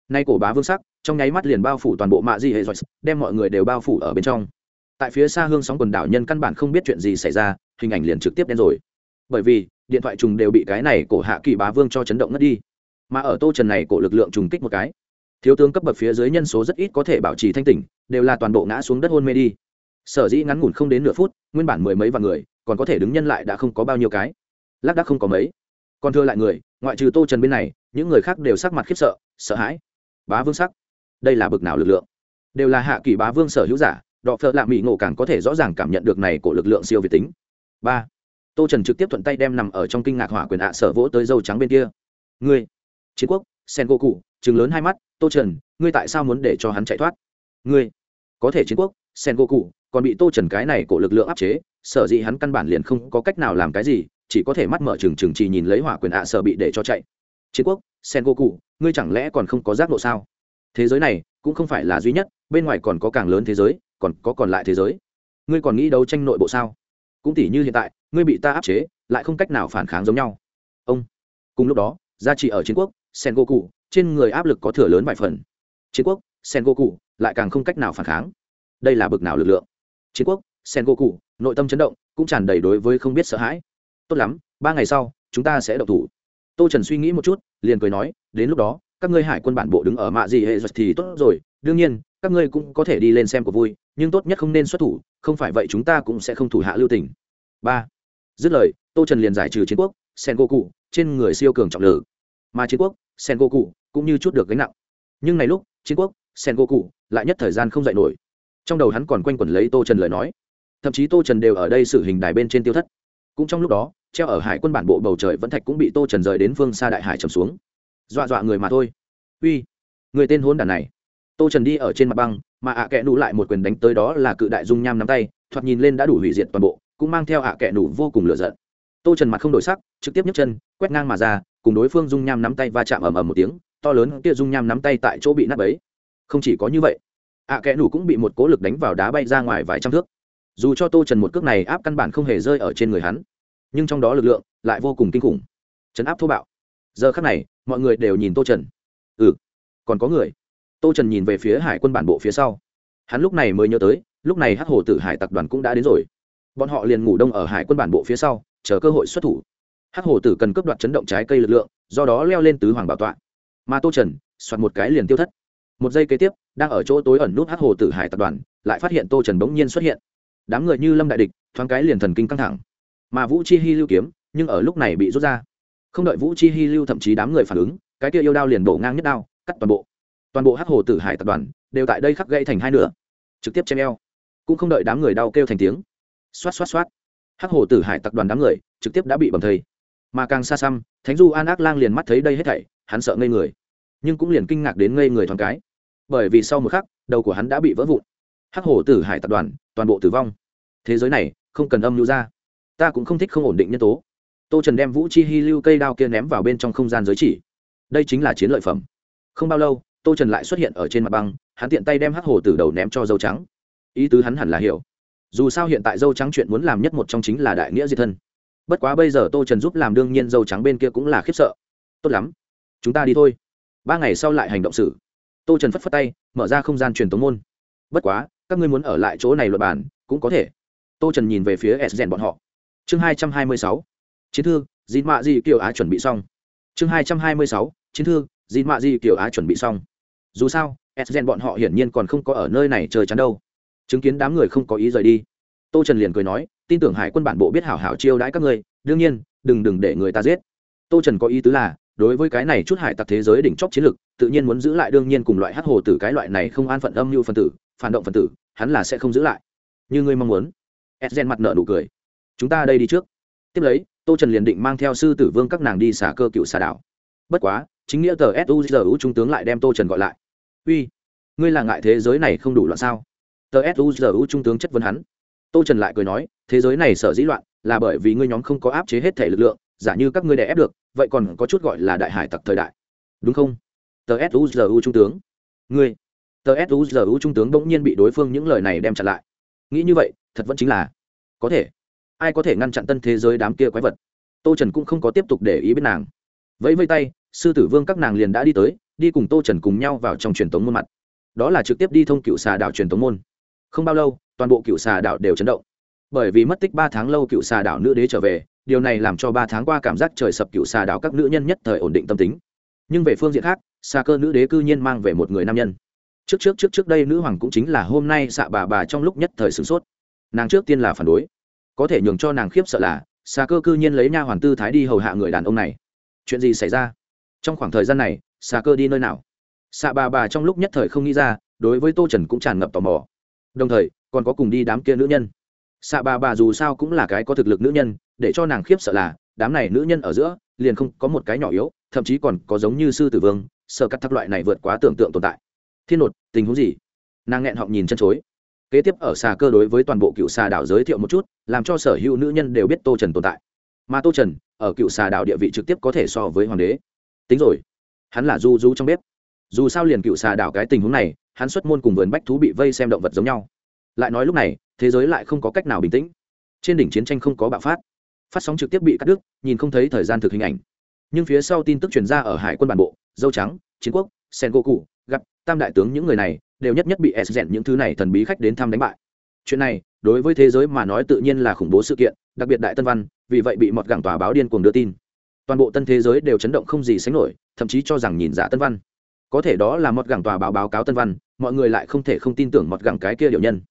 Nay cổ bá vương sắc, trong nháy mắt liền bao phủ toàn bộ mạ di hệ dọc đem mọi người đều bao phủ ở bên trong. Tại phía xa hương sóng quần đảo nhân căn bản không biết chuyện gì xảy ra, hình ảnh liền trực tiếp đen rồi. Bởi vì, điện thoại trùng đều bị cái này cổ hạ kỳ bá vương cho chấn động ngất đi. Mà ở tô trần này cổ lực lượng trùng kích một cái, thiếu tướng cấp bậc phía dưới nhân số rất ít có thể bảo trì thanh tỉnh, đều là toàn bộ ngã xuống đất hôn mê đi. Sở dĩ ngắn ngủn không đến nửa phút, nguyên bản mười mấy vạn người còn có thể đứng nhân lại đã không có bao nhiêu cái. Lác đác không có mấy. Còn thưa lại người, ngoại trừ tô trần bên này, những người khác đều sắc mặt khiếp sợ sợ hãi. Bá vương sắc. Đây là bực nào lực lượng? Đều là hạ kỳ bá vương sở hữu giả, đọ phợ lạ mỹ ngộ càng có thể rõ ràng cảm nhận được này của lực lượng siêu việt tính. Ba. Tô trần trực tiếp thuận tay đem nằm ở trong kinh ngạc hỏa quyền ạ sở vỗ tới dâu trắng bên kia. Ngươi, chiến quốc, sen gỗ cụ chừng lớn hai mắt, tô trần, ngươi tại sao muốn để cho hắn chạy thoát? Ngươi, có thể chiến quốc sen go cụ còn bị tô trần cái này của lực lượng áp chế, sở dĩ hắn căn bản liền không có cách nào làm cái gì, chỉ có thể mắt mở trừng trừng chỉ nhìn lấy hỏa quyền ạ sở bị để cho chạy. Chiến quốc sen go cụ ngươi chẳng lẽ còn không có giác ngộ sao? Thế giới này cũng không phải là duy nhất, bên ngoài còn có càng lớn thế giới, còn có còn lại thế giới. Ngươi còn nghĩ đấu tranh nội bộ sao? Cũng tỉ như hiện tại, ngươi bị ta áp chế, lại không cách nào phản kháng giống nhau. Ông. Cùng lúc đó, gia trị ở chiến quốc sen go cụ trên người áp lực có thừa lớn vài phần. Chiến quốc sen go cụ lại càng không cách nào phản kháng đây là bực nào lực lượng? Chiến quốc sen go cụ nội tâm chấn động, cũng tràn đầy đối với không biết sợ hãi. Tốt lắm, ba ngày sau, chúng ta sẽ độc thủ. Tô trần suy nghĩ một chút, liền cười nói, đến lúc đó, các ngươi hải quân bản bộ đứng ở mạ gì hệ giật thì tốt rồi, đương nhiên, các ngươi cũng có thể đi lên xem của vui, nhưng tốt nhất không nên xuất thủ, không phải vậy chúng ta cũng sẽ không thủ hạ lưu tình. Ba. Dứt lời, tô trần liền giải trừ chiến quốc sen go cụ trên người siêu cường trọng lử. Mà chiến quốc sen go cụ cũng như chút được gánh nặng. Nhưng này lúc, chiến quốc sen go cụ lại nhất thời gian không dạy nổi trong đầu hắn còn quanh quẩn lấy tô trần lời nói. Thậm chí tô trần đều ở đây xử hình đài bên trên tiêu thất. Cũng trong lúc đó, treo ở hải quân bản bộ bầu trời vẫn thạch cũng bị tô trần rời đến phương xa đại hải trầm xuống. Dọa dọa người mà thôi. Uy, người tên hôn đàn này. Tô trần đi ở trên mặt băng, mà ạ à kẽ nụ lại một quyền đánh tới đó là cự đại dung nham nắm tay, thoạt nhìn lên đã đủ hủy diệt toàn bộ, cũng mang theo ạ à kẽ nụ vô cùng lựa giận. Tô trần mặt không đổi sắc, trực tiếp nhấc chân, quét ngang mà ra, cùng đối phương dung nham nắm tay va chạm ầm ầm một tiếng, to lớn kia dung nham nắm tay tại chỗ bị nát ấy không chỉ có như vậy ạ à kẽ nủ cũng bị một cố lực đánh vào đá bay ra ngoài vài trăm thước. Dù cho tô trần một cước này áp căn bản không hề rơi ở trên người hắn, nhưng trong đó lực lượng lại vô cùng kinh khủng. Trấn áp thô bạo. Giờ khắc này, mọi người đều nhìn tô trần. Ừ còn có người. Tô trần nhìn về phía hải quân bản bộ phía sau. Hắn lúc này mới nhớ tới, lúc này hắc hồ tử hải tập đoàn cũng đã đến rồi. Bọn họ liền ngủ đông ở hải quân bản bộ phía sau, chờ cơ hội xuất thủ. Hắc hồ tử cần cướp đoạt chấn động trái cây lực lượng, do đó leo lên tứ hoàng bảo tọa. Mà tô trần, soạt một cái liền tiêu thất một giây kế tiếp, đang ở chỗ tối ẩn nút hắc hồ tử hải tập đoàn, lại phát hiện tô trần bỗng nhiên xuất hiện. Đám người như lâm đại địch, thoáng cái liền thần kinh căng thẳng. Mà vũ chi hy lưu kiếm, nhưng ở lúc này bị rút ra. Không đợi vũ chi hy lưu thậm chí đám người phản ứng, cái kia yêu đao liền đổ ngang nhất đao, cắt toàn bộ. Toàn bộ hắc hồ tử hải tập đoàn đều tại đây khắc gãy thành hai nửa. Trực tiếp chém eo. Cũng không đợi đám người đau kêu thành tiếng. Xoát xoát xoát. Hắc hồ tử hải tập đoàn đám người trực tiếp đã bị bầm thây. Mà càng xa xăm, thánh du an ác lang liền mắt thấy đây hết thảy, hắn sợ ngây người. Nhưng cũng liền kinh ngạc đến ngây người thoáng cái bởi vì sau một khắc, đầu của hắn đã bị vỡ vụn. Hắc Hổ tử hải tập đoàn, toàn bộ tử vong. Thế giới này, không cần âm lưu ra. Ta cũng không thích không ổn định nhân tố. Tô trần đem vũ chi hy lưu cây đao kia ném vào bên trong không gian giới chỉ. Đây chính là chiến lợi phẩm. Không bao lâu, tô trần lại xuất hiện ở trên mặt băng, hắn tiện tay đem hắc hồ từ đầu ném cho dâu trắng. Ý tứ hắn hẳn là hiểu. Dù sao hiện tại dâu trắng chuyện muốn làm nhất một trong chính là đại nghĩa diệt thân. Bất quá bây giờ tô trần giúp làm đương nhiên dâu trắng bên kia cũng là khiếp sợ. Tốt lắm. Chúng ta đi thôi. Ba ngày sau lại hành động xử tô trần phất phất tay, mở ra không gian truyền tống môn. Bất quá, các ngươi muốn ở lại chỗ này luật bản cũng có thể. Tô trần nhìn về phía s rèn bọn họ. Chương hai trăm hai mươi sáu. Chiến thư dịn mạ di kiểu á chuẩn bị xong. Chương hai trăm hai mươi sáu. Chiến thư dịn mạ di kiểu á chuẩn bị xong. Dù sao, s rèn bọn họ hiển nhiên còn không có ở nơi này chơi chắn đâu. Chứng kiến đám người không có ý rời đi, tô trần liền cười nói, tin tưởng hải quân bản bộ biết hảo hảo chiêu đãi các ngươi, đương nhiên, đừng đừng để người ta giết. Tô trần có ý tứ là đối với cái này chút hải tặc thế giới đỉnh chóp chiến lực, tự nhiên muốn giữ lại đương nhiên cùng loại hắc hồ tử cái loại này không an phận âm mưu phân tử, phản động phân tử, hắn là sẽ không giữ lại. Như ngươi mong muốn. Etzen mặt nợ nụ cười. Chúng ta đây đi trước. Tiếp lấy, tô trần liền định mang theo sư tử vương các nàng đi xả cơ cựu xà đảo. Bất quá, chính nghĩa tờ suzu trung tướng lại đem tô trần gọi lại. Uy, ngươi là ngại thế giới này không đủ loạn sao? Tờ suzu trung tướng chất vấn hắn. Tô trần lại cười nói, thế giới này sợ dĩ loạn, là bởi vì ngươi nhóm không có áp chế hết thể lực lượng, giả như các ngươi đè ép được vậy còn có chút gọi là đại hải tặc thời đại. Đúng không? Tờ suzu trung tướng. Ngươi. Tờ suzu trung tướng bỗng nhiên bị đối phương những lời này đem chặn lại. Nghĩ như vậy, thật vẫn chính là. Có thể. Ai có thể ngăn chặn tân thế giới đám kia quái vật? Tô trần cũng không có tiếp tục để ý bên nàng. Vẫy vây tay, sư tử vương các nàng liền đã đi tới, đi cùng tô trần cùng nhau vào trong truyền thống môn mặt. Đó là trực tiếp đi thông cựu xà đảo truyền thống môn. Không bao lâu, toàn bộ cựu xà đảo đều chấn động. Bởi vì mất tích ba tháng lâu cựu xà đảo nữ đế trở về điều này làm cho ba tháng qua cảm giác trời sập cựu xà đảo các nữ nhân nhất thời ổn định tâm tính. Nhưng về phương diện khác, xà cơ nữ đế cư nhiên mang về một người nam nhân. Trước trước trước trước đây nữ hoàng cũng chính là hôm nay xạ bà bà trong lúc nhất thời sửng sốt. Nàng trước tiên là phản đối. Có thể nhường cho nàng khiếp sợ là, xà cơ cư nhiên lấy nha hoàn tư thái đi hầu hạ người đàn ông này. Chuyện gì xảy ra? Trong khoảng thời gian này, xà cơ đi nơi nào? Xạ bà bà trong lúc nhất thời không nghĩ ra, đối với tô trần cũng tràn ngập tò mò. Đồng thời, còn có cùng đi đám kia nữ nhân xạ bà bà dù sao cũng là cái có thực lực nữ nhân, để cho nàng khiếp sợ là, đám này nữ nhân ở giữa, liền không có một cái nhỏ yếu, thậm chí còn có giống như sư tử vương sơ cắt thắc loại này vượt quá tưởng tượng tồn tại. Thiên nột, tình huống gì? Nàng nghẹn họng nhìn chân chối. Kế tiếp ở xà cơ đối với toàn bộ cựu xà đảo giới thiệu một chút, làm cho sở hữu nữ nhân đều biết tô trần tồn tại. Mà tô trần, ở cựu xà đảo địa vị trực tiếp có thể so với hoàng đế. Tính rồi. Hắn là du du trong bếp. Dù sao liền cựu xà đảo cái tình huống này, hắn xuất môn cùng vườn bách thú bị vây xem động vật giống nhau. Lại nói lúc này thế giới lại không có cách nào bình tĩnh. Trên đỉnh chiến tranh không có bạo phát. Phát sóng trực tiếp bị cắt đứt, nhìn không thấy thời gian thực hình ảnh. Nhưng phía sau tin tức truyền ra ở hải quân bản bộ, dâu trắng, chiến quốc, sen go cụ gặp tam đại tướng những người này, đều nhất nhất bị s rèn những thứ này thần bí khách đến thăm đánh bại. Chuyện này, đối với thế giới mà nói tự nhiên là khủng bố sự kiện, đặc biệt đại tân văn, vì vậy bị mọt gẳng tòa báo điên cuồng đưa tin. Toàn bộ tân thế giới đều chấn động không gì sánh nổi, thậm chí cho rằng nhìn giả tân văn. Có thể đó là mọt gẳng tòa báo báo cáo tân văn, mọi người lại không thể không tin tưởng mọt gẳng cái kia điều nhân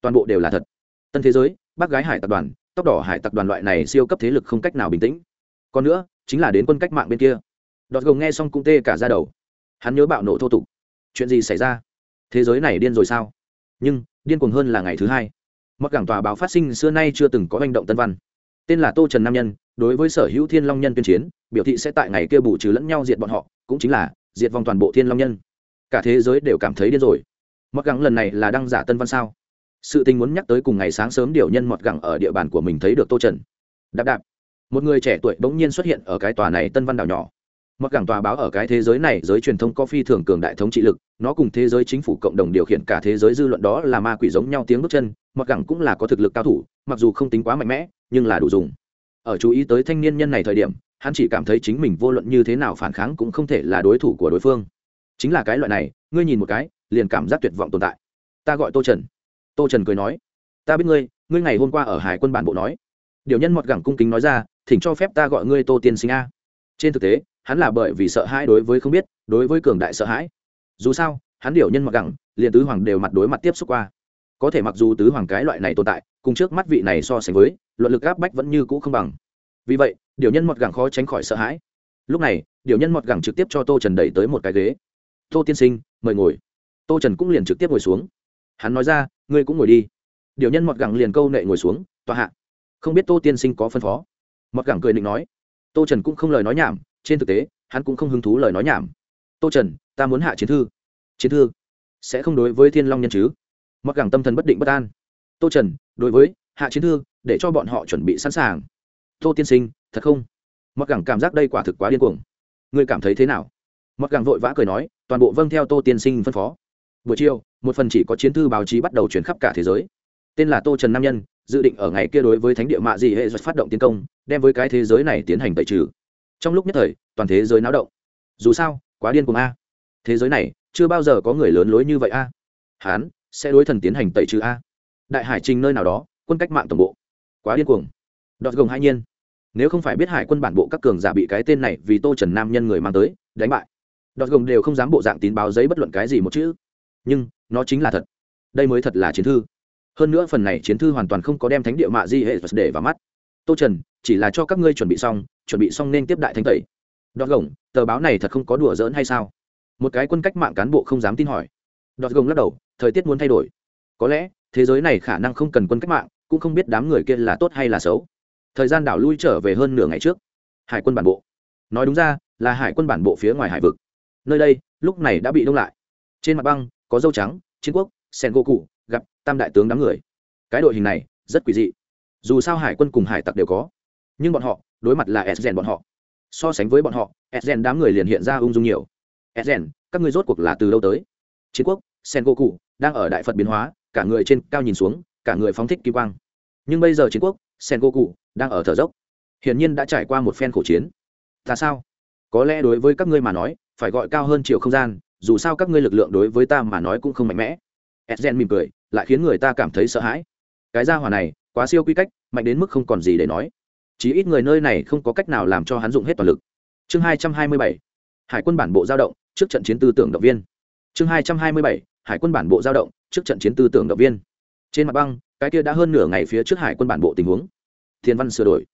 toàn bộ đều là thật. Tân thế giới, bác gái hải tập đoàn, tóc đỏ hải tập đoàn loại này siêu cấp thế lực không cách nào bình tĩnh. Còn nữa, chính là đến quân cách mạng bên kia. Đọt gồng nghe xong cũng tê cả ra đầu. Hắn nhớ bạo nổ thô tục. Chuyện gì xảy ra? Thế giới này điên rồi sao? Nhưng, điên cuồng hơn là ngày thứ hai. Mặc cảng tòa báo phát sinh xưa nay chưa từng có hành động tân văn. Tên là tô trần nam nhân, đối với sở hữu thiên long nhân tuyên chiến, biểu thị sẽ tại ngày kia bù trừ lẫn nhau diệt bọn họ, cũng chính là diệt vòng toàn bộ thiên long nhân. Cả thế giới đều cảm thấy điên rồi. Mặc gắng lần này là đăng giả tân văn sao? Sự tình muốn nhắc tới cùng ngày sáng sớm điều nhân mọt gẳng ở địa bàn của mình thấy được tô trần. Đạp đạp. Một người trẻ tuổi bỗng nhiên xuất hiện ở cái tòa này tân văn đảo nhỏ. Mọt gẳng tòa báo ở cái thế giới này, giới truyền thông có phi thường cường đại thống trị lực, nó cùng thế giới chính phủ cộng đồng điều khiển cả thế giới dư luận đó là ma quỷ giống nhau tiếng bước chân, mọt gẳng cũng là có thực lực cao thủ, mặc dù không tính quá mạnh mẽ, nhưng là đủ dùng. Ở chú ý tới thanh niên nhân này thời điểm, hắn chỉ cảm thấy chính mình vô luận như thế nào phản kháng cũng không thể là đối thủ của đối phương. Chính là cái loại này, ngươi nhìn một cái, liền cảm giác tuyệt vọng tồn tại. Ta gọi tô trần tô trần cười nói, ta biết ngươi ngươi ngày hôm qua ở hải quân bản bộ nói. Điều nhân mọt gẳng cung kính nói ra, thỉnh cho phép ta gọi ngươi tô tiên sinh a. Trên thực tế, hắn là bởi vì sợ hãi đối với không biết, đối với cường đại sợ hãi. Dù sao, hắn điều nhân mọt gẳng, liền tứ hoàng đều mặt đối mặt tiếp xúc qua. Có thể mặc dù tứ hoàng cái loại này tồn tại, cùng trước mắt vị này so sánh với, luận lực áp bách vẫn như cũ không bằng. Vì vậy, điều nhân mọt gẳng khó tránh khỏi sợ hãi. Lúc này, điều nhân mọt gẳng trực tiếp cho tô trần đẩy tới một cái ghế. Tô tiên sinh, mời ngồi. Tô trần cũng liền trực tiếp ngồi xuống hắn nói ra, ngươi cũng ngồi đi. Điều nhân mọt gẳng liền câu nệ ngồi xuống, tòa hạ. Không biết tô tiên sinh có phân phó. Mọt gẳng cười định nói, tô trần cũng không lời nói nhảm, trên thực tế, hắn cũng không hứng thú lời nói nhảm. Tô trần, ta muốn hạ chiến thư. Chiến thư? Sẽ không đối với thiên long nhân chứ? Mọt gẳng tâm thần bất định bất an. Tô trần, đối với, hạ chiến thư, để cho bọn họ chuẩn bị sẵn sàng. Tô tiên sinh, thật không? Mọt gẳng cảm giác đây quả thực quá điên cuồng. Ngươi cảm thấy thế nào? Mọt gẳng vội vã cười nói, toàn bộ vâng theo tô tiên sinh phân phó buổi chiều, một phần chỉ có chiến thư báo chí bắt đầu chuyển khắp cả thế giới. Tên là tô trần nam nhân, dự định ở ngày kia đối với thánh địa mạ dị hệ phát động tiến công, đem với cái thế giới này tiến hành tẩy trừ. Trong lúc nhất thời, toàn thế giới náo động. Dù sao, quá điên cuồng a. Thế giới này, chưa bao giờ có người lớn lối như vậy a. Hán, sẽ đối thần tiến hành tẩy trừ a. Đại hải trình nơi nào đó, quân cách mạng tổng bộ. Quá điên cuồng. Đọt gồng hai nhiên. Nếu không phải biết hải quân bản bộ các cường giả bị cái tên này vì tô trần nam nhân người mang tới, đánh bại. Đọt gồng đều không dám bộ dạng tín báo giấy bất luận cái gì một chữ nhưng nó chính là thật. Đây mới thật là chiến thư. Hơn nữa phần này chiến thư hoàn toàn không có đem thánh địa mạ di hệ để vào mắt. Tô trần, chỉ là cho các ngươi chuẩn bị xong, chuẩn bị xong nên tiếp đại thánh tẩy. Đọt gồng, tờ báo này thật không có đùa giỡn hay sao? Một cái quân cách mạng cán bộ không dám tin hỏi. Đọt gồng lắc đầu, thời tiết muốn thay đổi. Có lẽ, thế giới này khả năng không cần quân cách mạng, cũng không biết đám người kia là tốt hay là xấu. Thời gian đảo lui trở về hơn nửa ngày trước. Hải quân bản bộ. Nói đúng ra, là hải quân bản bộ phía ngoài hải vực. Nơi đây, lúc này đã bị đông lại. Trên mặt băng có dâu trắng, chiến quốc, sen go cụ gặp tam đại tướng đám người. Cái đội hình này rất quỷ dị. Dù sao hải quân cùng hải tặc đều có. Nhưng bọn họ, đối mặt là s bọn họ. So sánh với bọn họ, s đám người liền hiện ra ung dung nhiều. S các ngươi rốt cuộc là từ đâu tới? Chiến quốc, sen go cụ đang ở đại phật biến hóa, cả người trên cao nhìn xuống, cả người phóng thích kỳ quang. Nhưng bây giờ chiến quốc, sen cụ đang ở thở dốc. Hiển nhiên đã trải qua một phen khổ chiến. Ta sao? Có lẽ đối với các ngươi mà nói, phải gọi cao hơn triệu không gian dù sao các ngươi lực lượng đối với ta mà nói cũng không mạnh mẽ. Edgen mỉm cười, lại khiến người ta cảm thấy sợ hãi. Cái gia hỏa này, quá siêu quy cách, mạnh đến mức không còn gì để nói. Chỉ ít người nơi này không có cách nào làm cho hắn dụng hết toàn lực. Chương hai trăm hai mươi bảy, hải quân bản bộ giao động, trước trận chiến tư tưởng động viên. Chương hai trăm hai mươi bảy, hải quân bản bộ giao động, trước trận chiến tư tưởng động viên. Trên mặt băng, cái kia đã hơn nửa ngày phía trước hải quân bản bộ tình huống. Thiên văn sửa đổi.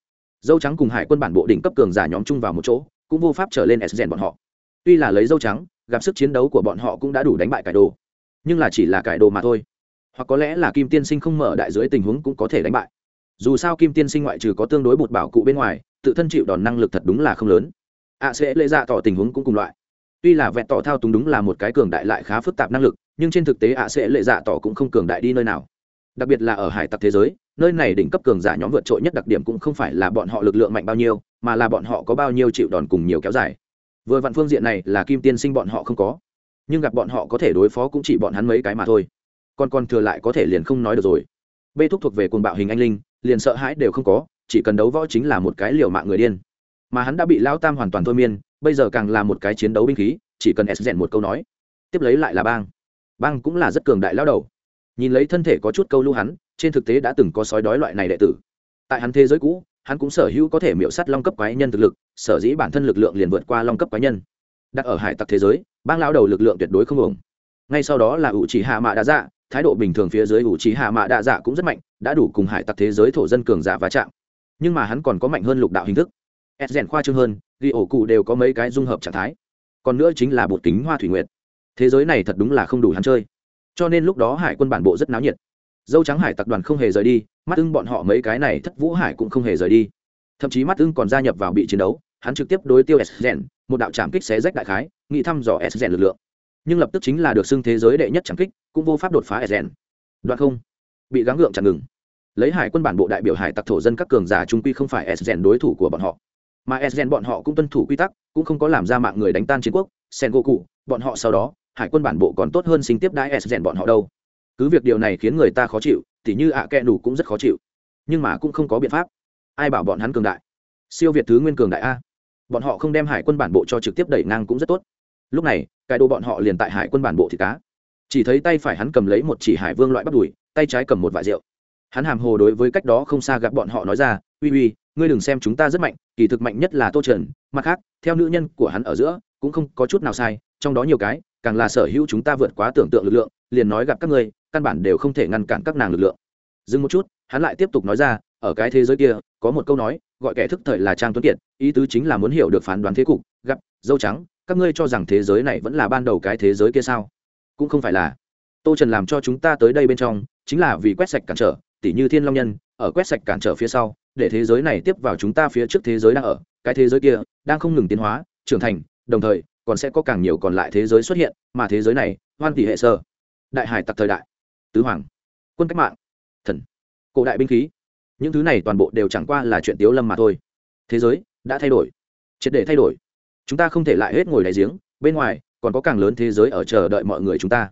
Dâu trắng cùng hải quân bản bộ đỉnh cấp cường giả nhóm chung vào một chỗ, cũng vô pháp trở lên s rèn bọn họ. Tuy là lấy dâu trắng gặp sức chiến đấu của bọn họ cũng đã đủ đánh bại cải đồ. Nhưng là chỉ là cải đồ mà thôi. Hoặc có lẽ là kim tiên sinh không mở đại dưới tình huống cũng có thể đánh bại. Dù sao kim tiên sinh ngoại trừ có tương đối bột bảo cụ bên ngoài, tự thân chịu đòn năng lực thật đúng là không lớn. Ạ sẽ lệ dạ tỏ tình huống cũng cùng loại. Tuy là vẹn tỏ thao túng đúng là một cái cường đại lại khá phức tạp năng lực, nhưng trên thực tế ạ sẽ lệ dạ tỏ cũng không cường đại đi nơi nào. Đặc biệt là ở hải tặc thế giới, nơi này đỉnh cấp cường giả nhóm vượt trội nhất đặc điểm cũng không phải là bọn họ lực lượng mạnh bao nhiêu, mà là bọn họ có bao nhiêu chịu đòn cùng nhiều kéo dài vừa vạn phương diện này là kim tiên sinh bọn họ không có. Nhưng gặp bọn họ có thể đối phó cũng chỉ bọn hắn mấy cái mà thôi. Còn còn thừa lại có thể liền không nói được rồi. Bê thúc thuộc về cuồng bạo hình anh linh, liền sợ hãi đều không có, chỉ cần đấu võ chính là một cái liều mạng người điên. Mà hắn đã bị lao tam hoàn toàn thôi miên, bây giờ càng là một cái chiến đấu binh khí, chỉ cần s rèn một câu nói, tiếp lấy lại là bang. Bang cũng là rất cường đại lao đầu. Nhìn lấy thân thể có chút câu lưu hắn, trên thực tế đã từng có sói đói loại này đệ tử. Tại hắn thế giới cũ hắn cũng sở hữu có thể miễu sắt long cấp quái nhân thực lực, sở dĩ bản thân lực lượng liền vượt qua long cấp quái nhân. Đặt ở hải tặc thế giới, bang lao đầu lực lượng tuyệt đối không ổn ngay sau đó là ủ chỉ hạ mạ đa dạ thái độ bình thường phía dưới ủ chỉ hạ mạ đa dạ cũng rất mạnh, đã đủ cùng hải tặc thế giới thổ dân cường giả va chạm. Nhưng mà hắn còn có mạnh hơn lục đạo hình thức. Ed rèn khoa trương hơn, ghi ổ cụ đều có mấy cái dung hợp trạng thái. Còn nữa chính là bột kính hoa thủy nguyệt. Thế giới này thật đúng là không đủ hắn chơi. Cho nên lúc đó hải quân bản bộ rất náo nhiệt dâu trắng hải tặc đoàn không hề rời đi, mắt ưng bọn họ mấy cái này thất vũ hải cũng không hề rời đi. Thậm chí mắt ưng còn gia nhập vào bị chiến đấu, hắn trực tiếp đối tiêu s rèn một đạo trảm kích xé rách đại khái, nghị thăm dò s rèn lực lượng. Nhưng lập tức chính là được xưng thế giới đệ nhất trảm kích, cũng vô pháp đột phá s rèn đoạn không. Bị gắng gượng chặn ngừng. Lấy hải quân bản bộ đại biểu hải tặc thổ dân các cường giả trung quy không phải s rèn đối thủ của bọn họ. Mà s rèn bọn họ cũng tuân thủ quy tắc, cũng không có làm ra mạng người đánh tan chiến quốc sen goku bọn họ sau đó, hải quân bản bộ còn tốt hơn sinh tiếp đái s rèn bọn họ đâu cứ việc điều này khiến người ta khó chịu, tỉ như ạ à kẹ đủ cũng rất khó chịu. Nhưng mà cũng không có biện pháp. Ai bảo bọn hắn cường đại? Siêu việt thứ nguyên cường đại a. Bọn họ không đem hải quân bản bộ cho trực tiếp đẩy ngang cũng rất tốt. Lúc này, cái đồ bọn họ liền tại hải quân bản bộ thì cá. Chỉ thấy tay phải hắn cầm lấy một chỉ hải vương loại bắt đùi, tay trái cầm một vải rượu. Hắn hàm hồ đối với cách đó không xa gặp bọn họ nói ra, uy uy, ngươi đừng xem chúng ta rất mạnh, kỳ thực mạnh nhất là tô trần, mặt khác, theo nữ nhân của hắn ở giữa, cũng không có chút nào sai, trong đó nhiều cái, càng là sở hữu chúng ta vượt quá tưởng tượng lực lượng, liền nói gặp các ngươi căn bản đều không thể ngăn cản các nàng lực lượng. Dừng một chút, hắn lại tiếp tục nói ra, ở cái thế giới kia, có một câu nói, gọi kẻ thức thời là trang tuấn kiệt, ý tứ chính là muốn hiểu được phán đoán thế cục, gặp, dâu trắng, các ngươi cho rằng thế giới này vẫn là ban đầu cái thế giới kia sao? Cũng không phải là. Tô trần làm cho chúng ta tới đây bên trong, chính là vì quét sạch cản trở, tỉ như thiên long nhân, ở quét sạch cản trở phía sau, để thế giới này tiếp vào chúng ta phía trước thế giới đang ở, cái thế giới kia đang không ngừng tiến hóa, trưởng thành, đồng thời, còn sẽ có càng nhiều còn lại thế giới xuất hiện, mà thế giới này, hoan tỷ hệ sơ. Đại hải tặc thời đại tứ hoàng quân cách mạng thần cổ đại binh khí. Những thứ này toàn bộ đều chẳng qua là chuyện tiếu lâm mà thôi. Thế giới đã thay đổi triệt để thay đổi. Chúng ta không thể lại hết ngồi đáy giếng bên ngoài còn có càng lớn thế giới ở chờ đợi mọi người chúng ta.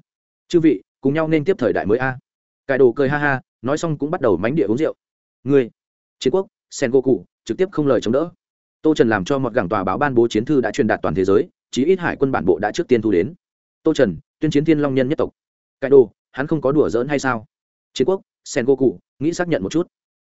Chư vị cùng nhau nên tiếp thời đại mới a. Cải đồ cười ha ha nói xong cũng bắt đầu mánh địa uống rượu. Người, chiến quốc sen cụ trực tiếp không lời chống đỡ. Tô trần làm cho một gảng tòa báo ban bố chiến thư đã truyền đạt toàn thế giới chí ít hải quân bản bộ đã trước tiên thu đến. Tô trần tuyên chiến thiên long nhân nhất tộc. Cải đồ hắn không có đùa giỡn hay sao? Chiến quốc sen cụ nghĩ xác nhận một chút.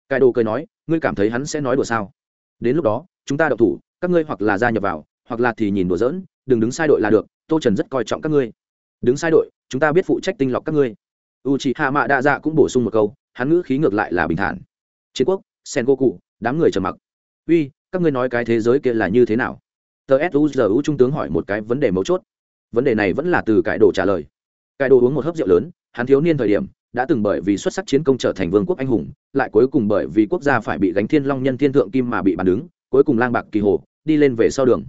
Cải đồ cười nói, ngươi cảm thấy hắn sẽ nói đùa sao? Đến lúc đó, chúng ta đậu thủ, các ngươi hoặc là gia nhập vào, hoặc là thì nhìn đùa giỡn, đừng đứng sai đội là được, tô trần rất coi trọng các ngươi. Đứng sai đội, chúng ta biết phụ trách tinh lọc các ngươi. U c h ị hạ mạ đa dạ cũng bổ sung một câu, hắn ngữ khí ngược lại là bình thản. Chiến quốc sen cụ đám người trầm mặc. Uy, các ngươi nói cái thế giới kia là như thế nào? Tờ suzu trung tướng hỏi một cái vấn đề mấu chốt. Vấn đề này vẫn là từ cải đồ trả lời. Cải đồ uống một hớp rượu lớn hắn thiếu niên thời điểm, đã từng bởi vì xuất sắc chiến công trở thành vương quốc anh hùng, lại cuối cùng bởi vì quốc gia phải bị gánh thiên long nhân thiên thượng kim mà bị bàn đứng, cuối cùng lang bạc kỳ hồ, đi lên về sau đường.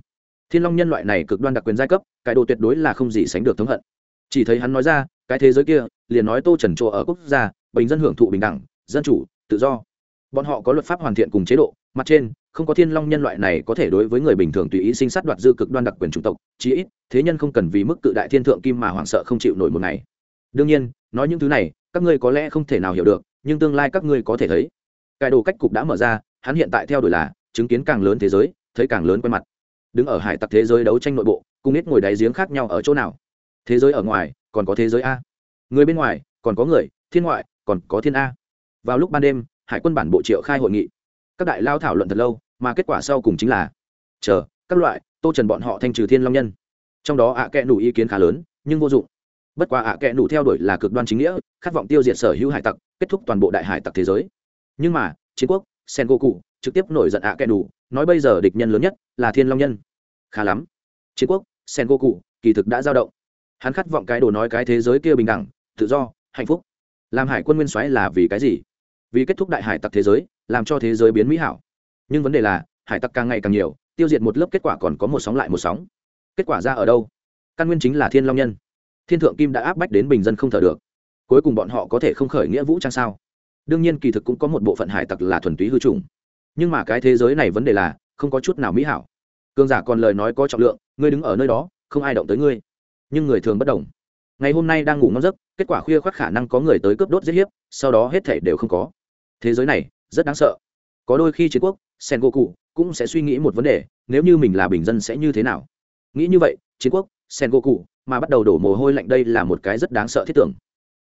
Thiên long nhân loại này cực đoan đặc quyền giai cấp, cái đồ tuyệt đối là không gì sánh được thống hận. Chỉ thấy hắn nói ra, cái thế giới kia, liền nói tô trần trộ ở quốc gia, bình dân hưởng thụ bình đẳng, dân chủ, tự do. Bọn họ có luật pháp hoàn thiện cùng chế độ, mặt trên, không có thiên long nhân loại này có thể đối với người bình thường tùy ý sinh sát đoạt dư cực đoan đặc quyền chủng tộc, chí ít, thế nhân không cần vì mức cự đại thiên thượng kim mà hoảng sợ không chịu nổi một ngày đương nhiên, nói những thứ này, các ngươi có lẽ không thể nào hiểu được, nhưng tương lai các ngươi có thể thấy. Cải đồ cách cục đã mở ra, hắn hiện tại theo đuổi là chứng kiến càng lớn thế giới, thấy càng lớn quen mặt. Đứng ở hải tặc thế giới đấu tranh nội bộ, cùng ít ngồi đáy giếng khác nhau ở chỗ nào? Thế giới ở ngoài, còn có thế giới a. Người bên ngoài, còn có người, thiên ngoại, còn có thiên a. Vào lúc ban đêm, hải quân bản bộ triệu khai hội nghị. Các đại lao thảo luận thật lâu, mà kết quả sau cùng chính là, chờ, các loại, tô trần bọn họ thanh trừ thiên long nhân. Trong đó ạ à kẽ đủ ý kiến khá lớn, nhưng vô dụng bất quá ạ à kẽ nủ theo đuổi là cực đoan chính nghĩa, khát vọng tiêu diệt sở hữu hải tặc, kết thúc toàn bộ đại hải tặc thế giới. Nhưng mà, chiến quốc sen go cụ trực tiếp nổi giận ạ à kẽ nủ, nói bây giờ địch nhân lớn nhất là thiên long nhân. Khá lắm. Chiến quốc sen go cụ kỳ thực đã giao động. Hắn khát vọng cái đồ nói cái thế giới kia bình đẳng, tự do, hạnh phúc. Làm hải quân nguyên soái là vì cái gì? Vì kết thúc đại hải tặc thế giới, làm cho thế giới biến mỹ hảo. Nhưng vấn đề là, hải tặc càng ngày càng nhiều, tiêu diệt một lớp kết quả còn có một sóng lại một sóng. Kết quả ra ở đâu? Căn nguyên chính là thiên long nhân thiên thượng kim đã áp bách đến bình dân không thở được. Cuối cùng bọn họ có thể không khởi nghĩa vũ trang sao? Đương nhiên kỳ thực cũng có một bộ phận hải tặc là thuần túy hư trùng. Nhưng mà cái thế giới này vấn đề là, không có chút nào mỹ hảo. Cương giả còn lời nói có trọng lượng, ngươi đứng ở nơi đó, không ai động tới ngươi. Nhưng người thường bất đồng ngày hôm nay đang ngủ ngon giấc, kết quả khuya khoác khả năng có người tới cướp đốt giết hiếp, sau đó hết thể đều không có. Thế giới này, rất đáng sợ. Có đôi khi chiến quốc sen go cụ cũng sẽ suy nghĩ một vấn đề, nếu như mình là bình dân sẽ như thế nào? Nghĩ như vậy, chiến quốc sen go cụ mà bắt đầu đổ mồ hôi lạnh đây là một cái rất đáng sợ thiết tưởng.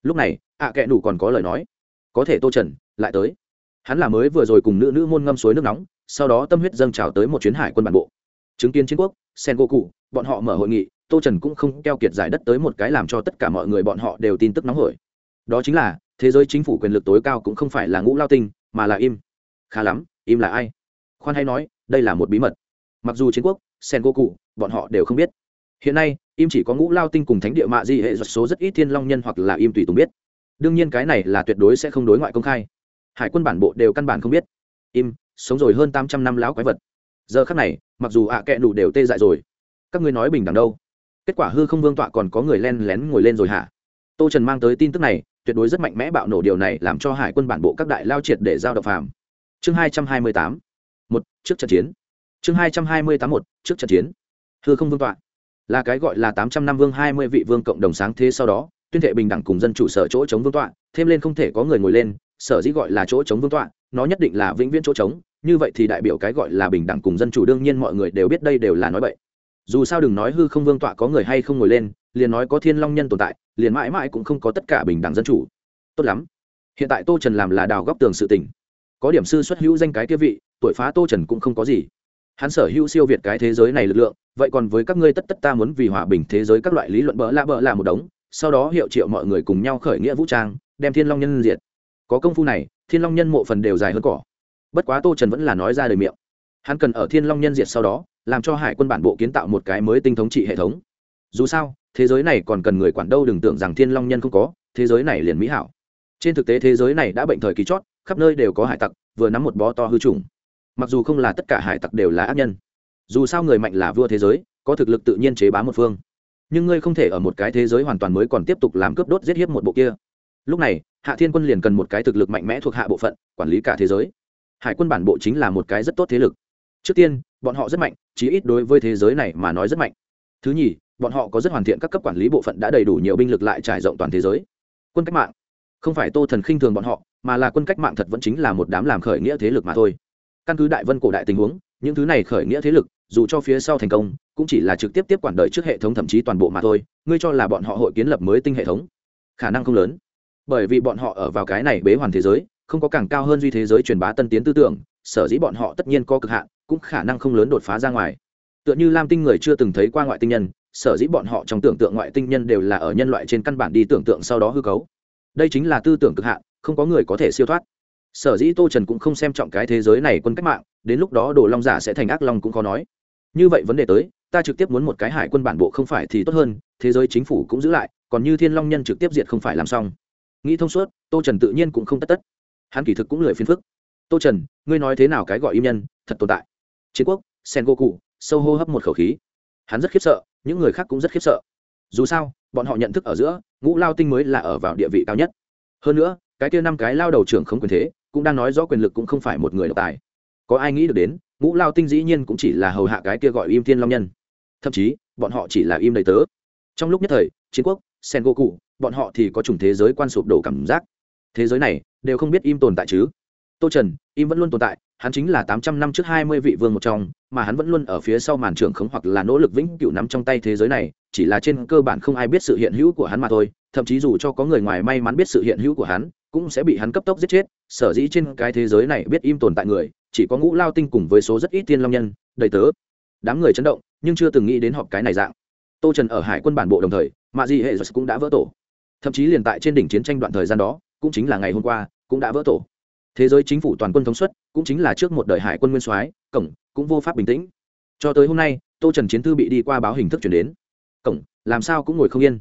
Lúc này, ạ à kệ nủ còn có lời nói. Có thể tô trần, lại tới. Hắn là mới vừa rồi cùng nữ nữ môn ngâm suối nước nóng, sau đó tâm huyết dâng trào tới một chuyến hải quân bản bộ. Chứng kiến chiến quốc sen go cụ bọn họ mở hội nghị, tô trần cũng không keo kiệt giải đất tới một cái làm cho tất cả mọi người bọn họ đều tin tức nóng hổi. Đó chính là, thế giới chính phủ quyền lực tối cao cũng không phải là ngũ lao tinh, mà là im. Khá lắm, im là ai? Khoan hay nói, đây là một bí mật. Mặc dù chiến quốc sen go cụ bọn họ đều không biết. Hiện nay im chỉ có ngũ lao tinh cùng thánh địa mạ di hệ giật số rất ít thiên long nhân hoặc là im tùy tùng biết. Đương nhiên cái này là tuyệt đối sẽ không đối ngoại công khai. Hải quân bản bộ đều căn bản không biết. Im, sống rồi hơn tám trăm năm láo quái vật. Giờ khác này, mặc dù ạ à kệ đủ đều tê dại rồi. Các ngươi nói bình đẳng đâu? Kết quả hư không vương tọa còn có người len lén ngồi lên rồi hả? Tô trần mang tới tin tức này, tuyệt đối rất mạnh mẽ bạo nổ điều này làm cho hải quân bản bộ các đại lao triệt để giao động phàm. Chương hai trăm hai mươi tám. Một, trước trận chiến. Chương hai trăm hai mươi tám một, trước trận chiến. Hư không vương tọa là cái gọi là tám trăm năm vương, hai mươi vị vương cộng đồng sáng thế sau đó, tuyên thệ bình đẳng cùng dân chủ sở chỗ chống vương tọa, thêm lên không thể có người ngồi lên, sở dĩ gọi là chỗ chống vương tọa, nó nhất định là vĩnh viễn chỗ chống như vậy thì đại biểu cái gọi là bình đẳng cùng dân chủ đương nhiên mọi người đều biết đây đều là nói bậy. Dù sao đừng nói hư không vương tọa có người hay không ngồi lên, liền nói có thiên long nhân tồn tại, liền mãi mãi cũng không có tất cả bình đẳng dân chủ. Tốt lắm. Hiện tại tô trần làm là đào góc tường sự tình. Có điểm sư xuất hữu danh cái kia vị, tuổi phá tô trần cũng không có gì hắn sở hữu siêu việt cái thế giới này lực lượng, vậy còn với các ngươi tất tất ta muốn vì hòa bình thế giới các loại lý luận bỡ lạ bỡ là một đống, sau đó hiệu triệu mọi người cùng nhau khởi nghĩa vũ trang, đem thiên long nhân diệt. Có công phu này, thiên long nhân mộ phần đều dài hơn cỏ. Bất quá tô trần vẫn là nói ra đời miệng. Hắn cần ở thiên long nhân diệt sau đó, làm cho hải quân bản bộ kiến tạo một cái mới tinh thống trị hệ thống. Dù sao, thế giới này còn cần người quản đâu đừng tưởng rằng thiên long nhân không có, thế giới này liền mỹ hảo. Trên thực tế thế giới này đã bệnh thời kỳ chót, khắp nơi đều có hải tặc, vừa nắm một bó to hư trùng mặc dù không là tất cả hải tặc đều là ác nhân, dù sao người mạnh là vua thế giới, có thực lực tự nhiên chế bá một phương. Nhưng ngươi không thể ở một cái thế giới hoàn toàn mới còn tiếp tục làm cướp đốt giết hiếp một bộ kia. Lúc này, hạ thiên quân liền cần một cái thực lực mạnh mẽ thuộc hạ bộ phận, quản lý cả thế giới. Hải quân bản bộ chính là một cái rất tốt thế lực. Trước tiên, bọn họ rất mạnh, chí ít đối với thế giới này mà nói rất mạnh. Thứ nhì, bọn họ có rất hoàn thiện các cấp quản lý bộ phận đã đầy đủ nhiều binh lực lại trải rộng toàn thế giới. Quân cách mạng. Không phải tô thần khinh thường bọn họ, mà là quân cách mạng thật vẫn chính là một đám làm khởi nghĩa thế lực mà thôi căn cứ đại vân cổ đại tình huống, những thứ này khởi nghĩa thế lực, dù cho phía sau thành công, cũng chỉ là trực tiếp tiếp quản đời trước hệ thống thậm chí toàn bộ mà thôi, ngươi cho là bọn họ hội kiến lập mới tinh hệ thống? Khả năng không lớn. Bởi vì bọn họ ở vào cái này bế hoàn thế giới, không có càng cao hơn duy thế giới truyền bá tân tiến tư tưởng, sở dĩ bọn họ tất nhiên có cực hạn, cũng khả năng không lớn đột phá ra ngoài. Tựa như lam tinh người chưa từng thấy qua ngoại tinh nhân, sở dĩ bọn họ trong tưởng tượng ngoại tinh nhân đều là ở nhân loại trên căn bản đi tưởng tượng sau đó hư cấu. Đây chính là tư tưởng cực hạn, không có người có thể siêu thoát sở dĩ tô trần cũng không xem trọng cái thế giới này quân cách mạng, đến lúc đó đồ long giả sẽ thành ác long cũng khó nói. Như vậy vấn đề tới, ta trực tiếp muốn một cái hải quân bản bộ không phải thì tốt hơn, thế giới chính phủ cũng giữ lại, còn như thiên long nhân trực tiếp diệt không phải làm xong. Nghĩ thông suốt, tô trần tự nhiên cũng không tất tất. Hắn kỳ thực cũng lười phiền phức. Tô trần, ngươi nói thế nào cái gọi im nhân, thật tồn tại. Chiến quốc sen go cụ sâu hô hấp một khẩu khí. Hắn rất khiếp sợ, những người khác cũng rất khiếp sợ. Dù sao, bọn họ nhận thức ở giữa, ngũ lao tinh mới là ở vào địa vị cao nhất. Hơn nữa cái kia năm cái lao đầu trưởng không quyền thế, cũng đang nói rõ quyền lực cũng không phải một người độc tài. Có ai nghĩ được đến, ngũ lao tinh dĩ nhiên cũng chỉ là hầu hạ cái kia gọi im thiên long nhân. Thậm chí, bọn họ chỉ là im đầy tớ. Trong lúc nhất thời, chiến quốc sen go cụ bọn họ thì có chủng thế giới quan sụp đổ cảm giác. Thế giới này, đều không biết im tồn tại chứ. Tô trần, im vẫn luôn tồn tại, hắn chính là tám trăm năm trước hai mươi vị vương một trong, mà hắn vẫn luôn ở phía sau màn trưởng khống hoặc là nỗ lực vĩnh cửu nắm trong tay thế giới này, chỉ là trên cơ bản không ai biết sự hiện hữu của hắn mà thôi, thậm chí dù cho có người ngoài may mắn biết sự hiện hữu của hắn cũng sẽ bị hắn cấp tốc giết chết, sở dĩ trên cái thế giới này biết im tồn tại người, chỉ có ngũ lao tinh cùng với số rất ít tiên long nhân, đầy tớ. Đám người chấn động, nhưng chưa từng nghĩ đến họp cái này dạng. Tô trần ở hải quân bản bộ đồng thời mạ di hệ cũng đã vỡ tổ. Thậm chí liền tại trên đỉnh chiến tranh đoạn thời gian đó, cũng chính là ngày hôm qua, cũng đã vỡ tổ. Thế giới chính phủ toàn quân thống suất, cũng chính là trước một đời hải quân nguyên soái, cổng, cũng vô pháp bình tĩnh. Cho tới hôm nay, tô trần chiến thư bị đi qua báo hình thức chuyển đến. Cổng, làm sao cũng ngồi không yên.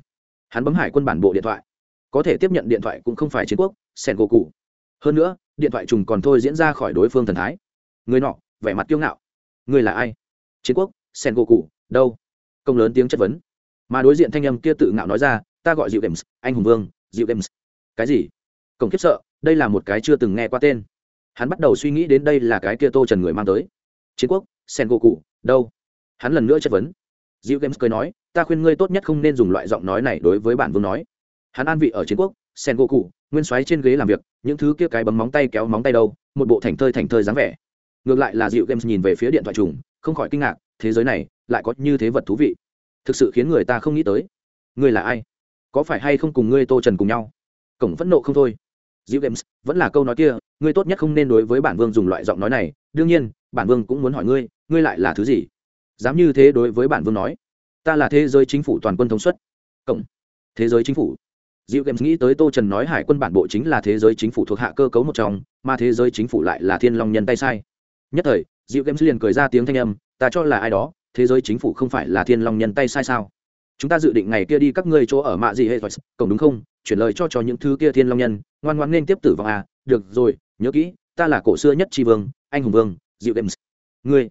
Hắn bấm hải quân bản bộ điện thoại có thể tiếp nhận điện thoại cũng không phải chiến quốc, sen gỗ cụ hơn nữa, điện thoại trùng còn thôi diễn ra khỏi đối phương thần thái. Người nọ, vẻ mặt kiêu ngạo. Người là ai? Chiến quốc, sen gỗ cụ đâu? Công lớn tiếng chất vấn. Mà đối diện thanh âm kia tự ngạo nói ra, ta gọi dịu games anh hùng vương dịu games cái gì? Cổng kiếp sợ, đây là một cái chưa từng nghe qua tên. Hắn bắt đầu suy nghĩ đến đây là cái kia tô trần người mang tới. Chiến quốc, sen gỗ cụ đâu? Hắn lần nữa chất vấn. Dịu games cười nói, ta khuyên ngươi tốt nhất không nên dùng loại giọng nói này đối với bản vương nói hắn an vị ở chiến quốc, sen gỗ cụ nguyên xoáy trên ghế làm việc, những thứ kia cái bấm móng tay kéo móng tay đâu, một bộ thành thơi thành thơi dáng vẻ. Ngược lại là dịu games nhìn về phía điện thoại trùng, không khỏi kinh ngạc, thế giới này lại có như thế vật thú vị. Thực sự khiến người ta không nghĩ tới. Ngươi là ai? Có phải hay không cùng ngươi tô trần cùng nhau? Cổng phẫn nộ không thôi. Dịu games, vẫn là câu nói kia, ngươi tốt nhất không nên đối với bản vương dùng loại giọng nói này. Đương nhiên, bản vương cũng muốn hỏi ngươi ngươi lại là thứ gì? Dám như thế đối với bản vương nói. Ta là thế giới chính phủ toàn quân thống suất. Cộng. Thế giới chính phủ. Diệu Games nghĩ tới Tô Trần nói Hải quân bản bộ chính là thế giới chính phủ thuộc hạ cơ cấu một trong, mà thế giới chính phủ lại là Thiên Long nhân tay sai. Nhất thời, Diệu Games liền cười ra tiếng thanh âm, ta cho là ai đó, thế giới chính phủ không phải là Thiên Long nhân tay sai sao? Chúng ta dự định ngày kia đi các ngươi chỗ ở mạ gì hệ cổng đúng không? Chuyển lời cho cho những thứ kia Thiên Long nhân, ngoan ngoãn nên tiếp tử vong à, được rồi, nhớ kỹ, ta là cổ xưa nhất tri vương, anh hùng vương, Diệu Games. Ngươi.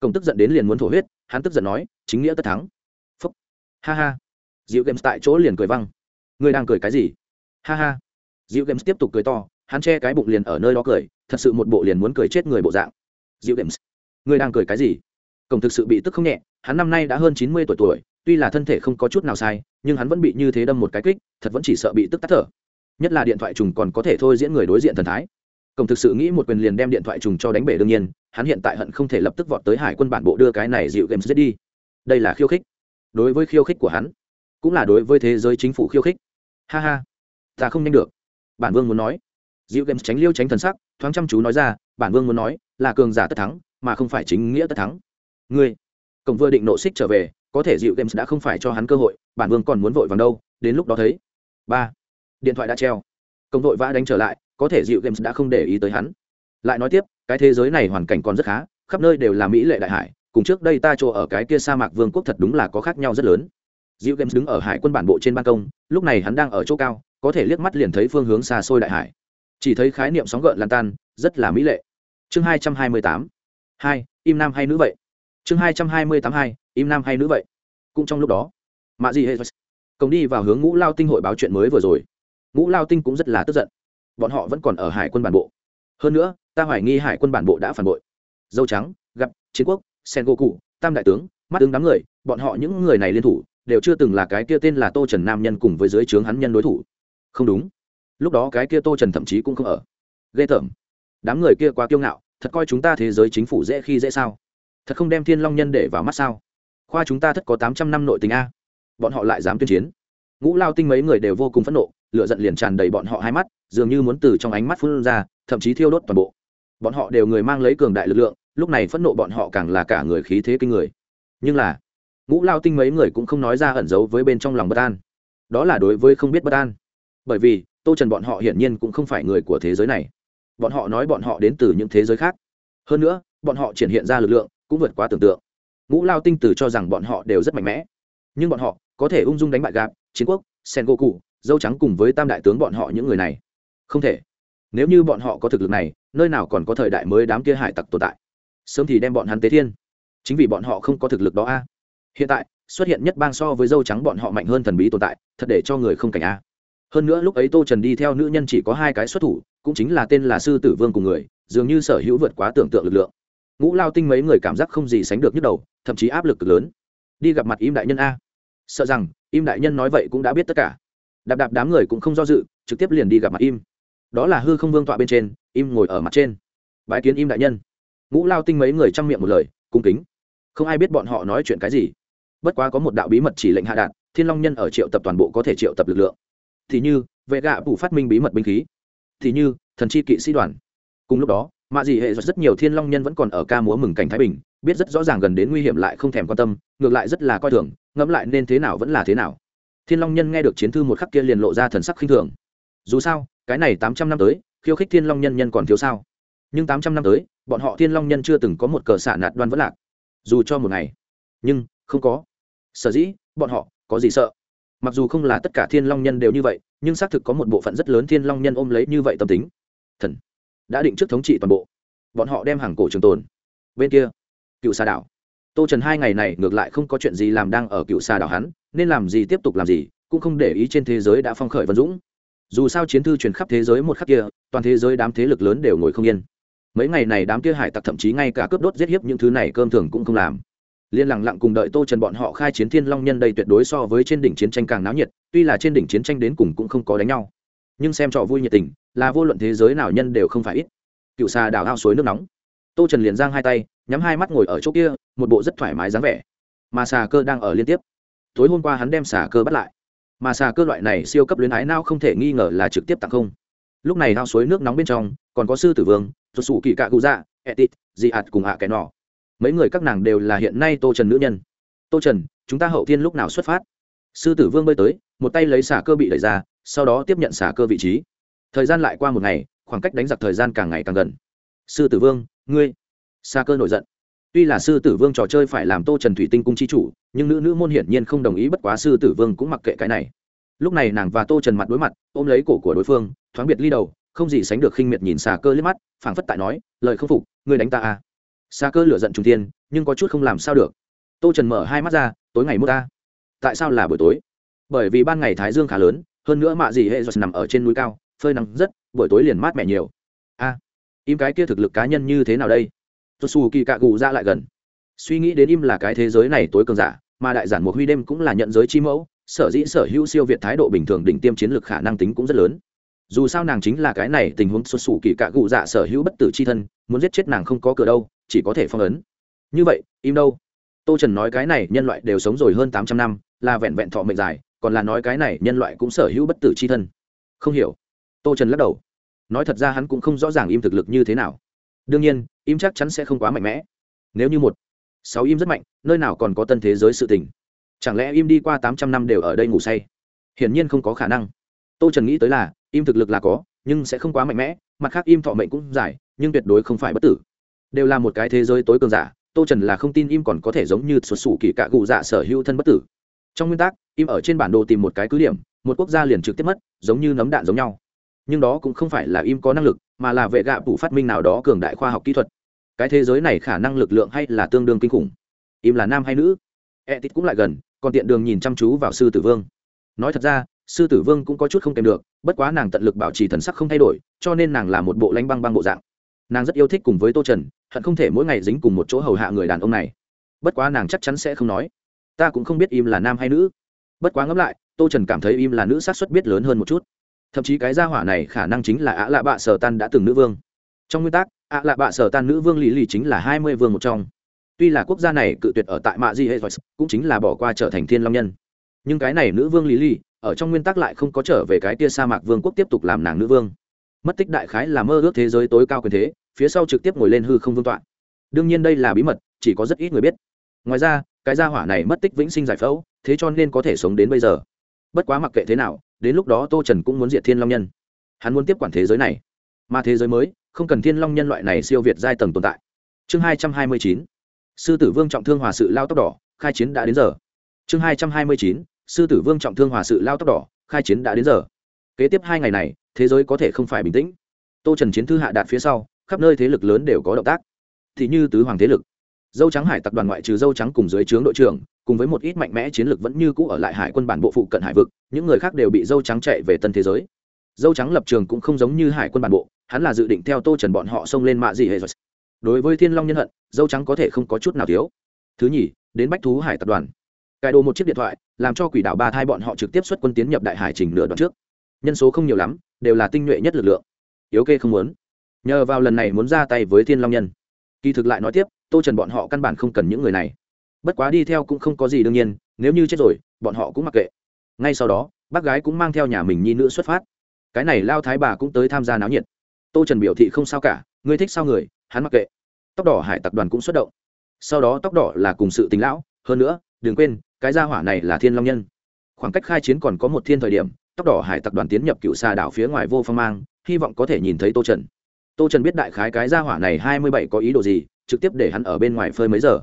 Cổng tức giận đến liền muốn thổ huyết, hắn tức giận nói, chính nghĩa tất thắng. Phúc. Ha ha. Diệu Games tại chỗ liền cười vang ngươi đang cười cái gì? Ha ha. Dịu games tiếp tục cười to, hắn che cái bụng liền ở nơi đó cười, thật sự một bộ liền muốn cười chết người bộ dạng. Dịu games, ngươi đang cười cái gì? Cổng thực sự bị tức không nhẹ, hắn năm nay đã hơn chín mươi tuổi tuổi, tuy là thân thể không có chút nào sai, nhưng hắn vẫn bị như thế đâm một cái kích, thật vẫn chỉ sợ bị tức tắt thở. Nhất là điện thoại trùng còn có thể thôi diễn người đối diện thần thái. Cổng thực sự nghĩ một quyền liền đem điện thoại trùng cho đánh bể đương nhiên, hắn hiện tại hận không thể lập tức vọt tới hải quân bản bộ đưa cái này dịu games giết đi. Đây là khiêu khích. Đối với khiêu khích của hắn, cũng là đối với thế giới chính phủ khiêu khích ha ha. Ta không nhanh được. Bản vương muốn nói. Dịu games tránh liêu tránh thần sắc, thoáng chăm chú nói ra, bản vương muốn nói, là cường giả tất thắng, mà không phải chính nghĩa tất thắng. Ngươi, cổng vừa định nộ xích trở về, có thể dịu games đã không phải cho hắn cơ hội, bản vương còn muốn vội vàng đâu, đến lúc đó thấy. Ba, điện thoại đã treo. Cổng vội vã đánh trở lại, có thể dịu games đã không để ý tới hắn. Lại nói tiếp, cái thế giới này hoàn cảnh còn rất khá, khắp nơi đều là mỹ lệ đại hải, cùng trước đây ta chỗ ở cái kia sa mạc vương quốc thật đúng là có khác nhau rất lớn. Diệu Games đứng ở hải quân bản bộ trên ban công, lúc này hắn đang ở chỗ cao, có thể liếc mắt liền thấy phương hướng xa xôi đại hải. Chỉ thấy khái niệm sóng gợn lan tan, rất là mỹ lệ. Chương hai trăm hai mươi tám, hai, im nam hay nữ vậy? Chương hai trăm hai mươi tám hai, im nam hay nữ vậy? Cũng trong lúc đó, Mạ Dị Hệ công đi vào hướng Ngũ Lao Tinh hội báo chuyện mới vừa rồi. Ngũ Lao Tinh cũng rất là tức giận. Bọn họ vẫn còn ở hải quân bản bộ. Hơn nữa, ta hoài nghi hải quân bản bộ đã phản bội. Dâu trắng, gặp chiến quốc, Sen Goku, Tam đại tướng, mắt ứng đám người, bọn họ những người này liên thủ, đều chưa từng là cái kia tên là tô trần nam nhân cùng với dưới trướng hắn nhân đối thủ. Không đúng. Lúc đó cái kia tô trần thậm chí cũng không ở. Ghê tởm. Đám người kia quá kiêu ngạo, thật coi chúng ta thế giới chính phủ dễ khi dễ sao? Thật không đem thiên long nhân để vào mắt sao? Khoa chúng ta thất có tám trăm năm nội tình a. Bọn họ lại dám tuyên chiến. Ngũ lao tinh mấy người đều vô cùng phẫn nộ, lửa giận liền tràn đầy bọn họ hai mắt, dường như muốn từ trong ánh mắt phun ra, thậm chí thiêu đốt toàn bộ. Bọn họ đều người mang lấy cường đại lực lượng, lúc này phẫn nộ bọn họ càng là cả người khí thế kinh người. Nhưng là ngũ lao tinh mấy người cũng không nói ra ẩn giấu với bên trong lòng bất an. Đó là đối với không biết bất an. Bởi vì, tô trần bọn họ hiển nhiên cũng không phải người của thế giới này. Bọn họ nói bọn họ đến từ những thế giới khác. Hơn nữa, bọn họ triển hiện ra lực lượng cũng vượt quá tưởng tượng. Ngũ lao tinh từ cho rằng bọn họ đều rất mạnh mẽ. Nhưng bọn họ có thể ung dung đánh bại gạp, chiến quốc sen gỗ cụ dâu trắng cùng với tam đại tướng bọn họ những người này. Không thể. Nếu như bọn họ có thực lực này, nơi nào còn có thời đại mới đám kia hải tặc tồn tại? Sớm thì đem bọn hắn tế thiên. Chính vì bọn họ không có thực lực đó a hiện tại, xuất hiện nhất bang so với dâu trắng bọn họ mạnh hơn thần bí tồn tại, thật để cho người không cảnh a. Hơn nữa lúc ấy tô trần đi theo nữ nhân chỉ có hai cái xuất thủ, cũng chính là tên là sư tử vương cùng người, dường như sở hữu vượt quá tưởng tượng lực lượng. Ngũ lao tinh mấy người cảm giác không gì sánh được nhức đầu, thậm chí áp lực cực lớn. Đi gặp mặt im đại nhân a. Sợ rằng, im đại nhân nói vậy cũng đã biết tất cả. Đạp đạp đám người cũng không do dự, trực tiếp liền đi gặp mặt im. Đó là hư không vương tọa bên trên, im ngồi ở mặt trên. Bái kiến im đại nhân. Ngũ lao tinh mấy người chăm miệng một lời, cung kính không ai biết bọn họ nói chuyện cái gì. Bất quá có một đạo bí mật chỉ lệnh hạ đạn, thiên long nhân ở triệu tập toàn bộ có thể triệu tập lực lượng. Thì như vệ gạ phủ phát minh bí mật binh khí. Thì như thần chi kỵ sĩ đoàn. Cùng lúc đó mạ dị hệ rất nhiều thiên long nhân vẫn còn ở ca múa mừng cảnh thái bình biết rất rõ ràng gần đến nguy hiểm lại không thèm quan tâm ngược lại rất là coi thường ngẫm lại nên thế nào vẫn là thế nào. Thiên long nhân nghe được chiến thư một khắc kia liền lộ ra thần sắc khinh thường. Dù sao cái này tám trăm năm tới khiêu khích thiên long nhân nhân còn thiếu sao? Nhưng tám trăm năm tới bọn họ thiên long nhân chưa từng có một cờ xả nạt đoan vẫn lạc dù cho một ngày. Nhưng, không có. Sở dĩ, bọn họ, có gì sợ? Mặc dù không là tất cả thiên long nhân đều như vậy, nhưng xác thực có một bộ phận rất lớn thiên long nhân ôm lấy như vậy tâm tính. Thần, đã định trước thống trị toàn bộ. Bọn họ đem hàng cổ trường tồn. Bên kia, cựu xà đảo. Tô trần hai ngày này ngược lại không có chuyện gì làm đang ở cựu xà đảo hắn, nên làm gì tiếp tục làm gì, cũng không để ý trên thế giới đã phong khởi vân dũng. Dù sao chiến thư truyền khắp thế giới một khắc kia, toàn thế giới đám thế lực lớn đều ngồi không yên mấy ngày này đám kia hải tặc thậm chí ngay cả cướp đốt giết hiếp những thứ này cơm thường cũng không làm. Liên lặng lặng cùng đợi tô trần bọn họ khai chiến thiên long nhân đây tuyệt đối so với trên đỉnh chiến tranh càng náo nhiệt, tuy là trên đỉnh chiến tranh đến cùng cũng không có đánh nhau. Nhưng xem trò vui nhiệt tình, là vô luận thế giới nào nhân đều không phải ít. Cựu xà đảo ao suối nước nóng. Tô trần liền giang hai tay, nhắm hai mắt ngồi ở chỗ kia, một bộ rất thoải mái dáng vẻ. Mà xà cơ đang ở liên tiếp. Tối hôm qua hắn đem xà cơ bắt lại. Mà xà cơ loại này siêu cấp luyến ái nao không thể nghi ngờ là trực tiếp tặng không. Lúc này ao suối nước nóng bên trong còn có sư tử vương xuất xù kỳ cạ cụ dạ etit dị ạt cùng hạ kẻ nọ. Mấy người các nàng đều là hiện nay tô trần nữ nhân. Tô trần, chúng ta hậu thiên lúc nào xuất phát? Sư tử vương bơi tới, một tay lấy xả cơ bị đẩy ra, sau đó tiếp nhận xả cơ vị trí. Thời gian lại qua một ngày, khoảng cách đánh giặc thời gian càng ngày càng gần. Sư tử vương, ngươi xa cơ nổi giận. Tuy là sư tử vương trò chơi phải làm tô trần thủy tinh cung chi chủ, nhưng nữ nữ môn hiển nhiên không đồng ý bất quá sư tử vương cũng mặc kệ cái này. Lúc này nàng và tô trần mặt đối mặt, ôm lấy cổ của đối phương, thoáng biệt ly đầu không gì sánh được khinh miệt nhìn xà cơ liếc mắt, phảng phất tại nói, lời không phục, ngươi đánh ta à? Xà cơ lửa giận trung tiên nhưng có chút không làm sao được. Tô trần mở hai mắt ra, tối ngày mốt ta. Tại sao là buổi tối? Bởi vì ban ngày thái dương khá lớn, hơn nữa mạ gì hệ giật nằm ở trên núi cao, phơi nắng rất, buổi tối liền mát mẻ nhiều. A, im cái kia thực lực cá nhân như thế nào đây? Tôi xù kỳ cạ gù ra lại gần. Suy nghĩ đến im là cái thế giới này tối cường giả, mà đại giản một huy đêm cũng là nhận giới chi mẫu, sở dĩ sở hữu siêu việt thái độ bình thường đỉnh tiêm chiến lược khả năng tính cũng rất lớn dù sao nàng chính là cái này tình huống xuất xù kỳ cạ cụ dạ sở hữu bất tử c h i thân, muốn giết chết nàng không có cửa đâu, chỉ có thể phong ấn. Như vậy, im đâu? Tô trần nói cái này nhân loại đều sống rồi hơn tám trăm năm, là vẹn vẹn thọ mệnh dài, còn là nói cái này nhân loại cũng sở hữu bất tử c h i thân. Không hiểu. Tô trần lắc đầu. Nói thật ra hắn cũng không rõ ràng im thực lực như thế nào. Đương nhiên, im chắc chắn sẽ không quá mạnh mẽ. Nếu như một, sáu im rất mạnh, nơi nào còn có tân thế giới sự tình? Chẳng lẽ im đi qua tám trăm năm đều ở đây ngủ say? Hiển nhiên không có khả năng. Tô trần nghĩ tới là im thực lực là có, nhưng sẽ không quá mạnh mẽ, mặt khác im thọ mệnh cũng dài, nhưng tuyệt đối không phải bất tử. Đều là một cái thế giới tối cường giả, tô trần là không tin im còn có thể giống như xuất xù kỳ cạ cụ dạ sở hữu thân bất tử. Trong nguyên tắc, im ở trên bản đồ tìm một cái cứ điểm, một quốc gia liền trực tiếp mất, giống như nấm đạn giống nhau. Nhưng đó cũng không phải là im có năng lực, mà là vệ gạ phụ phát minh nào đó cường đại khoa học kỹ thuật. Cái thế giới này khả năng lực lượng hay là tương đương kinh khủng. Im là nam hay nữ? E tít cũng lại gần, còn tiện đường nhìn chăm chú vào sư tử vương. Nói thật ra sư tử vương cũng có chút không kèm được, bất quá nàng tận lực bảo trì thần sắc không thay đổi, cho nên nàng là một bộ lanh băng băng bộ dạng. Nàng rất yêu thích cùng với tô trần, hận không thể mỗi ngày dính cùng một chỗ hầu hạ người đàn ông này. Bất quá nàng chắc chắn sẽ không nói. Ta cũng không biết im là nam hay nữ. Bất quá ngẫm lại, tô trần cảm thấy im là nữ sát xuất biết lớn hơn một chút. Thậm chí cái gia hỏa này khả năng chính là ạ lạ bạ sở tan đã từng nữ vương. Trong nguyên tắc, ạ lạ bạ sở tan nữ vương lý lì chính là hai mươi vương một trong. Tuy là quốc gia này cự tuyệt ở tại mạ di hệ cũng chính là bỏ qua trở thành thiên long nhân. Nhưng cái này nữ vương lý lì ở trong nguyên tắc lại không có trở về cái tia sa mạc vương quốc tiếp tục làm nàng nữ vương. Mất tích đại khái là mơ ước thế giới tối cao quyền thế, phía sau trực tiếp ngồi lên hư không vương tọa. Đương nhiên đây là bí mật, chỉ có rất ít người biết. Ngoài ra, cái gia hỏa này mất tích vĩnh sinh giải phẫu, thế cho nên có thể sống đến bây giờ. Bất quá mặc kệ thế nào, đến lúc đó tô trần cũng muốn diệt thiên long nhân. Hắn muốn tiếp quản thế giới này. Mà thế giới mới, không cần thiên long nhân loại này siêu việt giai tầng tồn tại. Chương hai trăm hai mươi chín. Sư tử vương trọng thương hòa sự lao tóc đỏ khai chiến đã đến giờ. Chương hai trăm hai mươi chín sư tử vương trọng thương hòa sự lao tóc đỏ, khai chiến đã đến giờ. Kế tiếp hai ngày này, thế giới có thể không phải bình tĩnh. Tô trần chiến thư hạ đạt phía sau, khắp nơi thế lực lớn đều có động tác. Thì như tứ hoàng thế lực. Dâu trắng hải tập đoàn ngoại trừ dâu trắng cùng dưới trướng đội trưởng, cùng với một ít mạnh mẽ chiến lược vẫn như cũ ở lại hải quân bản bộ phụ cận hải vực, những người khác đều bị dâu trắng chạy về tân thế giới. Dâu trắng lập trường cũng không giống như hải quân bản bộ, hắn là dự định theo tô trần bọn họ xông lên mạ gì hệ rồi đối với thiên long nhân hận, dâu trắng có thể không có chút nào thiếu. Thứ nhì, đến bách thú hải tập đoàn cài đồ một chiếc điện thoại, làm cho quỷ đảo ba thai bọn họ trực tiếp xuất quân tiến nhập đại hải trình nửa đoạn trước. Nhân số không nhiều lắm, đều là tinh nhuệ nhất lực lượng. Yếu kê không muốn. Nhờ vào lần này muốn ra tay với thiên long nhân. Kỳ thực lại nói tiếp, tô trần bọn họ căn bản không cần những người này. Bất quá đi theo cũng không có gì đương nhiên, nếu như chết rồi, bọn họ cũng mặc kệ. Ngay sau đó, bác gái cũng mang theo nhà mình nhi nữ xuất phát. Cái này lao thái bà cũng tới tham gia náo nhiệt. Tô trần biểu thị không sao cả, ngươi thích sao người, hắn mặc kệ. Tóc đỏ hải tặc đoàn cũng xuất động. Sau đó tóc đỏ là cùng sự tính lão, hơn nữa, đừng quên cái gia hỏa này là thiên long nhân. Khoảng cách khai chiến còn có một thiên thời điểm, tóc đỏ hải tặc đoàn tiến nhập cựu xà đảo phía ngoài vô phong mang, hy vọng có thể nhìn thấy tô trần. Tô trần biết đại khái cái gia hỏa này hai mươi bảy có ý đồ gì, trực tiếp để hắn ở bên ngoài phơi mấy giờ.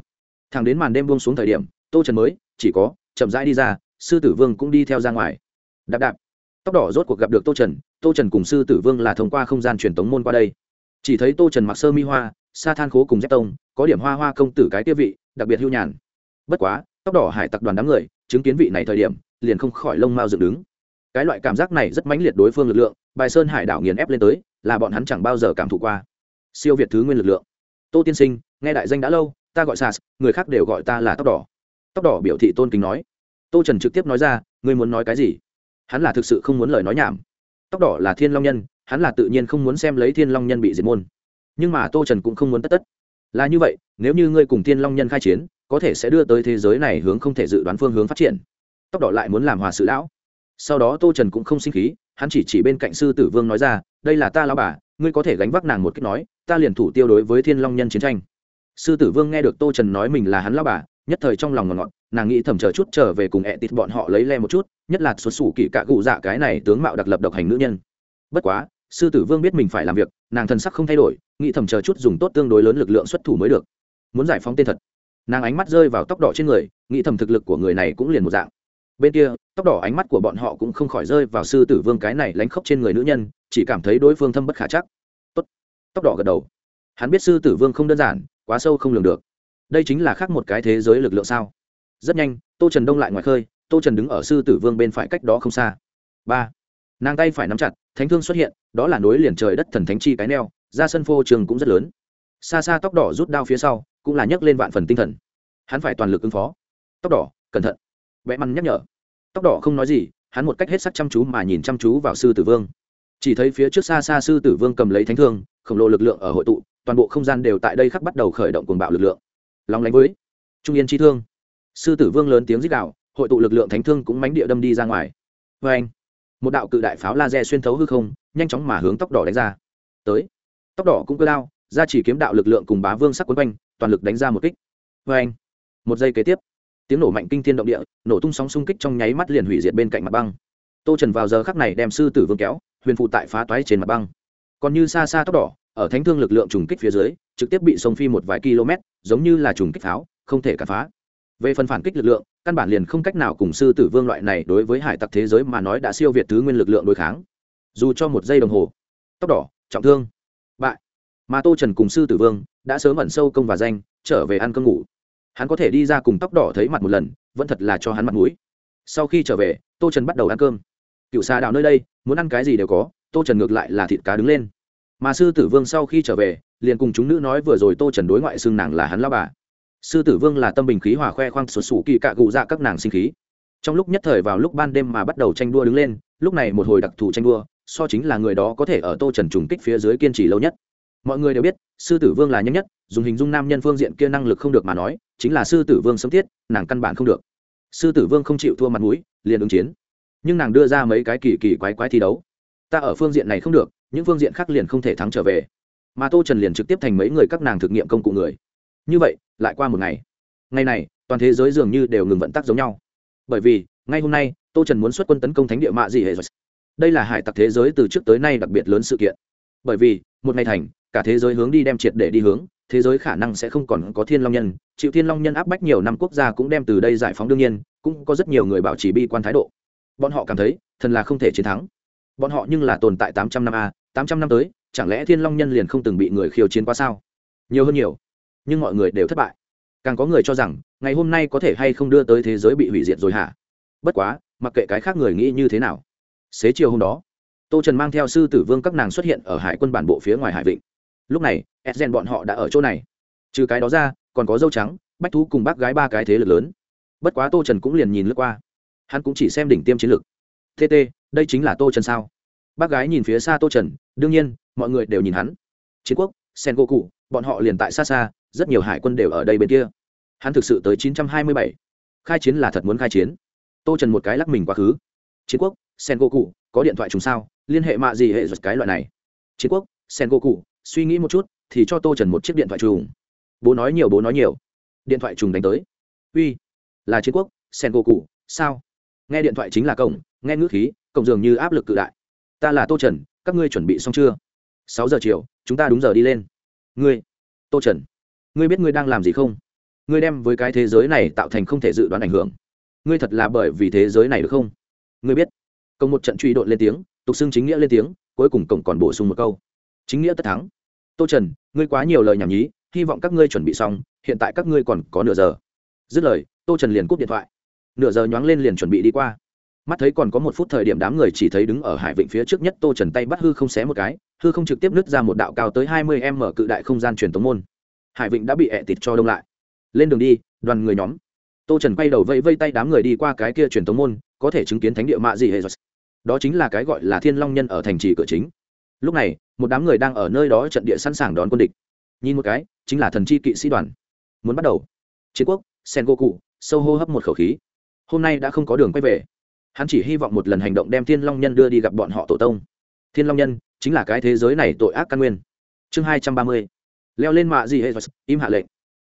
Thằng đến màn đêm buông xuống thời điểm, tô trần mới, chỉ có, chậm rãi đi ra, sư tử vương cũng đi theo ra ngoài. Đạp đạp. Tóc đỏ rốt cuộc gặp được tô trần tô trần cùng sư tử vương là thông qua không gian truyền tống môn qua đây. Chỉ thấy tô trần mặc sơ mi hoa, sa than khố cùng dép tông, có điểm hoa hoa công tử cái tiêu vị, đặc biệt hưu nhàn. Bất quá tóc đỏ hải tặc đoàn đám người chứng kiến vị này thời điểm, liền không khỏi lông mao dựng đứng. Cái loại cảm giác này rất mãnh liệt đối phương lực lượng, bài sơn hải đảo nghiền ép lên tới, là bọn hắn chẳng bao giờ cảm thụ qua. Siêu việt thứ nguyên lực lượng. Tô tiên sinh, nghe đại danh đã lâu, ta gọi sas, người khác đều gọi ta là tóc đỏ. Tóc đỏ biểu thị tôn kính nói. Tô trần trực tiếp nói ra, ngươi muốn nói cái gì? Hắn là thực sự không muốn lời nói nhảm. Tóc đỏ là thiên long nhân, hắn là tự nhiên không muốn xem lấy thiên long nhân bị diệt môn. Nhưng mà tô trần cũng không muốn tất tất. Là như vậy, nếu như ngươi cùng thiên long nhân khai chiến có thể sẽ đưa tới thế giới này hướng không thể dự đoán phương hướng phát triển. Tóc đỏ lại muốn làm hòa sự lão. Sau đó tô trần cũng không sinh khí, hắn chỉ chỉ bên cạnh sư tử vương nói ra, đây là ta lao bà, ngươi có thể gánh vác nàng một cách nói, ta liền thủ tiêu đối với thiên long nhân chiến tranh. Sư tử vương nghe được tô trần nói mình là hắn lao bà, nhất thời trong lòng ngọt ngọt, nàng nghĩ thầm chờ chút trở về cùng ẹ tịt bọn họ lấy le một chút, nhất là xuất xù kỳ cạ cụ dạ cái này tướng mạo đặc lập độc hành nữ nhân. Bất quá, sư tử vương biết mình phải làm việc, nàng thần sắc không thay đổi, nghĩ thầm chờ chút dùng tốt tương đối lớn lực lượng xuất thủ mới được. Muốn giải phóng tên thật nàng ánh mắt rơi vào tóc đỏ trên người, nghĩ thầm thực lực của người này cũng liền một dạng. Bên kia, tóc đỏ ánh mắt của bọn họ cũng không khỏi rơi vào sư tử vương cái này lánh khóc trên người nữ nhân, chỉ cảm thấy đối phương thâm bất khả chắc. Tốt. tóc đỏ gật đầu. Hắn biết sư tử vương không đơn giản, quá sâu không lường được. Đây chính là khác một cái thế giới lực lượng sao? Rất nhanh, tô trần đông lại ngoài khơi, tô trần đứng ở sư tử vương bên phải cách đó không xa. Ba. Nàng tay phải nắm chặt, thánh thương xuất hiện, đó là nối liền trời đất thần thánh chi cái neo, ra sân phô trường cũng rất lớn. Xa xa tóc đỏ rút đao phía sau cũng là nhấc lên vạn phần tinh thần. Hắn phải toàn lực ứng phó. Tóc đỏ, cẩn thận. Vẽ măn nhắc nhở. Tóc đỏ không nói gì, hắn một cách hết sắc chăm chú mà nhìn chăm chú vào sư tử vương. Chỉ thấy phía trước xa xa sư tử vương cầm lấy thánh thương, khổng lồ lực lượng ở hội tụ, toàn bộ không gian đều tại đây khắc bắt đầu khởi động cuồng bạo lực lượng. Lòng lánh với trung yên chi thương. Sư tử vương lớn tiếng rít đạo hội tụ lực lượng thánh thương cũng mánh địa đâm đi ra ngoài. Vê anh, một đạo cự đại pháo laser xuyên thấu hư không, nhanh chóng mà hướng tóc đỏ đánh ra. Tới, tóc đỏ cũng cơ lao ra chỉ kiếm đạo lực lượng cùng bá vương sắc quấn quanh toàn lực đánh ra một kích. Vê anh, một giây kế tiếp, tiếng nổ mạnh kinh thiên động địa, nổ tung sóng xung kích trong nháy mắt liền hủy diệt bên cạnh mặt băng. Tô trần vào giờ khắc này đem sư tử vương kéo, huyền phụ tại phá toái trên mặt băng. Còn như xa xa tóc đỏ, ở thánh thương lực lượng trùng kích phía dưới, trực tiếp bị sông phi một vài km, giống như là trùng kích pháo, không thể cản phá. Về phần phản kích lực lượng, căn bản liền không cách nào cùng sư tử vương loại này đối với hải tặc thế giới mà nói đã siêu việt thứ nguyên lực lượng đối kháng. Dù cho một giây đồng hồ, tóc đỏ, trọng thương mà tô trần cùng sư tử vương đã sớm ẩn sâu công và danh, trở về ăn cơm ngủ. Hắn có thể đi ra cùng tóc đỏ thấy mặt một lần, vẫn thật là cho hắn mặt mũi. Sau khi trở về, tô trần bắt đầu ăn cơm. Cựu xà đào nơi đây, muốn ăn cái gì đều có, tô trần ngược lại là thịt cá đứng lên. Mà sư tử vương sau khi trở về, liền cùng chúng nữ nói vừa rồi tô trần đối ngoại xưng nàng là hắn lao bà. Sư tử vương là tâm bình khí hòa khoe khoang sụt sù kỳ cạ gụ dạ các nàng sinh khí. Trong lúc nhất thời vào lúc ban đêm mà bắt đầu tranh đua đứng lên, lúc này một hồi đặc thù tranh đua, so chính là người đó có thể ở tô trần trùng kích phía dưới kiên trì lâu nhất mọi người đều biết, sư tử vương là nhanh nhất, dùng hình dung nam nhân phương diện kia năng lực không được mà nói, chính là sư tử vương sớm thiết, nàng căn bản không được. Sư tử vương không chịu thua mặt mũi, liền ứng chiến. Nhưng nàng đưa ra mấy cái kỳ kỳ quái quái thi đấu. Ta ở phương diện này không được, những phương diện khác liền không thể thắng trở về. Mà tô trần liền trực tiếp thành mấy người các nàng thực nghiệm công cụ người. Như vậy, lại qua một ngày. Ngày này, toàn thế giới dường như đều ngừng vận tắc giống nhau. Bởi vì, ngay hôm nay, tô trần muốn xuất quân tấn công thánh địa mạ dị hệ đây là hải tặc thế giới từ trước tới nay đặc biệt lớn sự kiện. Bởi vì, một ngày thành cả thế giới hướng đi đem triệt để đi hướng, thế giới khả năng sẽ không còn có thiên long nhân. Chịu thiên long nhân áp bách nhiều năm quốc gia cũng đem từ đây giải phóng đương nhiên, cũng có rất nhiều người bảo trì bi quan thái độ. Bọn họ cảm thấy, thần là không thể chiến thắng. Bọn họ nhưng là tồn tại tám trăm năm a, tám trăm năm tới, chẳng lẽ thiên long nhân liền không từng bị người khiêu chiến qua sao? Nhiều hơn nhiều, nhưng mọi người đều thất bại. Càng có người cho rằng, ngày hôm nay có thể hay không đưa tới thế giới bị hủy diệt rồi hả? Bất quá, mặc kệ cái khác người nghĩ như thế nào. Xế chiều hôm đó, tô trần mang theo sư tử vương các nàng xuất hiện ở hải quân bản bộ phía ngoài hải vịnh lúc này edgen bọn họ đã ở chỗ này. Trừ cái đó ra, còn có dâu trắng, bách thú cùng bác gái ba cái thế lực lớn. Bất quá tô trần cũng liền nhìn lướt qua. Hắn cũng chỉ xem đỉnh tiêm chiến lược. Tt đây chính là tô trần sao? Bác gái nhìn phía xa tô trần, đương nhiên, mọi người đều nhìn hắn. Chiến quốc sen go cụ bọn họ liền tại xa xa, rất nhiều hải quân đều ở đây bên kia. Hắn thực sự tới 927. khai chiến là thật muốn khai chiến. Tô trần một cái lắc mình quá khứ. Chiến quốc sen go cụ có điện thoại chúng sao? Liên hệ mạ gì hệ giật cái loại này. Chiến quốc sen go cụ suy nghĩ một chút, thì cho tô trần một chiếc điện thoại trùng. Bố nói nhiều, bố nói nhiều. Điện thoại trùng đánh tới. Uy, là chiến quốc, sen cô cụ sao? Nghe điện thoại chính là cổng, nghe ngữ khí, cổng dường như áp lực cự đại. Ta là tô trần, các ngươi chuẩn bị xong chưa? Sáu giờ chiều, chúng ta đúng giờ đi lên. Ngươi, tô trần, ngươi biết ngươi đang làm gì không? Ngươi đem với cái thế giới này tạo thành không thể dự đoán ảnh hưởng. Ngươi thật là bởi vì thế giới này được không? Ngươi biết. Công một trận truy đội lên tiếng, tục xưng chính nghĩa lên tiếng, cuối cùng cổng còn bổ sung một câu. Chính nghĩa tất thắng tô trần, ngươi quá nhiều lời nhảm nhí, hy vọng các ngươi chuẩn bị xong, hiện tại các ngươi còn có nửa giờ. Dứt lời, tô trần liền cúp điện thoại. Nửa giờ nhoáng lên liền chuẩn bị đi qua. Mắt thấy còn có một phút thời điểm đám người chỉ thấy đứng ở hải vịnh phía trước nhất tô trần tay bắt hư không xé một cái, hư không trực tiếp nứt ra một đạo cao tới hai mươi m cự đại không gian truyền tống môn. Hải vịnh đã bị ẹ tịt cho đông lại. Lên đường đi, đoàn người nhóm. Tô trần quay đầu vẫy vây tay đám người đi qua cái kia truyền tống môn, có thể chứng kiến thánh địa mạ gì hệ đó chính là cái gọi là thiên long nhân ở thành trì cửa chính. Lúc này một đám người đang ở nơi đó trận địa sẵn sàng đón quân địch. Nhìn một cái, chính là thần chi kỵ sĩ đoàn. Muốn bắt đầu. Chiến quốc sen goku sâu hô hấp một khẩu khí. Hôm nay đã không có đường quay về. Hắn chỉ hy vọng một lần hành động đem thiên long nhân đưa đi gặp bọn họ tổ tông. Thiên long nhân chính là cái thế giới này tội ác căn nguyên. Chương hai trăm ba mươi. Leo lên mạ gì hệ im hạ lệnh.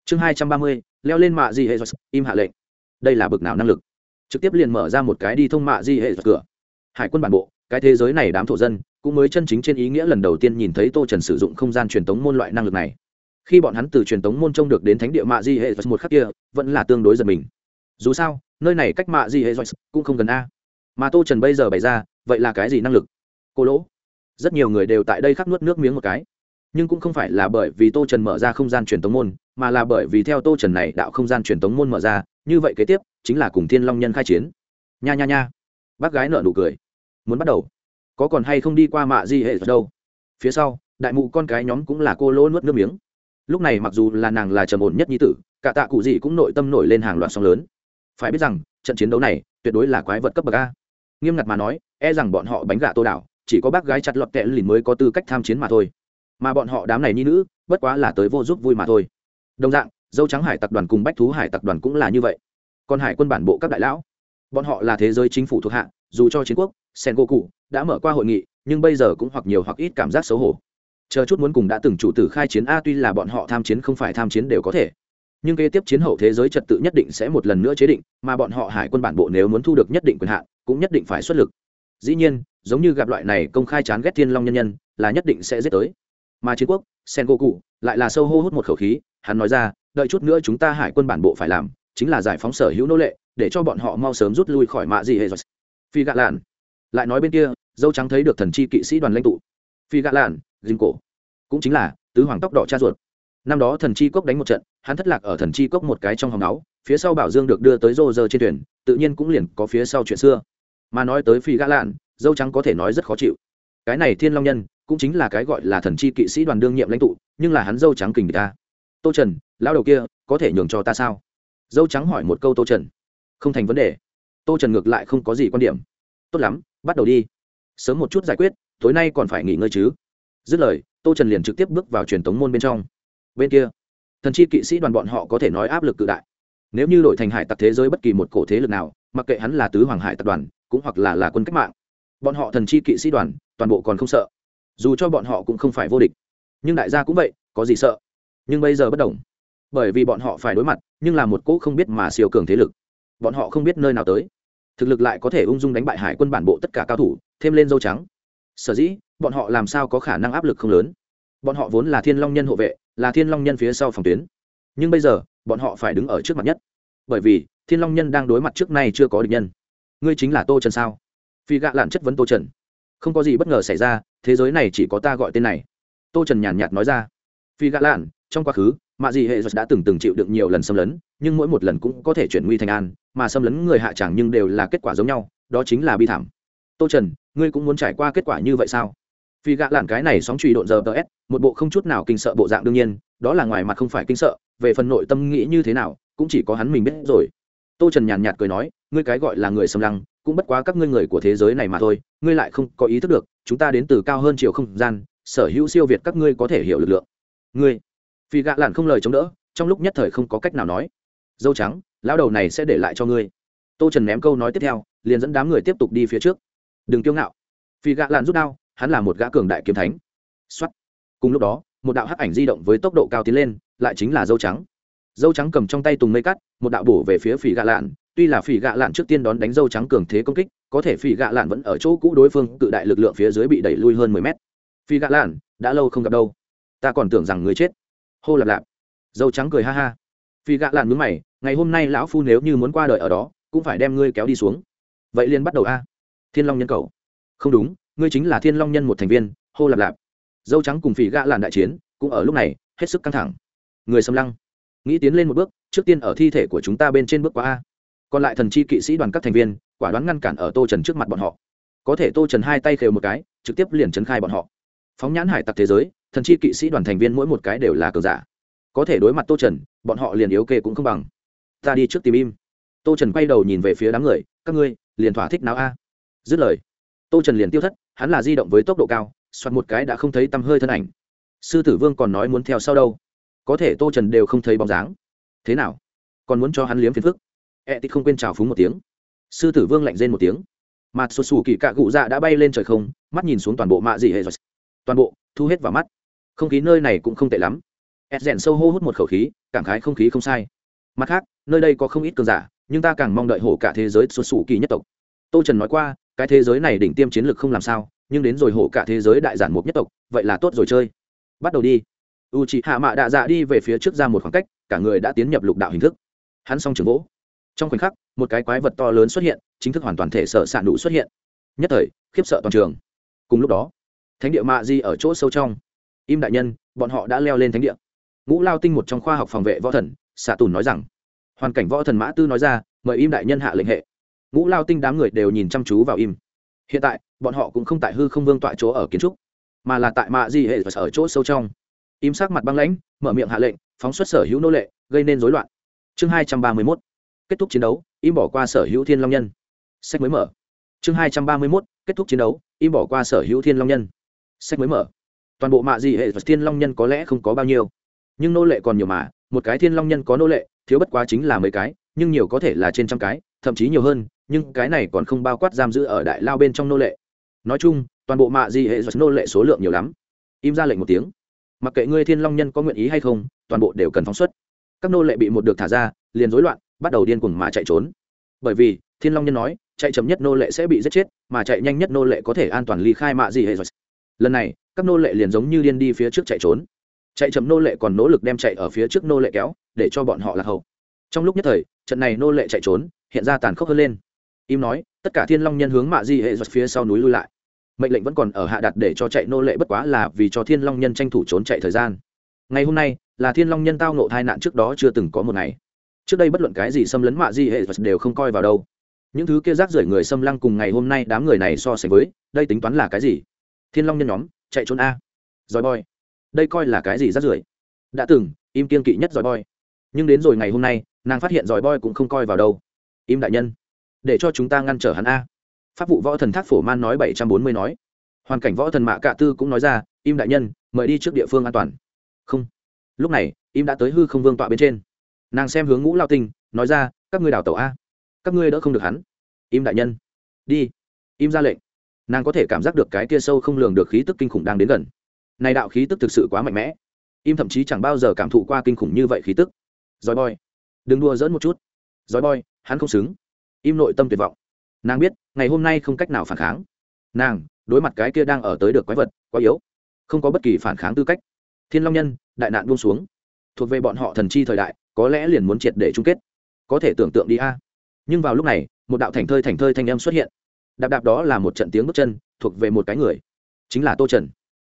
Chương hai trăm ba mươi. Leo lên mạ gì hệ im hạ lệnh. Đây là bực nào năng lực? Trực tiếp liền mở ra một cái đi thông mạ di hệ cửa. Hải quân bản bộ, cái thế giới này đám thổ dân cũng mới chân chính trên ý nghĩa lần đầu tiên nhìn thấy tô trần sử dụng không gian truyền tống môn loại năng lực này. Khi bọn hắn từ truyền tống môn trông được đến thánh địa mạ di hệ một khắc kia, vẫn là tương đối giật mình. Dù sao, nơi này cách mạ di hệ cũng không gần a. Mà tô trần bây giờ bày ra, vậy là cái gì năng lực? Cô lỗ. Rất nhiều người đều tại đây khắc nuốt nước miếng một cái. Nhưng cũng không phải là bởi vì tô trần mở ra không gian truyền tống môn, mà là bởi vì theo tô trần này đạo không gian truyền tống môn mở ra, như vậy kế tiếp, chính là cùng thiên long nhân khai chiến. Nha nha nha. Bác gái nợ nụ cười. Muốn bắt đầu có còn hay không đi qua mạ di hệ đâu? Phía sau, đại mụ con cái nhóm cũng là cô lỗ nuốt nước miếng. Lúc này mặc dù là nàng là trầm ổn nhất nhi tử, cả tạ cụ gì cũng nội tâm nổi lên hàng loạt sóng lớn. Phải biết rằng, trận chiến đấu này tuyệt đối là quái vật cấp bậc a. Nghiêm ngặt mà nói e rằng bọn họ bánh gà tô đảo, chỉ có bác gái chặt lọt tệ lìn mới có tư cách tham chiến mà thôi. Mà bọn họ đám này nhi nữ, bất quá là tới vô giúp vui mà thôi. Đồng dạng, dâu trắng hải tập đoàn cùng bách thú hải tập đoàn cũng là như vậy. Còn hải quân bản bộ các đại lão, bọn họ là thế giới chính phủ thuộc hạ, dù cho chiến quốc sen cụ đã mở qua hội nghị, nhưng bây giờ cũng hoặc nhiều hoặc ít cảm giác xấu hổ. Chờ chút muốn cùng đã từng chủ tử khai chiến, a, tuy là bọn họ tham chiến không phải tham chiến đều có thể. Nhưng kế tiếp chiến hậu thế giới trật tự nhất định sẽ một lần nữa chế định, mà bọn họ hải quân bản bộ nếu muốn thu được nhất định quyền hạn, cũng nhất định phải xuất lực. Dĩ nhiên, giống như gặp loại này công khai chán ghét thiên long nhân nhân, là nhất định sẽ giết tới. Mà chiến quốc sen cụ lại là sâu hô hút một khẩu khí, hắn nói ra, đợi chút nữa chúng ta hải quân bản bộ phải làm, chính là giải phóng sở hữu nô lệ, để cho bọn họ mau sớm rút lui khỏi mạ gì hệ phi gạ lạn lại nói bên kia, dâu trắng thấy được thần chi kỵ sĩ đoàn lãnh tụ. Phi gạ lạn, dinh cổ. Cũng chính là, tứ hoàng tóc đỏ cha ruột. Năm đó thần chi cốc đánh một trận, hắn thất lạc ở thần chi cốc một cái trong hòng náu phía sau bảo dương được đưa tới rô rơ trên thuyền, tự nhiên cũng liền có phía sau chuyện xưa. Mà nói tới phi gã lạn, dâu trắng có thể nói rất khó chịu. Cái này thiên long nhân, cũng chính là cái gọi là thần chi kỵ sĩ đoàn đương nhiệm lãnh tụ, nhưng là hắn dâu trắng kình ta. Tô trần lao đầu kia, có thể nhường cho ta sao? Dâu trắng hỏi một câu tô trần. Không thành vấn đề. Tô trần ngược lại không có gì quan điểm. Tốt lắm bắt đầu đi. Sớm một chút giải quyết, tối nay còn phải nghỉ ngơi chứ. Dứt lời, tô trần liền trực tiếp bước vào truyền tống môn bên trong. Bên kia, thần chi kỵ sĩ đoàn bọn họ có thể nói áp lực cự đại. Nếu như đội thành hải tặc thế giới bất kỳ một cổ thế lực nào, mặc kệ hắn là tứ hoàng hải tập đoàn, cũng hoặc là là quân cách mạng, bọn họ thần chi kỵ sĩ đoàn, toàn bộ còn không sợ. Dù cho bọn họ cũng không phải vô địch. Nhưng đại gia cũng vậy, có gì sợ? Nhưng bây giờ bất đồng. Bởi vì bọn họ phải đối mặt, nhưng là một cỗ không biết mà siêu cường thế lực. Bọn họ không biết nơi nào tới thực lực lại có thể ung dung đánh bại hải quân bản bộ tất cả cao thủ, thêm lên dâu trắng. Sở dĩ, bọn họ làm sao có khả năng áp lực không lớn? Bọn họ vốn là thiên long nhân hộ vệ, là thiên long nhân phía sau phòng tuyến. Nhưng bây giờ, bọn họ phải đứng ở trước mặt nhất. Bởi vì, thiên long nhân đang đối mặt trước nay chưa có địch nhân. Ngươi chính là tô trần sao? Phi gạ lạn chất vấn tô trần. Không có gì bất ngờ xảy ra, thế giới này chỉ có ta gọi tên này. Tô trần nhàn nhạt nói ra. Phi gạ lạn, trong quá khứ, mạ dị hệ đã từng từng chịu đựng nhiều lần xâm lấn nhưng mỗi một lần cũng có thể chuyển nguy thành an, mà xâm lấn người hạ chẳng nhưng đều là kết quả giống nhau, đó chính là bi thảm. Tô trần, ngươi cũng muốn trải qua kết quả như vậy sao? Phi gạ lản cái này sóng truy độn giờ tờ s, một bộ không chút nào kinh sợ bộ dạng đương nhiên, đó là ngoài mặt không phải kinh sợ, về phần nội tâm nghĩ như thế nào, cũng chỉ có hắn mình biết rồi. Tô trần nhàn nhạt cười nói, ngươi cái gọi là người xâm lăng, cũng bất quá các ngươi người của thế giới này mà thôi, ngươi lại không có ý thức được, chúng ta đến từ cao hơn chiều không gian, sở hữu siêu việt các ngươi có thể hiểu lực lượng. Ngươi. Phi gạ lản không lời chống đỡ, trong lúc nhất thời không có cách nào nói dâu trắng, lão đầu này sẽ để lại cho ngươi. Tô trần ném câu nói tiếp theo, liền dẫn đám người tiếp tục đi phía trước. Đừng kiêu ngạo. Vì gạ lạn rút đao, hắn là một gã cường đại kiếm thánh. Xuất cùng lúc đó, một đạo hắc ảnh di động với tốc độ cao tiến lên, lại chính là dâu trắng. Dâu trắng cầm trong tay tùng mây cắt, một đạo bổ về phía phỉ gạ lạn. Tuy là phỉ gạ lạn trước tiên đón đánh dâu trắng cường thế công kích, có thể phỉ gạ lạn vẫn ở chỗ cũ đối phương, cự đại lực lượng phía dưới bị đẩy lui hơn mười mét. Phỉ gạ lạn, đã lâu không gặp đâu. Ta còn tưởng rằng người chết. Hô lạp lạp. Dâu trắng cười ha ha phi gạ lạn mướn mày, ngày hôm nay lão phu nếu như muốn qua đời ở đó, cũng phải đem ngươi kéo đi xuống. Vậy liền bắt đầu a. Thiên long nhân cầu. Không đúng, ngươi chính là thiên long nhân một thành viên, hô lạp lạp. Dâu trắng cùng phỉ gạ lạn đại chiến, cũng ở lúc này, hết sức căng thẳng. Người xâm lăng. Nghĩ tiến lên một bước, trước tiên ở thi thể của chúng ta bên trên bước qua a. Còn lại thần chi kỵ sĩ đoàn các thành viên, quả đoán ngăn cản ở tô trần trước mặt bọn họ. Có thể tô trần hai tay khều một cái, trực tiếp liền trấn khai bọn họ. Phóng nhãn hải tặc thế giới, thần chi kỵ sĩ đoàn thành viên mỗi một cái đều là cờ giả có thể đối mặt tô trần, bọn họ liền yếu kê cũng không bằng. Ta đi trước tìm im. Tô trần quay đầu nhìn về phía đám người, các ngươi, liền thỏa thích nào a? Dứt lời, tô trần liền tiêu thất, hắn là di động với tốc độ cao, soạt một cái đã không thấy tăm hơi thân ảnh. Sư tử vương còn nói muốn theo sau đâu? Có thể tô trần đều không thấy bóng dáng. Thế nào? Còn muốn cho hắn liếm phiền phức? E tít không quên trào phúng một tiếng. Sư tử vương lạnh rên một tiếng. Mặt sụt sù kỳ cạ cụ dạ đã bay lên trời không, mắt nhìn xuống toàn bộ mạ dị hệ toàn bộ, thu hết vào mắt. Không khí nơi này cũng không tệ lắm ed rèn sâu hô hút một khẩu khí, cảm khái không khí không sai. Mặt khác, nơi đây có không ít cường giả, nhưng ta càng mong đợi hổ cả thế giới xuất xù kỳ nhất tộc. Tô trần nói qua, cái thế giới này đỉnh tiêm chiến lược không làm sao, nhưng đến rồi hổ cả thế giới đại giản mục nhất tộc, vậy là tốt rồi chơi. Bắt đầu đi. U chị hạ mạ đạ dạ đi về phía trước ra một khoảng cách, cả người đã tiến nhập lục đạo hình thức. Hắn xong trường gỗ trong khoảnh khắc, một cái quái vật to lớn xuất hiện, chính thức hoàn toàn thể sợ s ạ nụ xuất hiện. Nhất thời, khiếp sợ toàn trường. Cùng lúc đó, thánh địa mạ di ở chỗ sâu trong. Im đại nhân, bọn họ đã leo lên thánh địa ngũ lao tinh một trong khoa học phòng vệ võ thần xạ tùn nói rằng. Hoàn cảnh võ thần mã tư nói ra, mời im đại nhân hạ lệnh hệ. Ngũ lao tinh đám người đều nhìn chăm chú vào im. Hiện tại, bọn họ cũng không tại hư không vương tọa chỗ ở kiến trúc, mà là tại mạ di hệ ở chỗ sâu trong. Im sắc mặt băng lãnh, mở miệng hạ lệnh, phóng xuất sở hữu nô lệ, gây nên rối loạn. Chương hai trăm ba mươi mốt. Kết thúc chiến đấu, im bỏ qua sở hữu thiên long nhân. Sách mới mở. Chương hai trăm ba mươi mốt. Kết thúc chiến đấu, im bỏ qua sở hữu thiên long nhân. Sách mới mở. Toàn bộ mạ di hệ thiên long nhân có lẽ không có bao nhiêu nhưng nô lệ còn nhiều mà, một cái thiên long nhân có nô lệ, thiếu bất quá chính là mấy cái, nhưng nhiều có thể là trên trăm cái, thậm chí nhiều hơn, nhưng cái này còn không bao quát giam giữ ở đại lao bên trong nô lệ. Nói chung, toàn bộ mạ di hệ nô lệ số lượng nhiều lắm. Im ra lệnh một tiếng. Mặc kệ ngươi thiên long nhân có nguyện ý hay không, toàn bộ đều cần phóng xuất. Các nô lệ bị một được thả ra, liền rối loạn, bắt đầu điên cuồng mà chạy trốn. Bởi vì, thiên long nhân nói, chạy chậm nhất nô lệ sẽ bị giết chết, mà chạy nhanh nhất nô lệ có thể an toàn ly khai mạ gì hệ rồi lần này, các nô lệ liền giống như điên đi phía trước chạy trốn chạy chậm nô lệ còn nỗ lực đem chạy ở phía trước nô lệ kéo, để cho bọn họ lạc hậu. Trong lúc nhất thời, trận này nô lệ chạy trốn, hiện ra tàn khốc hơn lên. Im nói, tất cả thiên long nhân hướng mạ di hệ giật phía sau núi lui lại. Mệnh lệnh vẫn còn ở hạ đặt để cho chạy nô lệ bất quá là vì cho thiên long nhân tranh thủ trốn chạy thời gian. Ngày hôm nay, là thiên long nhân tao nộ tai nạn trước đó chưa từng có một ngày. Trước đây bất luận cái gì xâm lấn mạ di hệ đều không coi vào đâu. Những thứ kia rác rưởi người xâm lăng cùng ngày hôm nay đám người này so sánh với, đây tính toán là cái gì? Thiên long nhân nhóm, chạy trốn a. Giỏi boy đây coi là cái gì rác rưởi? Đã từng, im kiên kỵ nhất giỏi boy. Nhưng đến rồi ngày hôm nay, nàng phát hiện giỏi boy cũng không coi vào đâu. Im đại nhân, để cho chúng ta ngăn trở hắn a. Pháp vụ võ thần thác phổ man nói bảy trăm bốn mươi nói. Hoàn cảnh võ thần mạ cạ tư cũng nói ra, im đại nhân, mời đi trước địa phương an toàn. Không. Lúc này, im đã tới hư không vương tọa bên trên. Nàng xem hướng ngũ lao tinh, nói ra, các ngươi đào tẩu a. Các ngươi đỡ không được hắn. Im đại nhân. Đi. Im ra lệnh. Nàng có thể cảm giác được cái kia sâu không lường được khí tức kinh khủng đang đến gần này đạo khí tức thực sự quá mạnh mẽ. Im thậm chí chẳng bao giờ cảm thụ qua kinh khủng như vậy khí tức. Giỏi boy, đừng đua dỡn một chút. Giỏi boy, hắn không xứng. Im nội tâm tuyệt vọng. Nàng biết, ngày hôm nay không cách nào phản kháng. Nàng, đối mặt cái kia đang ở tới được quái vật, quá yếu. Không có bất kỳ phản kháng tư cách. Thiên long nhân, đại nạn buông xuống. Thuộc về bọn họ thần chi thời đại, có lẽ liền muốn triệt để chung kết. Có thể tưởng tượng đi a. Nhưng vào lúc này, một đạo thành thơi thành thơi thanh âm xuất hiện. Đạp đạp đó là một trận tiếng bước chân, thuộc về một cái người. Chính là tô trần.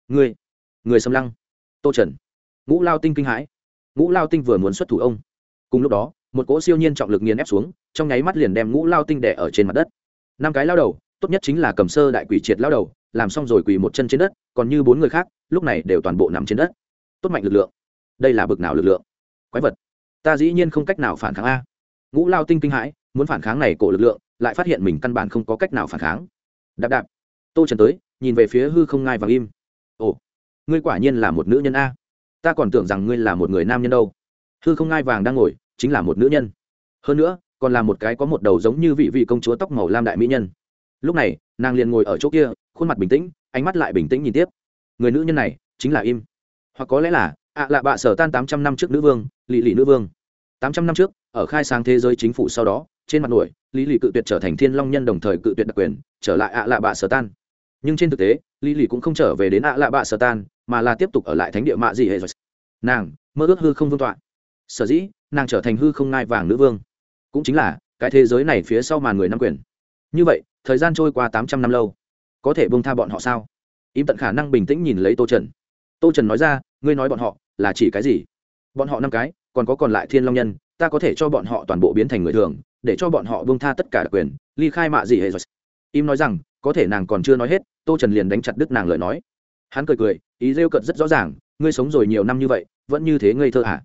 Người người xâm lăng, tô trần. Ngũ lao tinh kinh hãi. Ngũ lao tinh vừa muốn xuất thủ ông. Cùng lúc đó, một cỗ siêu nhiên trọng lực nghiền ép xuống, trong nháy mắt liền đem ngũ lao tinh đẻ ở trên mặt đất. Năm cái lao đầu, tốt nhất chính là cầm sơ đại quỷ triệt lao đầu, làm xong rồi quỳ một chân trên đất, còn như bốn người khác, lúc này đều toàn bộ nằm trên đất. Tốt mạnh lực lượng. Đây là bực nào lực lượng? Quái vật. Ta dĩ nhiên không cách nào phản kháng a. Ngũ lao tinh kinh hãi, muốn phản kháng này cổ lực lượng, lại phát hiện mình căn bản không có cách nào phản kháng. Đạp đạp. Tô trần tới, nhìn về phía hư không ngai vàng im ngươi quả nhiên là một nữ nhân a. Ta còn tưởng rằng ngươi là một người nam nhân đâu. Hư không ngai vàng đang ngồi, chính là một nữ nhân. Hơn nữa, còn là một cái có một đầu giống như vị vị công chúa tóc màu lam đại mỹ nhân. Lúc này, nàng liền ngồi ở chỗ kia, khuôn mặt bình tĩnh, ánh mắt lại bình tĩnh nhìn tiếp. Người nữ nhân này, chính là im. Hoặc có lẽ là, ạ à lạ bạ sở tan tám trăm năm trước nữ vương lỵ lỵ nữ vương. Tám trăm năm trước, ở khai sáng thế giới chính phủ sau đó, trên mặt nổi lý lỵ cự tuyệt trở thành thiên long nhân đồng thời cự tuyệt đặc quyền, trở lại ạ lạ bạ sở tan nhưng trên thực tế, lý lì cũng không trở về đến ạ lạ bạ sở tan mà là tiếp tục ở lại thánh địa mạ Dị hệ rồi nàng, mơ ước hư không vương tọa. Sở dĩ, nàng trở thành hư không ngai vàng nữ vương. Cũng chính là, cái thế giới này phía sau màn người nắm quyền. Như vậy, thời gian trôi qua tám trăm năm lâu. Có thể bông tha bọn họ sao? Im tận khả năng bình tĩnh nhìn lấy tô trần. Tô trần nói ra, ngươi nói bọn họ là chỉ cái gì? Bọn họ năm cái, còn có còn lại thiên long nhân, ta có thể cho bọn họ toàn bộ biến thành người thường, để cho bọn họ bông tha tất cả đặc quyền, ly khai mạ gì hệ rồi. Im nói rằng có thể nàng còn chưa nói hết, tô trần liền đánh chặt đứt nàng lời nói. Hắn cười cười, ý rêu cợt rất rõ ràng, ngươi sống rồi nhiều năm như vậy, vẫn như thế ngây thơ hả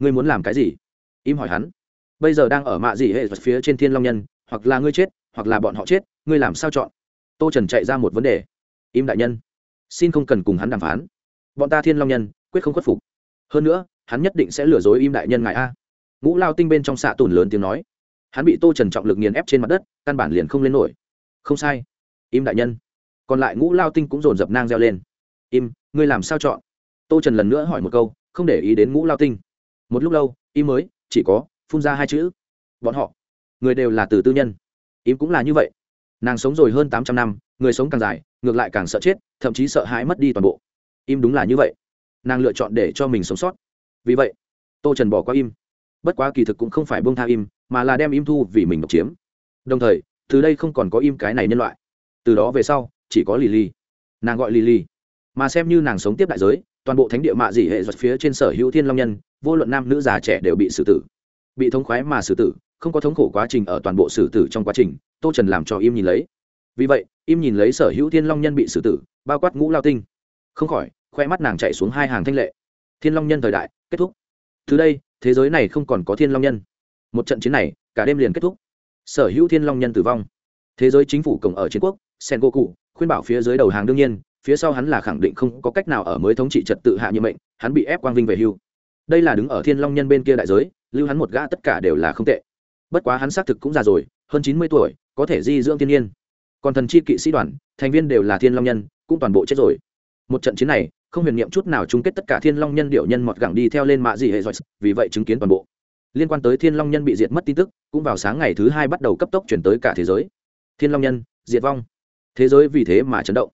ngươi muốn làm cái gì? Im hỏi hắn. Bây giờ đang ở mạ gì hệ phía trên thiên long nhân, hoặc là ngươi chết, hoặc là bọn họ chết, ngươi làm sao chọn? Tô trần chạy ra một vấn đề. Im đại nhân, xin không cần cùng hắn đàm phán. Bọn ta thiên long nhân, quyết không khuất phục. Hơn nữa, hắn nhất định sẽ lừa dối im đại nhân ngài a. Ngũ lao tinh bên trong xạ tùn lớn tiếng nói. Hắn bị tô trần trọng lực nghiền ép trên mặt đất, căn bản liền không lên nổi. Không sai im đại nhân. Còn lại ngũ lao tinh cũng dồn dập nang reo lên. Im, ngươi làm sao chọn? Tô trần lần nữa hỏi một câu, không để ý đến ngũ lao tinh. Một lúc lâu, im mới, chỉ có, phun ra hai chữ. Bọn họ, người đều là từ tư nhân. Im cũng là như vậy. Nàng sống rồi hơn tám trăm năm, người sống càng dài, ngược lại càng sợ chết, thậm chí sợ hãi mất đi toàn bộ. Im đúng là như vậy. Nàng lựa chọn để cho mình sống sót. Vì vậy, tô trần bỏ qua im. Bất quá kỳ thực cũng không phải bông tha im, mà là đem im thu vì mình độc chiếm. Đồng thời, từ đây không còn có im cái này nhân loại từ đó về sau, chỉ có lì lì nàng gọi lì lì mà xem như nàng sống tiếp đại giới, toàn bộ thánh địa mạ dị hệ giật phía trên sở hữu thiên long nhân, vô luận nam nữ già trẻ đều bị xử tử. Bị thống khoái mà xử tử, không có thống khổ quá trình ở toàn bộ xử tử trong quá trình, tô trần làm cho im nhìn lấy. Vì vậy, im nhìn lấy sở hữu thiên long nhân bị xử tử, bao quát ngũ lao tinh. Không khỏi, khoe mắt nàng chạy xuống hai hàng thanh lệ. Thiên long nhân thời đại, kết thúc. Từ đây, thế giới này không còn có thiên long nhân. Một trận chiến này, cả đêm liền kết thúc. Sở hữu thiên long nhân tử vong. Thế giới chính phủ cổng ở chiến quốc sen go cụ khuyên bảo phía dưới đầu hàng đương nhiên, phía sau hắn là khẳng định không có cách nào ở mới thống trị trật tự hạ nhiệm mệnh, hắn bị ép quang vinh về hưu. Đây là đứng ở thiên long nhân bên kia đại giới, lưu hắn một gã tất cả đều là không tệ. Bất quá hắn xác thực cũng già rồi, hơn chín mươi tuổi, có thể di dưỡng thiên nhiên. Còn thần chi kỵ sĩ đoàn, thành viên đều là thiên long nhân, cũng toàn bộ chết rồi. Một trận chiến này, không huyền niệm chút nào chung kết tất cả thiên long nhân điệu nhân mọt gẳng đi theo lên mạ gì hệ giỏi vì vậy chứng kiến toàn bộ. Liên quan tới thiên long nhân bị diệt mất tin tức, cũng vào sáng ngày thứ hai bắt đầu cấp tốc chuyển tới cả thế giới. Thiên long nhân, diệt vong thế giới vì thế mà chấn động.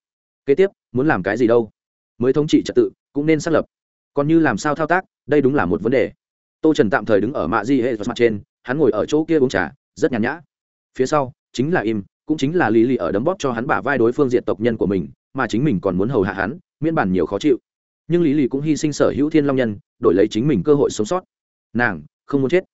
Kế tiếp, muốn làm cái gì đâu? Mới thống trị trật tự, cũng nên xác lập. Còn như làm sao thao tác, đây đúng là một vấn đề. Tô trần tạm thời đứng ở mạ di hệ mặt trên, hắn ngồi ở chỗ kia uống trà, rất nhàn nhã. Phía sau, chính là im, cũng chính là lý lì ở đấm bóp cho hắn bả vai đối phương diện tộc nhân của mình, mà chính mình còn muốn hầu hạ hắn, miễn bản nhiều khó chịu. Nhưng lý lì cũng hy sinh sở hữu thiên long nhân, đổi lấy chính mình cơ hội sống sót. Nàng, không muốn chết.